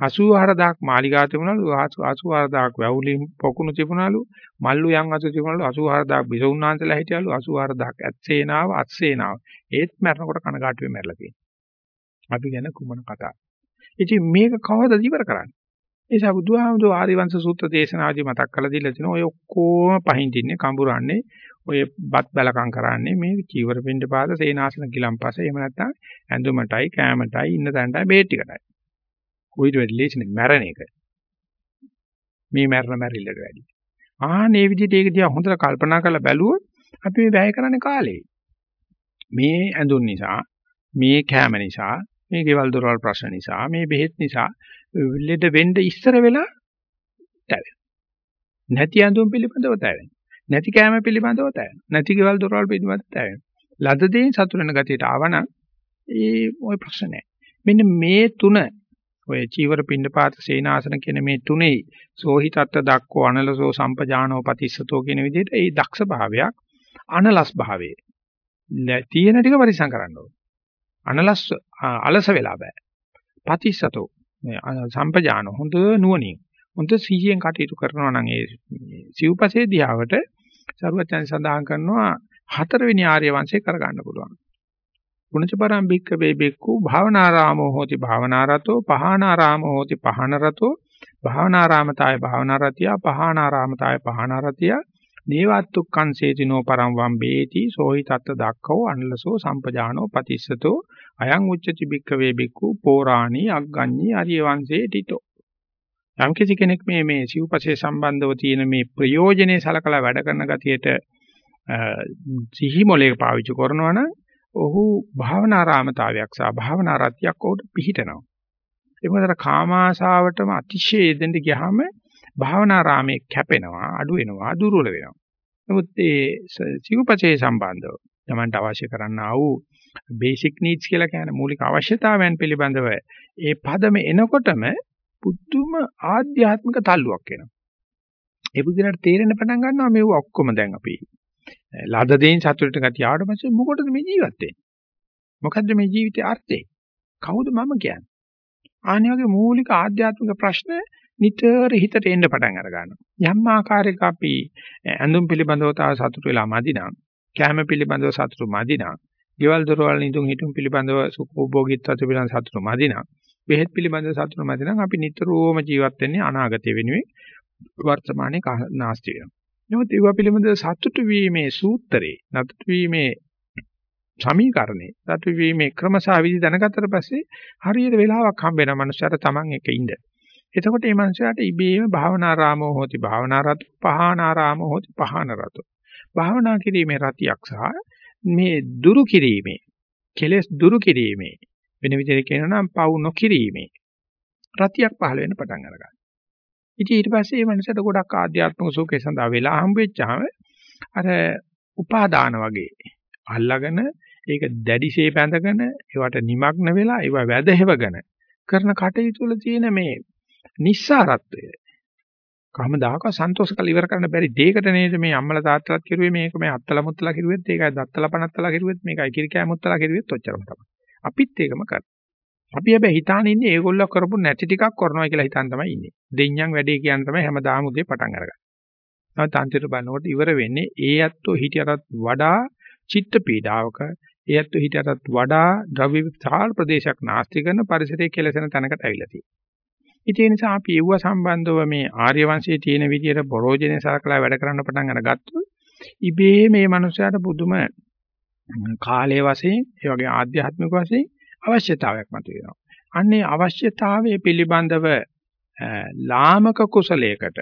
84000ක් මාලිගා තිබුණලු 84000ක් වැවුලින් පොකුණු තිබුණලු මල්ලු යන් අතු තිබුණලු 84000ක් බිසවුන්නාන්සලා හිටියලු 84000ක් ඇත්සේනාව අත්සේනාව ඒත් මරනකොට කනගාටුවේ මැරලා තියෙනවා. අපි ගැන කුමන කතාව ඉතින් මේක කවදද ඉවර කරන්නේ? ඒ නිසා බුදුහාමුදුර ආරිවංශ සූත්‍ර දේශනාදී මතක් කරලා දීලා තිනවා ඔය ඔක්කොම පහින් තින්නේ කඹරන්නේ ඔය බත් බැලකම් කරන්නේ මේ චීවර පින්ඩ පාද සේනාසන ගිලම්පස එහෙම නැත්නම් ඇඳුමටයි කෑමටයි ඉන්න තැනටයි බේත් ටිකටයි උවිත වැඩි ලේසිනේ මැරණ එක. මේ මැරණ මැරිල්ලට වැඩි. ආනේ විදිහට ඒක දිහා හොඳට කල්පනා කරලා බැලුවොත් අපි මේ වැය කරන්නේ කාලේ. මේ ඇඳුන් නිසා, මේ කැම නිසා, මේ ගෙවල් දොරවල් ප්‍රශ්න නිසා, මේ බෙහෙත් නිසා ලෙඩ වෙන්න ඉස්සර වෙලා තැවෙන. නැති ඇඳුම් පිළිබඳව තැවෙන. නැති කැම පිළිබඳව තැවෙන. නැති ගෙවල් දොරවල් පිළිබඳව තැවෙන. ලද දෙයින් සතුටු වෙන ගතියට ආවනම් ඒ ওই ප්‍රශ්න නැහැ. මෙන්න මේ තුන ඔය චීවර පින්නපාත සේනාසන කියන මේ තුනේ සෝහි තත්ත දක්කෝ අනලසෝ සම්පජානෝ පතිස්සතෝ කියන විදිහට ඒ දක්ෂ භාවයක් අනලස් භාවයේ තියෙන ටික පරිසම් කරන්න ඕන. අනලස් අලස වෙලා බෑ. පතිස්සතෝ සම්පජානෝ හොඳ නුවණින් හොඳ සිහියෙන් කටයුතු කරනවා නම් ඒ සිව්පසේ දිහාවට සරුවචන් සඳහන් කරනවා හතරවෙනි ආර්ය වංශේ කරගන්න පුළුවන්. ගුණච පරම් බික්ක වේ බික්කු භාවනාරාමෝ හෝති භාවනාරතෝ පහානාරාමෝ හෝති පහනරතෝ භාවනාරාමතාය භාවනාරතිය පහානාරාමතාය පහනාරතිය නේවත්තුක්කං සේතිනෝ පරම් වම් බේති සෝහි තත්ත දක්ඛෝ අනලසෝ සම්පජානෝ පතිස්සතෝ අයං උච්චති බික්ක වේ බික්කු පෝරාණී අග්ගඤ්ඤී ආර්ය වංශේ ටිතෝ යම් කිසි කෙනෙක් මේ මේ සිව්පසේ සම්බන්ධව තියෙන මේ ප්‍රයෝජනේ සලකලා වැඩ කරන ගතියට සිහි මොලේක පාවිච්චි කරනවා නම් ඔහු භාවනාරාමතාවයක් සහ භාවනා රතියක් උට පිහිටනවා. ඒ මොකද කාමාශාවටම අතිශය දෙන්න ගියාම භාවනාරාමයේ කැපෙනවා, අඩු වෙනවා, දුර්වල වෙනවා. නමුත් ඒ සිව්පචේ සම්බන්ධව තමන්ට අවශ්‍ය කරන්නා වූ බේසික් නීඩ්ස් කියලා කියන මූලික අවශ්‍යතාවයන් පිළිබඳව ඒ පදම එනකොටම පුදුම ආධ්‍යාත්මික තල්ලුවක් එනවා. ඒ බුද්ධිලට තේරෙන්න පටන් ගන්නවා මේව ඔක්කොම දැන් අපි ලද දෙයින් සතුටට ගතිය ආවට පස්සේ මොකටද මේ ජීවත් වෙන්නේ? මොකද්ද මේ ජීවිතයේ අර්ථය? කවුද මම කියන්නේ? ආන්නේ වගේ මූලික ආධ්‍යාත්මික ප්‍රශ්න නිතර හිතට එන්න පටන් අර ගන්නවා. යම් ආකාරයක අපි ඇඳුම් පිළිබඳව තා සතුට වෙලා මදි නම්, කැම පිළිබඳව සතුට මදි නම්, ගෙවල් දොරවල් නිදුන් හිටුම් පිළිබඳව සුඛෝභෝගීත්වය පිළිබඳව සතුට මදි නම්, බෙහෙත් පිළිබඳව සතුට මදි නම් අපි නිතරම ජීවත් වෙන්නේ අනාගතය වෙනුවෙන් වර්තමානයේ නාස්ති වෙනවා. නමුත් ඒවා පිළිබඳව සතුට වීමේ සූත්‍රේ, සතුට වීමේ සමීකරණේ, සතුට වීමේ ක්‍රමසාවිදි දැනගත්තට පස්සේ හරියට වෙලාවක් හම්බ වෙනවා මනුස්සයාට Taman එක ඉන්න. එතකොට මේ මනුස්සයාට ඉබේම භාවනාරාමෝ හෝති භාවනාරත පහානාරාමෝ හෝති පහානරතෝ. භාවනා කිරීමේ රතියක් සහ මේ දුරු කිරීමේ කෙලෙස් දුරු කිරීමේ වෙන විදිහට කියනවා නම් පවු නොකිරීමේ රතියක් පහළ වෙන්න පටන් අරගන්නවා. ඉතින් ඊට පස්සේ මේ මනසට ගොඩක් ආධ්‍යාත්මික සුඛය සඳහා වෙලා හම්බෙච්චාම අර උපාදාන වගේ අල්ලාගෙන ඒක දැඩිශේ බැඳගෙන ඒවට নিমগ্ন වෙලා ඒව වැදහෙවගෙන කරන කටයුතු වල තියෙන මේ නිස්සාරත්වය කවමදාක සන්තෝෂ කළ ඉවර කරන්න බැරි දෙයකට නේද මේ අම්මලා තාත්තලාත් කිරුවේ මේක මේ අත්තලා මුත්තලා කිරුවෙත් ඒකයි දත්තලා පනත්තලා කිරුවෙත් මේකයි කිරිකෑ මුත්තලා කිරුවෙත් ඔච්චරම තමයි. අපිත් ඒකම කරා. අපි හැබැයි හිතාන ඉන්නේ ඒගොල්ලෝ කරපු නැති ටිකක් කරනවා කියලා හිතාන තමයි ඉන්නේ. දෙඤ්ඤම් වැඩේ කියන තමයි හැමදාම උදේ පටන් අරගන්නේ. නමුත් අන්තිමට බලනකොට ඉවර වෙන්නේ ඒ ඇත්තෝ හිටියටත් වඩා චිත්ත පීඩාවක ඒ ඇත්තෝ හිටියටත් වඩා ද්‍රව්‍ය විශාල ප්‍රදේශයක් නාස්ති කරන පරිසරයේ කෙලසෙන තැනකට ඇවිල්ලා තියෙනවා. ඉතින් ඒ නිසා අපි ඒව සම්බන්ධව මේ ආර්ය වංශයේ තියෙන විදිහට පරෝජනේ සලකලා වැඩ කරන්න පටන් අරගත්තොත් ඉබේ මේ මනුස්සයාට පුදුම කාලයේ වශයෙන් ඒ වගේ ආධ්‍යාත්මික වශයෙන් අවශ්‍යතාවයක් මතුවෙනවා. අන්නේ අවශ්‍යතාවයේ පිළිබඳව ලාමක කුසලයකට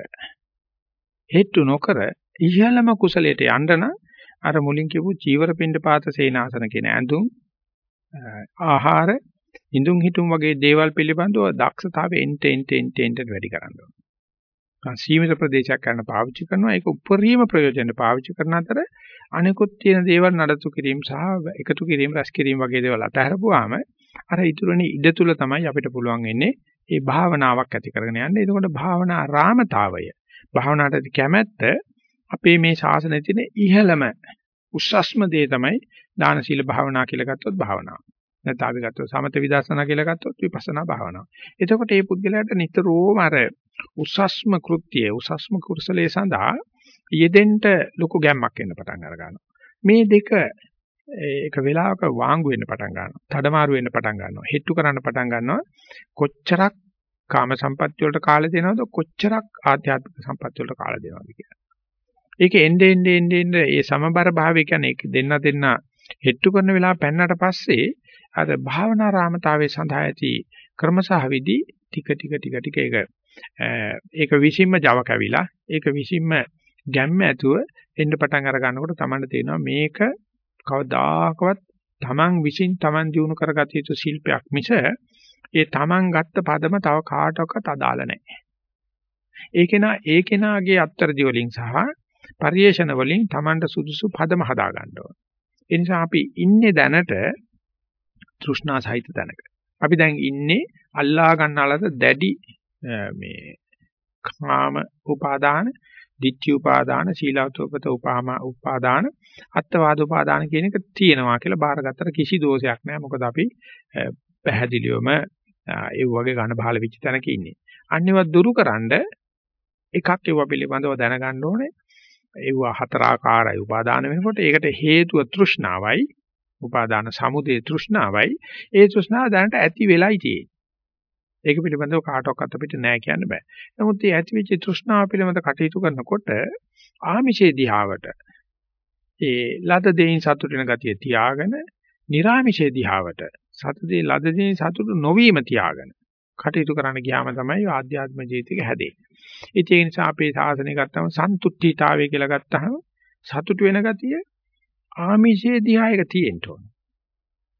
හේතු නොකර ඉහළම කුසලයට යන්න නම් අර මුලින් කියපු චීවර පින්ඩ පාත සේනාසන කියන ඇඳුම් ආහාර ඉඳුන් හිටුම් වගේ දේවල් පිළිබඳව දක්ෂතාවය එන්ට එන්ට එන්ට එන්ට වැඩි කරන්න ඕන. සීමිත ප්‍රදේශයක් කරන පාවිච්චි කරනවා ඒක උපරිම ප්‍රයෝජනෙට පාවිච්චි කරන අතර අනිකුත් තියෙන දේවල් නඩත්තු කිරීම සහ එකතු කිරීම රැස් කිරීම වගේ දේවල් අතහැරපුවාම අර ඉතුරුනේ ඉඩ තුල තමයි අපිට පුළුවන් වෙන්නේ මේ භාවනාවක් ඇති කරගෙන යන්න. එතකොට භාවනා රාමතාවය භාවනාවට කැමැත්ත අපේ මේ ශාසනයේ තියෙන ඉහළම උස්සස්ම දේ තමයි දාන සීල භාවනා කියලා ගත්තොත් භාවනාව. නැත්නම් අපි ගත්තොත් සමත විදර්ශනා කියලා ගත්තොත් විපස්සනා භාවනාව. එතකොට මේ පුද්ගලයාට නිතරම අර උසස්ම කෘත්‍යය උසස්ම කුසලයේ සඳහා යෙදෙන්න ලොකු ගැම්මක් එන්න පටන් අර ගන්නවා. මේ දෙක එක වෙලාවක වාංගු වෙන්න පටන් ගන්නවා. තඩමාරු වෙන්න පටන් ගන්නවා. හෙට්ටු කරන්න පටන් ගන්නවා. කොච්චරක් කාම සම්පත්‍ය වලට කාලය දෙනවද කොච්චරක් ආධ්‍යාත්මික සම්පත්‍ය වලට කාලය දෙනවද කියලා. ඒක එnde ende ende ende ඒ සමබර භාවය කියන්නේ ඒක දෙන්න දෙන්න හෙට්ටු කරන වෙලාව පෙන්නට පස්සේ අර භාවනා රාමතාවයේ සඳහා ඇති ක්‍රමසහ විදි ටික ටික ටික ටික ඒක ඒක විසින්ම Java කැවිලා ඒක විසින්ම ගැම්ම ඇතුව එන්න පටන් අර ගන්නකොට තමයි තේරෙනවා මේක කවදාකවත් Taman විසින් Taman දිනු කරගත යුතු ශිල්පයක් මිස ඒ Taman ගත්ත පදම තව කාටවත් අදාළ නැහැ. ඒකේනා ඒකේනාගේ අත්තරදි වලින් සහ පරිේශන වලින් Tamanට සුදුසු පදම හදා ගන්න ඕන. ඒ නිසා අපි ඉන්නේ දැනට තෘෂ්ණා සහිත තැනක. අපි දැන් ඉන්නේ අල්ලා ගන්නාලද දැඩි මේ කාම උපාදාන, ditthi උපාදාන, සීලවතෝපත උපාම උපාදාන, අත්වාද උපාදාන කියන එක තියෙනවා කියලා බාරගත්තට කිසි දෝෂයක් නැහැ. මොකද අපි පැහැදිලිවම ඒ වගේ ඝන බහල වෙච්ච තැනක ඉන්නේ. අන්නේවත් දුරුකරනද එකක් ඒව පිළිබඳව දැනගන්න ඕනේ. ඒව හතරාකාරයි උපාදාන වෙනකොට ඒකට හේතුව තෘෂ්ණාවයි උපාදාන සමුදේ තෘෂ්ණාවයි ඒ තෘෂ්ණාව දැනට ඇති වෙලයි තියෙන්නේ. ඒක පිළිබඳව කාටවත් අපිට නෑ කියන්න බෑ. නමුත් මේ ඇතිවෙච්ච තෘෂ්ණාව පිළිබඳ කටයුතු කරනකොට ආමිෂේ දිහාවට ඒ ලද දෙයින් සතුට වෙන ගතිය තියාගෙන නිර්ආමිෂේ දිහාවට සතුටේ ලද දෙයින් සතුට නොවීම තියාගෙන කටයුතු කරන්න ගියාම තමයි ආධ්‍යාත්ම ජීවිතයක හැදෙන්නේ. ඒ නිසා අපේ සාසනය ගත්තම සන්තුට්ඨීතාවය කියලා ගත්තහම සතුට වෙන ගතිය ආමිෂයේ දිහා එක තියෙන්න ඕන.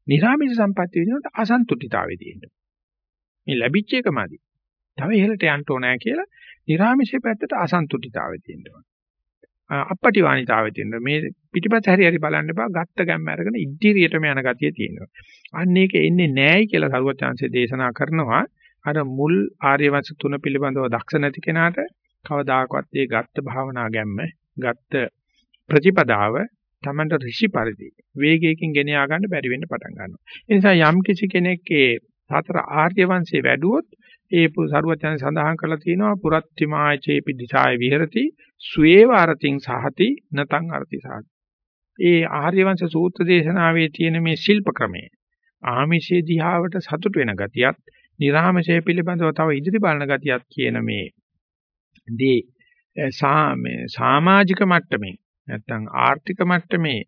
නිර්ාමිෂ සම්පatti විදිනකොට අසන්තුටිතාවේ තියෙනවා. මේ ලැබිච්ච එකමදි. තව ඉහළට යන්න ඕනෑ කියලා නිර්ාමිෂයේ පැත්තට අසන්තුටිතාවේ තියෙනවා. අපපටි වාණිතාවේ තියෙනවා. මේ පිටිපස්ස හැරි හැරි බලන්න එපා. ගත්ත ගැම්ම අරගෙන ඉදිරියටම යන ගතිය තියෙනවා. අන්න ඒක එන්නේ නැහැයි කියලා සරුවත් chance දේශනා කරනවා. අර මුල් ආර්ය වංශ තුන පිළිබඳව දක්ෂ නැති කෙනාට කවදාකවත් ඒ ගත්ත භාවනා ගැම්ම, ගත්ත ප්‍රතිපදාව තමන්ට ඍෂි පරිදි වේගයකින් ගෙන යා ගන්න බැරි වෙන්න පටන් ගන්නවා. ඒ නිසා යම් කිසි කෙනෙක්ගේ සතර ආර්ය වංශේ වැඩුවොත් ඒ සරුවචන සඳහන් කරලා තියෙනවා පුරත්තිමාය චේපි දිසාය විහෙරති සුවේව අරතින් සහති නතං අරති සහති. ඒ ආර්ය වංශ සූත්‍ර දේශනාවේ තියෙන මේ ශිල්ප ක්‍රමය ආමිෂේ දිහාවට සතුට වෙන ගතියත්, නිර්ආමෂය පිළිබඳව තව ඉදිරි බලන ගතියත් කියන මේ දී සාමාජික මට්ටමේ නැත්තම් ආර්ථික මට්ටමේ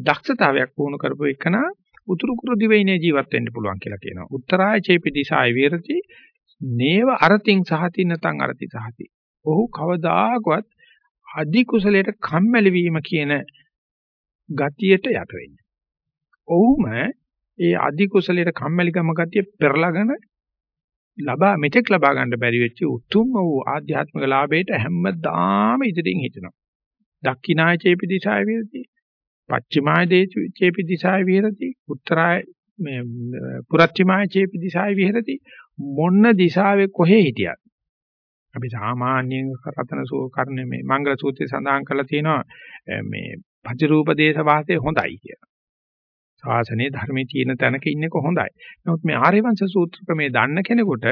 දක්ෂතාවයක් වුණු කරපු එකන උතුරු කුරු දිවයිනේ ජීවත් වෙන්න පුළුවන් කියලා කියනවා. උත්තරාය චේපි දිසාය විරති නේව අරතින් සහති නැතන් අරති සහති. ඔහු කවදාකවත් අධි කුසලයට කම්මැලි වීම කියන ගතියට යට වෙන්නේ. ඔහුම ඒ අධි කුසලයට කම්මැලිකම ගතිය පෙරලාගෙන ලබා මෙතෙක් ලබා ගන්න බැරි වෙච්ච උතුම් වූ ආධ්‍යාත්මික ලාභයට හැමදාම ඉදිරියෙන් හිටිනවා. දක්ඛිනාය චේපි දිසාය විරති. පච්චිමාය චේපි දිසාය විරති. උත්තරාය මේ පුරච්චිමාය චේපි දිසාය විහෙරති. මොන්න දිසාවේ කොහේ හිටියත් අපි සාමාන්‍යයෙන් රතන සූකරණේ මේ මංගල සූත්‍රයේ සඳහන් කරලා තියෙනවා මේ පතිරූප දේශ වාසය හොඳයි කියලා. ශාසනයේ ධර්මයේ තියෙන තැනක ඉන්නක හොඳයි. නමුත් මේ ආර්යවංශ සූත්‍ර ක්‍රමේ දන්න කෙනෙකුට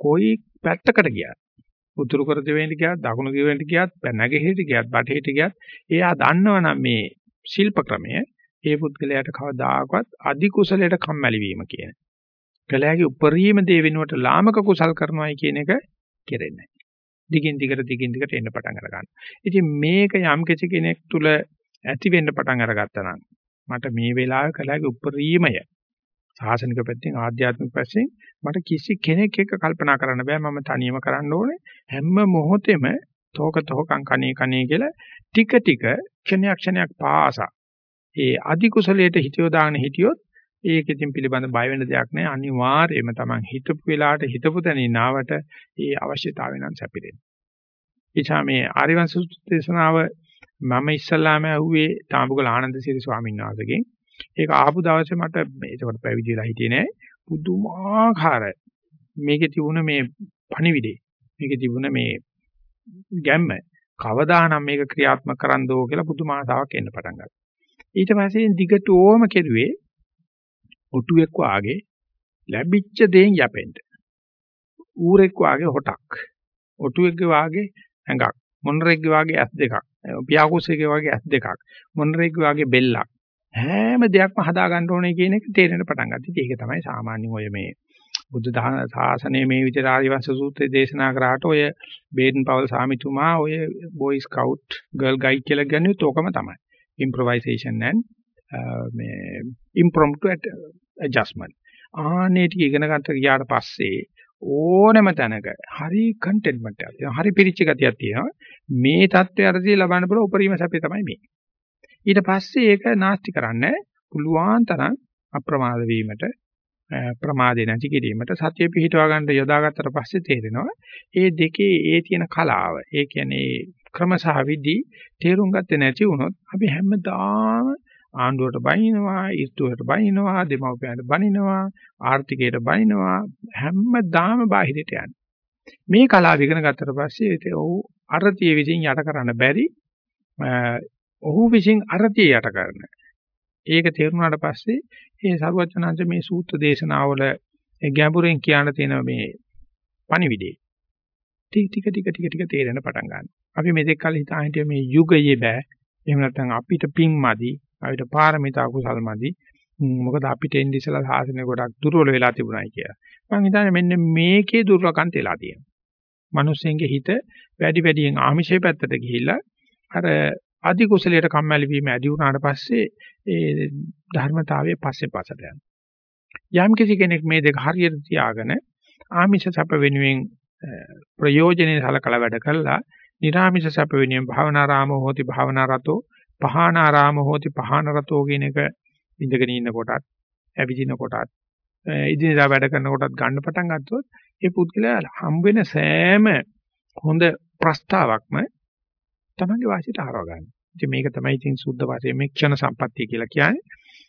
කොයි පැත්තකට ගියත් උතුරු කර දෙවෙන්ට ගියත් දකුණු දෙවෙන්ට ගියත් නැගෙහිට ගියත් බටහිට ගියත් එයා දන්නවනම් මේ ශිල්ප ක්‍රමය ඒ පුද්ගලයාට කවදාකවත් අධි කුසලයට කම්මැලි වීම කියන. කලයාගේ උපරිම දේ වෙනුවට ලාමක කුසල් කරනවායි කියන එක කෙරෙන්නේ නැහැ. දිගින් දිගට දිගින් දිගට එන්න පටන් අර ගන්නවා. ඉතින් මේක යම් කෙනෙක් තුල ඇති වෙන්න පටන් අරගත්තා නම් මට මේ වෙලාවේ කලයාගේ උපරිමය සාසනික පැත්තෙන් ආධ්‍යාත්මික පැත්තෙන් මට කිසි කෙනෙක් එක්ක කල්පනා කරන්න බෑ මම තනියම කරන්න ඕනේ හැම මොහොතෙම තෝක තෝකං කණේ කණේ කියලා ටික ටික ක්ෂණයක් ක්ෂණයක් පාසා ඒ අධි කුසලයට හිතියෝ දාගෙන හිටියොත් ඒක ඉතින් පිළිබඳ බය වෙන දෙයක් නෑ අනිවාර්යයෙන්ම Taman හිතපු වෙලාවට හිතපු තැනින් ආවට ඒ අවශ්‍යතාවය නම් සැපිරෙනවා. එචා මේ ආරිවංශ දේශනාව මම ඉස්සල්ලාම ඇහුවේ තාඹුගල ආනන්ද සිරි ස්වාමීන් වහන්සේගෙන් ඒක ආපු දවසේ මට ඒකට පැවිදි වෙලා හිටියේ නෑ. පුදුමාකාර මේකේ තිබුණ මේ පණිවිඩේ. මේකේ තිබුණ මේ ගැම්ම කවදානම් මේක ක්‍රියාත්මක කරන්න ඕ කියලා පුදුම ආසාවක් එන්න පටන් ගත්තා. ඊට පස්සේ දිගට ඕම කෙරුවේ ඔටුවෙක් වාගේ ලැබිච්ච දේන් යැපෙන්න. ඌරෙක් වාගේ හොටක්. ඔටුවෙක් වාගේ ඇඟක්. මොනරෙක් වාගේ ඇස් දෙකක්. පියාකුසෙක් වාගේ ඇස් දෙකක්. මොනරෙක් වාගේ බෙල්ලක්. හැම දෙයක්ම හදා ගන්න ඕනේ කියන එක තේරෙන්න පටන් ගත්තා. ඉතින් ඒක තමයි සාමාන්‍යයෙන් ඔය මේ බුද්ධ ශාසනයේ මේ විදිහට ආදිවාසී සූත්‍රයේ දේශනා කරාට ඔය බේඩන් පවල් සාමිතුමා ඔය බෝයි ස්කවුට් ගර්ල් ගයිඩ් කියලා කියන්නේ තෝකම තමයි. improvisation and uh, මේ impromptu adjustment. ආනේ ටික ඉගෙන ගන්න ගියාට පස්සේ ඕනෑම තැනක හරි කන්ටෙන්ට්මන්ට් එකක් තියෙනවා. හරි පිරිච්ච ගතියක් තියෙනවා. මේ தත්ත්වය අරදී ලබන්න පුළුවන් උපරිම සැපේ තමයි මේ. ඊට පස්සේ ඒක නාස්ති කරන්න පුළුවන් තරම් අප්‍රමාද වීමට ප්‍රමාදේ නැති කිරීමට සතිය පිහිටවා ගන්න යොදාගත්තට පස්සේ තේරෙනවා ඒ දෙකේ ඒ තියෙන කලාව ඒ කියන්නේ ක්‍රමසහ විදි තේරුම් ගත්තේ නැති වුණොත් අපි හැමදාම ආණ්ඩුවට බනිනවා ඊර්තුවට බනිනවා දෙමව්පියන්ට බනිනවා ආර්ථිකයට බනිනවා හැමදාම බාහිරට යන්නේ මේ කලාව ඉගෙන ගත්තට පස්සේ ඒක ඔව් අරතිය විසින් යට කරන්න බැරි ඔහු විසින් අරතිය යට කරන. ඒක තේරුණාට පස්සේ මේ සරුවචනංශ මේ සූත්‍ර දේශනාවල ගැඹුරෙන් කියන්න තියෙන මේ පණිවිඩේ ටික ටික ටික ටික ටික තේරෙන පටන් ගන්නවා. අපි මෙතෙක් කල හිතා හිටිය මේ යුගයේ බෑ. එහෙම නැත්නම් අපිට පිං මදි, අපිට පාරමිතා කුසල් මදි. මොකද අපිට එන්නේ ඉස්සලා සාසනය ගොඩක් දුර්වල වෙලා තිබුණායි කියලා. මම හිතන්නේ මෙන්න මේකේ දුර්වලකම් තේලා තියෙනවා. මිනිස්සුන්ගේ හිත වැඩි වැඩියෙන් ආමිෂයේ පැත්තට ගිහිල්ලා අර අධි කුසලයට කම්මැලි වීම ඇති වුණාට පස්සේ ඒ ධර්මතාවයේ පස්සේ පස්සට යනවා. යම් කිසි කෙනෙක් මේ දෙක හරියට තියාගෙන ආමිෂ සැප වෙනුවෙන් ප්‍රයෝජනෙයි සලකලා වැඩ කළා නිර්ආමිෂ සැප වෙනුවෙන් භාවනාරාමෝ හෝති භාවනාරතෝ පහානාරාමෝ හෝති පහානරතෝ කියන එක ඉඳගෙන ඉන්න කොටත් ඇවිදින කොටත් ඉදිරියට වැඩ කරන කොටත් ගන්න පටන් ගත්තොත් ඒ පුද්ගලයා හම් වෙන සෑම හොඳ ප්‍රස්තාවක්ම තමන්ගේ වාසියට හරව ගන්න. ඉතින් මේක තමයි ඉතින් සුද්ධ වාසිය මේ ක්ෂණ සම්පත්තිය කියලා කියන්නේ.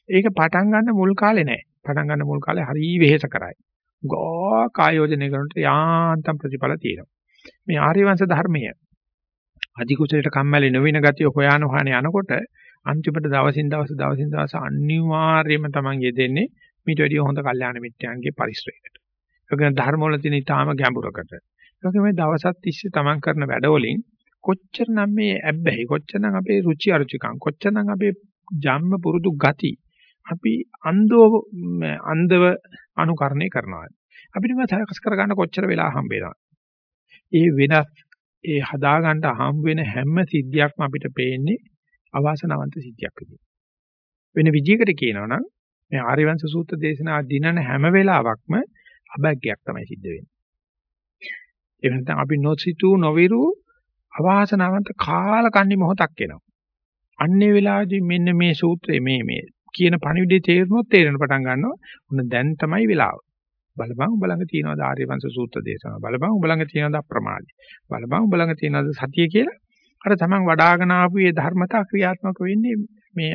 ඒක පටන් ගන්න මුල් කාලේ නෑ. පටන් ගන්න මුල් කාලේ හරි වෙහෙස කරයි. ගෝ කායෝජනය කරනට යාන්තම් ප්‍රතිඵල තියෙනවා. මේ ආර්ය වංශ ධර්මය අධිකුසලයට කම්මැලි නොවින ගතිය හොයාන හොයාන යනකොට අන්තිමට දවසින් දවස දවසින් දවස අනිවාර්යයෙන්ම තමන් යෙදෙන්නේ මීට වැඩිය හොඳ කල්යාණ මිත්‍යාන්ගේ පරිශ්‍රයකට. ඒක ධර්ම වල තියෙන ඊටාම ගැඹුරකට. ඒක මේ දවසත් තිස්සේ තමන් කරන වැඩවලින් කොච්චරනම් මේ ඇබ්බැහි කොච්චරනම් අපේ රුචි අරුචිකම් කොච්චරනම් අපේ ජම්ම පුරුදු ගති අපි අන්දව අන්දව අනුකරණය කරනවා. අපිට මේ සකස් කරගන්න කොච්චර වෙලා හම්බ වෙනවද? ඒ වෙනස් ඒ හදාගන්න හම්බ වෙන හැම සිද්ධියක්ම අපිට පේන්නේ අවාසනාවන්ත සිද්ධියක් විදියට. වෙන විදිහකට කියනවා නම් මේ ආර්යවංශ සූත්‍ර දේශනා දිනන හැම වෙලාවකම අභග්යක් තමයි සිද්ධ වෙන්නේ. ඒ වෙනතන් අපි නොසිතූ නොවිරු අවාසනාවන්ත කාලකන්ණි මොහොතක් එනවා. අන්නේ වෙලාවේදී මෙන්න මේ සූත්‍රයේ මේ මේ කියන පණිවිඩේ තේරුනොත් තේරෙන පටන් ගන්නවා. උන දැන් තමයි වෙලාව. බලපං උඹ ළඟ තියෙනවද ආර්යවංශ සූත්‍ර දේශනාව. බලපං උඹ ළඟ තියෙනවද අප්‍රමාදී. බලපං උඹ ළඟ තියෙනවද සතිය කියලා. අර තමන් වඩ아가න ආපු මේ ධර්මතා ක්‍රියාත්මක වෙන්නේ මේ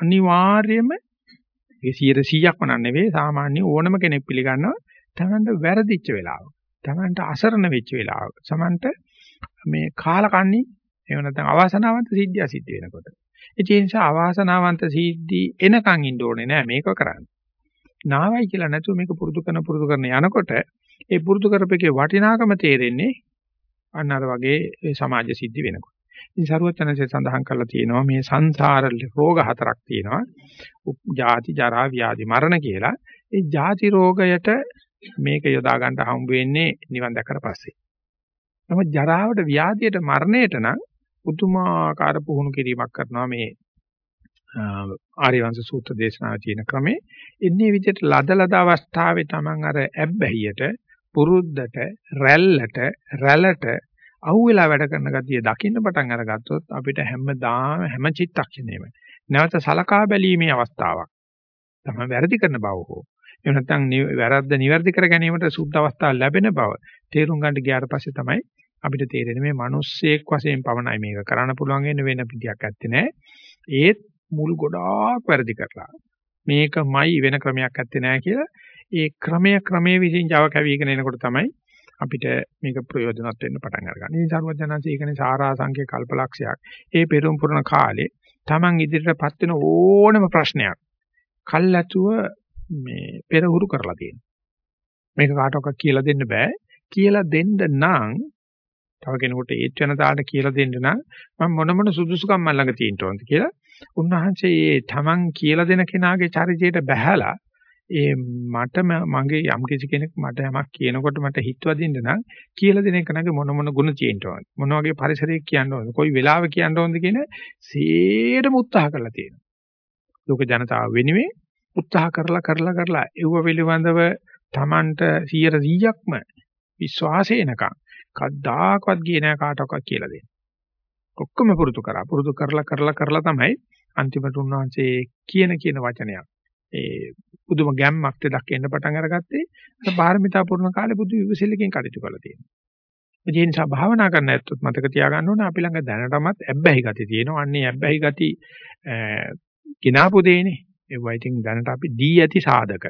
අනිවාර්යයෙන්ම ඒ 100%ක්ම නන් නෙවෙයි සාමාන්‍ය ඕනම කෙනෙක් පිළිගන්නවා තමන්ට වැරදිච්ච වෙලාව. තමන්ට අසරණ වෙච්ච වෙලාව. සමන්ට මේ කාලකන්ණි එහෙම නැත්නම් අවාසනාවන්ත සිද්ධිය සිද්ධ වෙනකොට. ඒ නිසා අවාසනාවන්ත සිද්ධි එනකන් ඉන්න ඕනේ නෑ මේක කරන්න. නාවයි කියලා නැතුව මේක පුරුදු කරන පුරුදු කරන යනකොට ඒ පුරුදු කරපේකේ වටිනාකම තේරෙන්නේ අන්න අර වගේ සමාජ සිද්ධි වෙනකොට. ඉතින් සරුවචනසේ සඳහන් කරලා තියෙනවා මේ සංසාර රෝග හතරක් තියෙනවා. ජාති ජරා ව්‍යාධි මරණ කියලා. ඒ ජාති රෝගයට මේක යොදා ගන්න හම්බ වෙන්නේ නිවන් දැකලා පස්සේ. නමුත් ජරාවට ව්‍යාධියට මරණයට නම් පුදුමාකාර පුහුණු කිරීමක් කරනවා මේ ආර්යවංශ සූත්‍ර දේශනාවේ තියෙන ක්‍රමේ. ඉන්නේ විදිහට ලද ලද අවස්ථාවේ Taman අර ඇබ්බැහියට පුරුද්දට රැල්ලට රැළට අහුවෙලා වැඩ කරන ගතිය දකින්න පටන් අරගත්තොත් අපිට හැමදාම හැම චිත්තක්ෂණයෙම නැවත සලකා බැලීමේ අවස්ථාවක් තමයි වැරදි කරන බව හෝ එහෙම නැත්නම් වැරද්ද නිවැරදි කර ගැනීමට සුද්ධ අවස්ථාවක් ලැබෙන බව තේරුම් ගන්න ගියාට පස්සේ තමයි අපිට තේරෙන්නේ මේ මිනිස්සෙක් වශයෙන් පවණයි මේක කරන්න පුළුවන් වෙන වෙන පිටියක් ඇත්තේ නැහැ ඒත් මුල් ගොඩාක් වැරදි කරලා මේකමයි වෙන ක්‍රමයක් ඇත්තේ නැහැ කියලා ඒ ක්‍රමය ක්‍රමයේ විසින් Java කැවිගෙන එනකොට තමයි අපිට මේක ප්‍රයෝජනවත් වෙන්න පටන් අරගන්න. ඉතින් සරුවචනන්සේ ඒකනේ සාරාංශික කල්පලක්ෂයක්. ඒ පෙරම් පුරණ කාලේ Taman ඉදිරියටපත් වෙන ඕනම ප්‍රශ්නයක් කල්ැතුව මේ පෙරහුරු කරලා තියෙනවා. මේක කාටවත් කියලා දෙන්න බෑ. කියලා දෙන්න නම් තව කෙනෙකුට ඒත් වෙන තාලට කියලා දෙන්න නම් මම මොන මොන සුදුසුකම් මම ළඟ තියෙන්න ඕනද කියලා උන්වහන්සේ ඒ Taman කියලා දෙන කෙනාගේ චරිතයට බැහැලා ඒ මට මගේ යම් කිසි කෙනෙක් මට යමක් කියනකොට මට හිතවදින්න නම් කියලා දෙන එක නැගේ මොන මොන ಗುಣ තියෙන්න ඕනද? මොන වගේ පරිසරයක කියන්න ඕනද? කොයි වෙලාවක කියන්න ඕනද? කියන සේරම උත්සාහ කරලා තියෙනවා. ලෝක ජනතාව වෙනුවෙන් උත්සාහ කරලා කරලා කරලා ඒව පිළිබඳව Tamanට 100%ක්ම විශ්වාසය එනකම් කද්දාකවත් ගියේ නැහැ කාටවත් කියලා දෙන්න. ඔක්කොම පුරුදු කරා. පුරුදු කරලා කරලා කරලා තමයි අන්තිමට උන්වහන්සේ කියන කියන වචනයක් ඒ පුදුම ගැම්මක් දෙයක් එන්න පටන් අරගත්තේ අර පාරමිතා පුරන කාලේ බුදු විවසිල්ලකින් කටයුතු කරලා තියෙනවා. ඒ නිසා භාවනා කරන්න ඇත්තොත් මතක තියාගන්න ඕනේ අපි ළඟ දැනටමත් ඇබ්බැහි ගති තියෙනවා. අන්නේ ඇබ්බැහි ගති කිනාපු දෙන්නේ. ඒ වයිටින් දැනට අපි දී ඇති සාධක.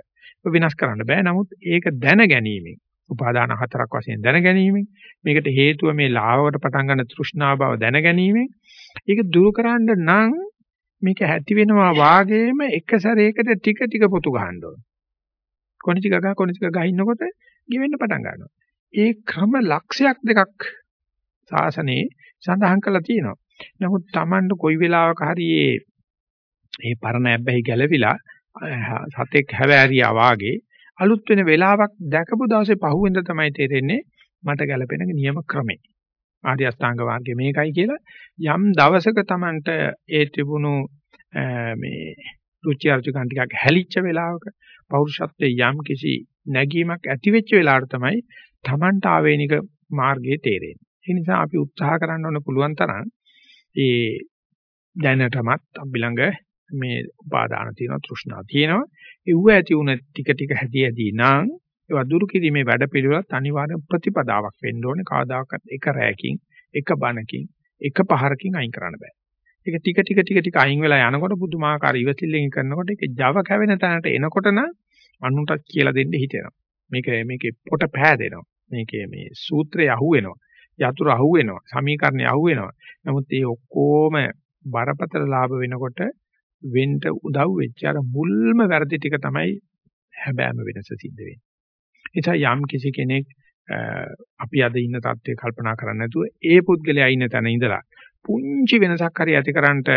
වෙනස් කරන්න බෑ. නමුත් ඒක දැන ගැනීමෙන් උපාදාන හතරක් වශයෙන් දැන ගැනීමෙන් මේකට හේතුව මේ ලාවට පටන් ගන්න තෘෂ්ණා බව දැන ගැනීමෙන් ඒක දුරු කරන්න නම් මේක ඇති වෙනවා වාගේම එක සැරේකට ටික ටික පොතු ගහන්න ඕන. කොනිටි ගගා කොනිටි ගගා ඉන්නකොට ගෙවෙන්න පටන් ගන්නවා. ඒ ක්‍රම ලක්ෂයක් දෙකක් සාසනේ සඳහන් කරලා තියෙනවා. නමුත් Tamanට කොයි වෙලාවක හරි මේ පරණ ඇබ්බැහි ගැලවිලා සතෙක් හැවෑරියා වාගේ අලුත් වෙන වෙලාවක් දැකපු දවසේ පහුවෙන්ද තමයි තේරෙන්නේ මට ගැලපෙන නියම ක්‍රමේ. ආර්ය අෂ්ටාංග වාක්‍ය මේකයි කියලා යම් දවසක Tamanට ඒ තිබුණු මේ රුචි අරුචිකන් ටිකක් හැලිච්ච වෙලාවක පෞරුෂත්වයේ යම් කිසි නැගීමක් ඇති වෙච්ච වෙලාවට තමයි Tamanට ආවේනික මාර්ගයේ තේරෙන්නේ. ඒ නිසා අපි උත්සාහ කරන්න ඕන පුළුවන් තරම් ඒ දැනටමත් අපි ළඟ මේ උපාදාන තියෙනවා තෘෂ්ණා තියෙනවා. එව්ව ඇති වුණ ටික ටික හැදී හැදී නම් ඒවා දුරු කිරීමේ වැඩ පිළිවෙලත් අනිවාර්ය ප්‍රතිපදාවක් වෙන්න ඕනේ. කවදාකවත් එක රැයකින්, එක බණකින්, එක පහරකින් අයින් කරන්න බෑ. ඒක ටික ටික ටික ටික අයින් වෙලා යනකොට පුදුමාකාර ඉවසිල්ලෙන් කරනකොට ඒක Java කැවෙන තැනට එනකොට නම් අනුන්ටත් කියලා දෙන්න හිතෙනවා. මේක මේකේ පොට පෑදෙනවා. මේකේ මේ සූත්‍රය අහුවෙනවා. යතුරු අහුවෙනවා. සමීකරණය අහුවෙනවා. නමුත් මේ ඔක්කොම බරපතල ලාභ වෙනකොට වෙන්න උදව් වෙච්ච අර මුල්ම වැරදි ටික තමයි හැබෑම වෙනස සිද්ධ වෙන්නේ. නිසා යම් කිසි කෙනෙක් අපි අද ඉන්න තත්ත්වය කල්පනා කරන්නේ නැතුව ඒ පුද්ගලයා ඉන්න තැන ඉඳලා පුංචි වෙනසක් හරි ඇතිකරන්නට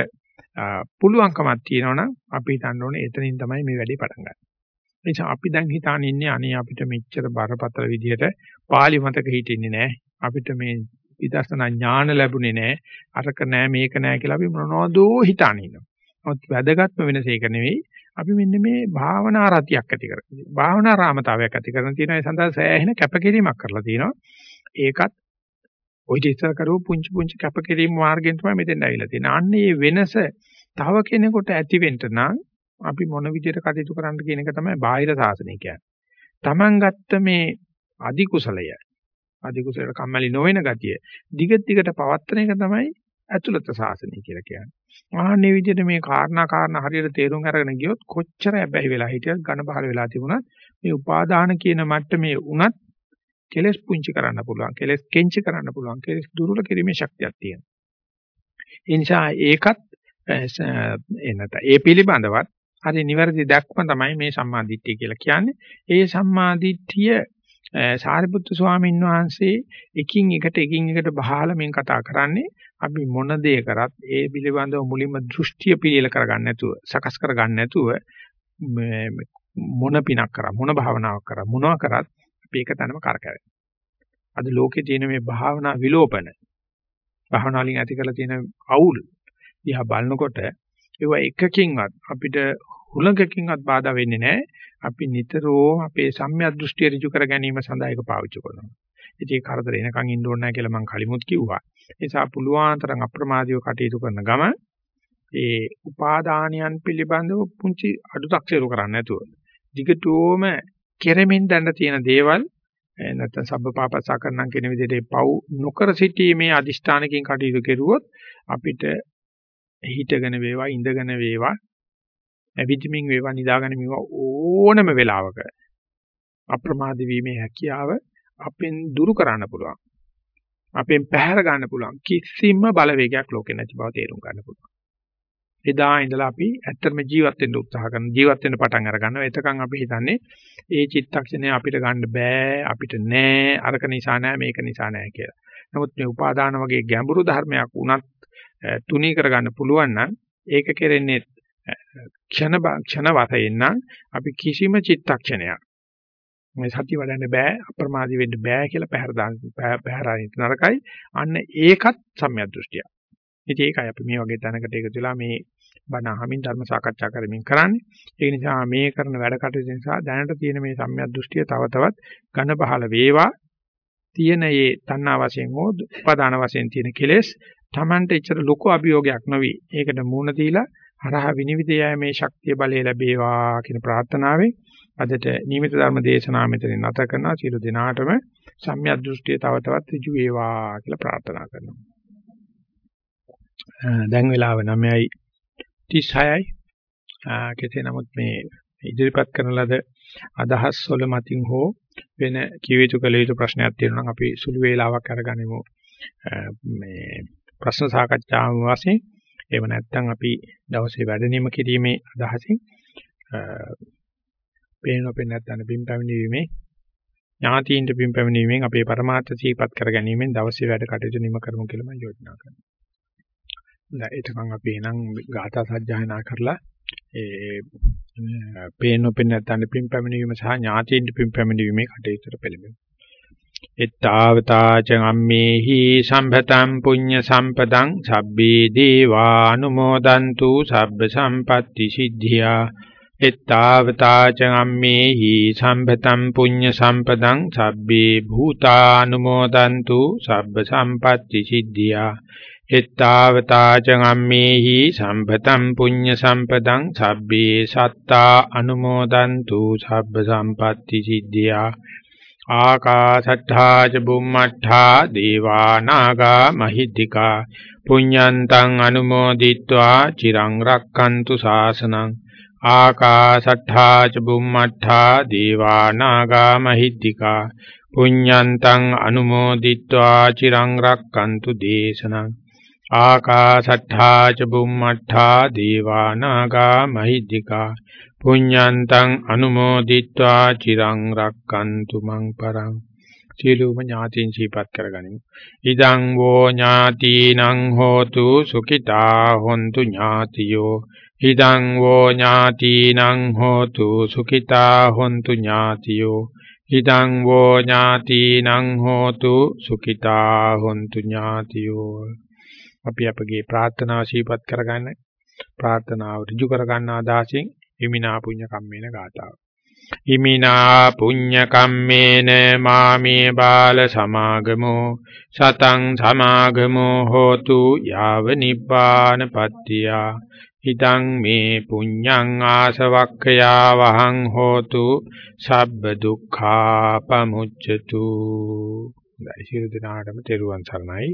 පුළුවන්කමක් තියෙනවනම් අපි හිතන්න ඕනේ එතනින් තමයි මේ වැඩේ පටන් ගන්න. ඒ නිසා අපි දැන් හිතාන ඉන්නේ අනේ අපිට මෙච්චර බරපතල විදියට පාලි මතක හිටින්නේ නැහැ. අපිට මේ විදර්ශනා ඥාන ලැබුණේ නැහැ. අරක නැහැ මේක නැහැ කියලා අපි මොනවදෝ හිතාන ඉන්නවා. නමුත් වැදගත්ම වෙනස ඒක නෙවෙයි. අපි මෙන්න මේ භාවනා රතියක් ඇති කරගන්න. භාවනා රාමතාවයක් ඇති කරගෙන තියෙනවා. ඒ සඳහා සෑහෙන කැපකිරීමක් කරලා තියෙනවා. ඒකත් ওই ඉස්සර කරපු පුංචි පුංචි කැපකිරීම මාර්ගයෙන් තමයි මෙතෙන් ඇවිල්ලා තියෙන්නේ. අන්න මේ වෙනස තව කෙනෙකුට ඇති වෙන්න නම් අපි මොන විදිහට කටයුතු කරන්න කියන එක තමයි බාහිර සාසනය කියන්නේ. Taman ගත්ත මේ අදි කුසලය අදි කුසලයට කම්මැලි නොවන ගතිය දිගට දිගට පවත්වන එක තමයි ඇතුළත සාසනය කියලා කියන්නේ. ආන්නේ විදිහට මේ කාරණා කාරණා හරියට තේරුම් අරගෙන ගියොත් කොච්චර හැබැයි වෙලා හිටියත් ඝන බහල වෙලා තිබුණත් මේ උපාදාන කියන මට්ටමේ උනත් කෙලස් පුංචි කරන්න පුළුවන්. කෙලස් කෙන්චි කරන්න පුළුවන්. කෙලස් දුර්වල කිරීමේ ශක්තියක් තියෙනවා. ඒ නිසා ඒකත් එනත ඒ පිළිබඳවත් හරි නිවැරදි දැක්ම තමයි මේ සම්මාදිට්ඨිය කියලා කියන්නේ. ඒ සම්මාදිට්ඨිය සාරිපුත්තු ස්වාමීන් වහන්සේ එකින් එකට එකින් එකට බහලා මෙන් කතා කරන්නේ අපි මොන දේ කරත් ඒ පිළිබඳව මුලින්ම දෘෂ්ටිය පිළිල කරගන්න නැතුව සකස් කරගන්න නැතුව මොන පිනක් කරා මොන භාවනාවක් කරා මොනවා කරත් අපි ඒක තනම කරකැවෙනවා. අද ලෝකේ තියෙන මේ භාවනා විලෝපන භාවනා වලින් ඇති කරලා තියෙන අවුල් දිහා බලනකොට ඒවා එකකින්වත් අපිට හුලඟකින්වත් බාධා වෙන්නේ නැහැ. අපි නිතරම අපේ සම්‍යක් දෘෂ්ටිය ඍජු කර ගැනීම සඳහා ඒක පාවිච්චි කරනවා. ඉතින් කරදර එනකන් ඉන්න ඕනේ නැහැ කියලා මම කලිමුත් කිව්වා. ඒ නිසා පුළුවන් තරම් අප්‍රමාදීව කටයුතු කරන ගම ඒ උපාදානයන් පිළිබඳව පුංචි අඩුතක්සේරු කරන්නේ නැතුව දිගටම කෙරෙමින් දැන්න තියෙන දේවල් නැත්නම් සබ්බපාපසා කරනම් කියන විදිහට පව් නොකර සිටීමේ අදිෂ්ඨානකින් කටයුතු කෙරුවොත් අපිට හිටගෙන වේවා ඉඳගෙන වේවා ඇවිදිමින් වේවා නිදාගෙන මේවා ඕනම වෙලාවක අප්‍රමාද වීමේ හැකියාව අපෙන් දුරු කරන්න පුළුවන්. අපෙන් පැහැර ගන්න පුළුවන්. කිසිම බලවේගයක් ලෝකේ නැති බව තේරුම් ගන්න පුළුවන්. එදා ඉඳලා අපි ඇත්තටම ජීවත් වෙන්න උත්සාහ කරන ජීවත් වෙන්න පටන් අර ගන්නවා. එතකන් අපි හිතන්නේ ඒ චිත්තක්ෂණය අපිට ගන්න බෑ, අපිට නෑ, අරක නිසා නෑ, මේක නිසා නෑ කියලා. නමුත් මේ උපාදාන වගේ ගැඹුරු ධර්මයක් වුණත් තුනී කරගන්න පුළුවන් නම් ඒක කෙරෙන්නේ ක්ෂණ ක්ෂණ වශයෙන් නම් අපි කිසිම චිත්තක්ෂණයක් මේ සතිය වඩන්න බෑ අප්‍රමාදී වෙන්න බෑ කියලා පැහැර දාන පැහැරානිට නරකයි අන්න ඒකත් සම්‍යක් දෘෂ්ටිය. ඉතින් ඒකයි අපි මේ වගේ තැනකට එකතු වෙලා මේ බණ අහමින් ධර්ම සාකච්ඡා කරමින් කරන්නේ. ඒ නිසා මේ කරන වැඩ කටයුතු නිසා දැනට තියෙන මේ සම්‍යක් දෘෂ්ටිය තව තවත් ඝන බහල වේවා. තියෙන මේ තණ්හා වශයෙන් හෝ උපාදාන වශයෙන් තියෙන කෙලෙස් Tamanට ඉච්චර ලොකු අභියෝගයක් නොවි. ඒකට මූණ දීලා හරහා විනිවිද යෑමේ ශක්තිය බලය ලැබේවා කියන ප්‍රාර්ථනාවෙන් අදට නියමිත ධර්ම දේශනාව මෙතනින් නැත කරනවා සියලු දෙනාටම සම්‍යක් දෘෂ්ටිය තව තවත් ඍජු වේවා කියලා ප්‍රාර්ථනා කරනවා. දැන් වෙලාව 9:36යි. කෙසේ නමුත් මේ ඉදිරිපත් කරන ලද අදහස් වල මතින් හෝ වෙන කිව යුතු කළ යුතු ප්‍රශ්නයක් තියෙනවා නම් අපි සුළු වේලාවක් අරගනිමු. මේ ප්‍රශ්න සාකච්ඡාව වශයෙන් එහෙම නැත්නම් අපි දවසේ වැඩ කිරීමේ අදහසින් පේන පේන නැත්නම් බිම් පැමිණීමේ ඥාතීන්ට බිම් පැමිණීමෙන් අපේ પરමාර්ථ සීපත් කර ගැනීමෙන් දවසේ වැඩ කටයුතු නිම කරමු කියලා මම යෝජනා කරනවා. දැන් එතකන් අපි එනම් ගාථා සජ්ජායනා කරලා ඒ පේන පේන නැත්නම් බිම් පැමිණීම සහ ඥාතීන්ට බිම් පැමිණීමේ කටයුතුට පෙළඹෙමු. එත්තාවතා ච අම්මේහි සම්භතං පුඤ්ඤ සම්පතං සබ්බේ දේවානුමෝදන්තු සබ්බ සම්පatti සිද්ධියා එත්තාවතාච අම්මේහි සම්පතම් පුඤ්ඤ සම්පදං සබ්බේ භූතානුමෝදන්තු සබ්බ සම්පත්‍ති සිද්ධියා එත්තාවතාච අම්මේහි සම්පතම් පුඤ්ඤ සම්පදං සබ්බේ සත්තා අනුමෝදන්තු සබ්බ සම්පත්‍ති සිද්ධියා ආකාශට්ඨා ච බුම්මට්ඨා දේවා නාග මහිද්దికා පුඤ්ඤන්තං අනුමෝදිත්වා චිරං රක්칸තු ශාසනං ආකාසට්ඨා ච බුම්මට්ඨා දේවා නාග මහිද්దికා පුඤ්ඤන්තං අනුමෝදිත්වා චිරං රක්칸තු දේශනං ආකාසට්ඨා ච බුම්මට්ඨා දේවා නාග මහිද්దికා පුඤ්ඤන්තං අනුමෝදිත්වා චිරං රක්칸තු මං පරං සියලුම ඥාතීන් සිහිපත් කරගනිමු. ඉදං වෝ ඥාතීනං හෝතු සුඛිතා හොන්තු ඥාතියෝ। ඉදං වෝ ඥාතීනං හෝතු සුඛිතා හොන්තු ඥාතියෝ. ඉදං වෝ ඥාතීනං හෝතු සුඛිතා හොන්තු ඥාතියෝ. අපි අපගේ ප්‍රාර්ථනාව සිහිපත් කරගන්න ප්‍රාර්ථනාව ඍජු කරගන්න අදහසින් හිමිනා පුඤ්ඤ කම්මේන ගාතාව ඉමිනා පුඤ්ඤ කම්මේන මාමේ බාල සමාගමෝ සතං සමාගමෝ හෝතු යාව නිබ්බාන පත්තියා හිතං මේ පුඤ්ඤං ආසවක්ඛයා වහං හෝතු සබ්බ දුක්ඛා පමුච්ඡතු. දැන් සියලු දෙනාටම තෙරුවන් සරණයි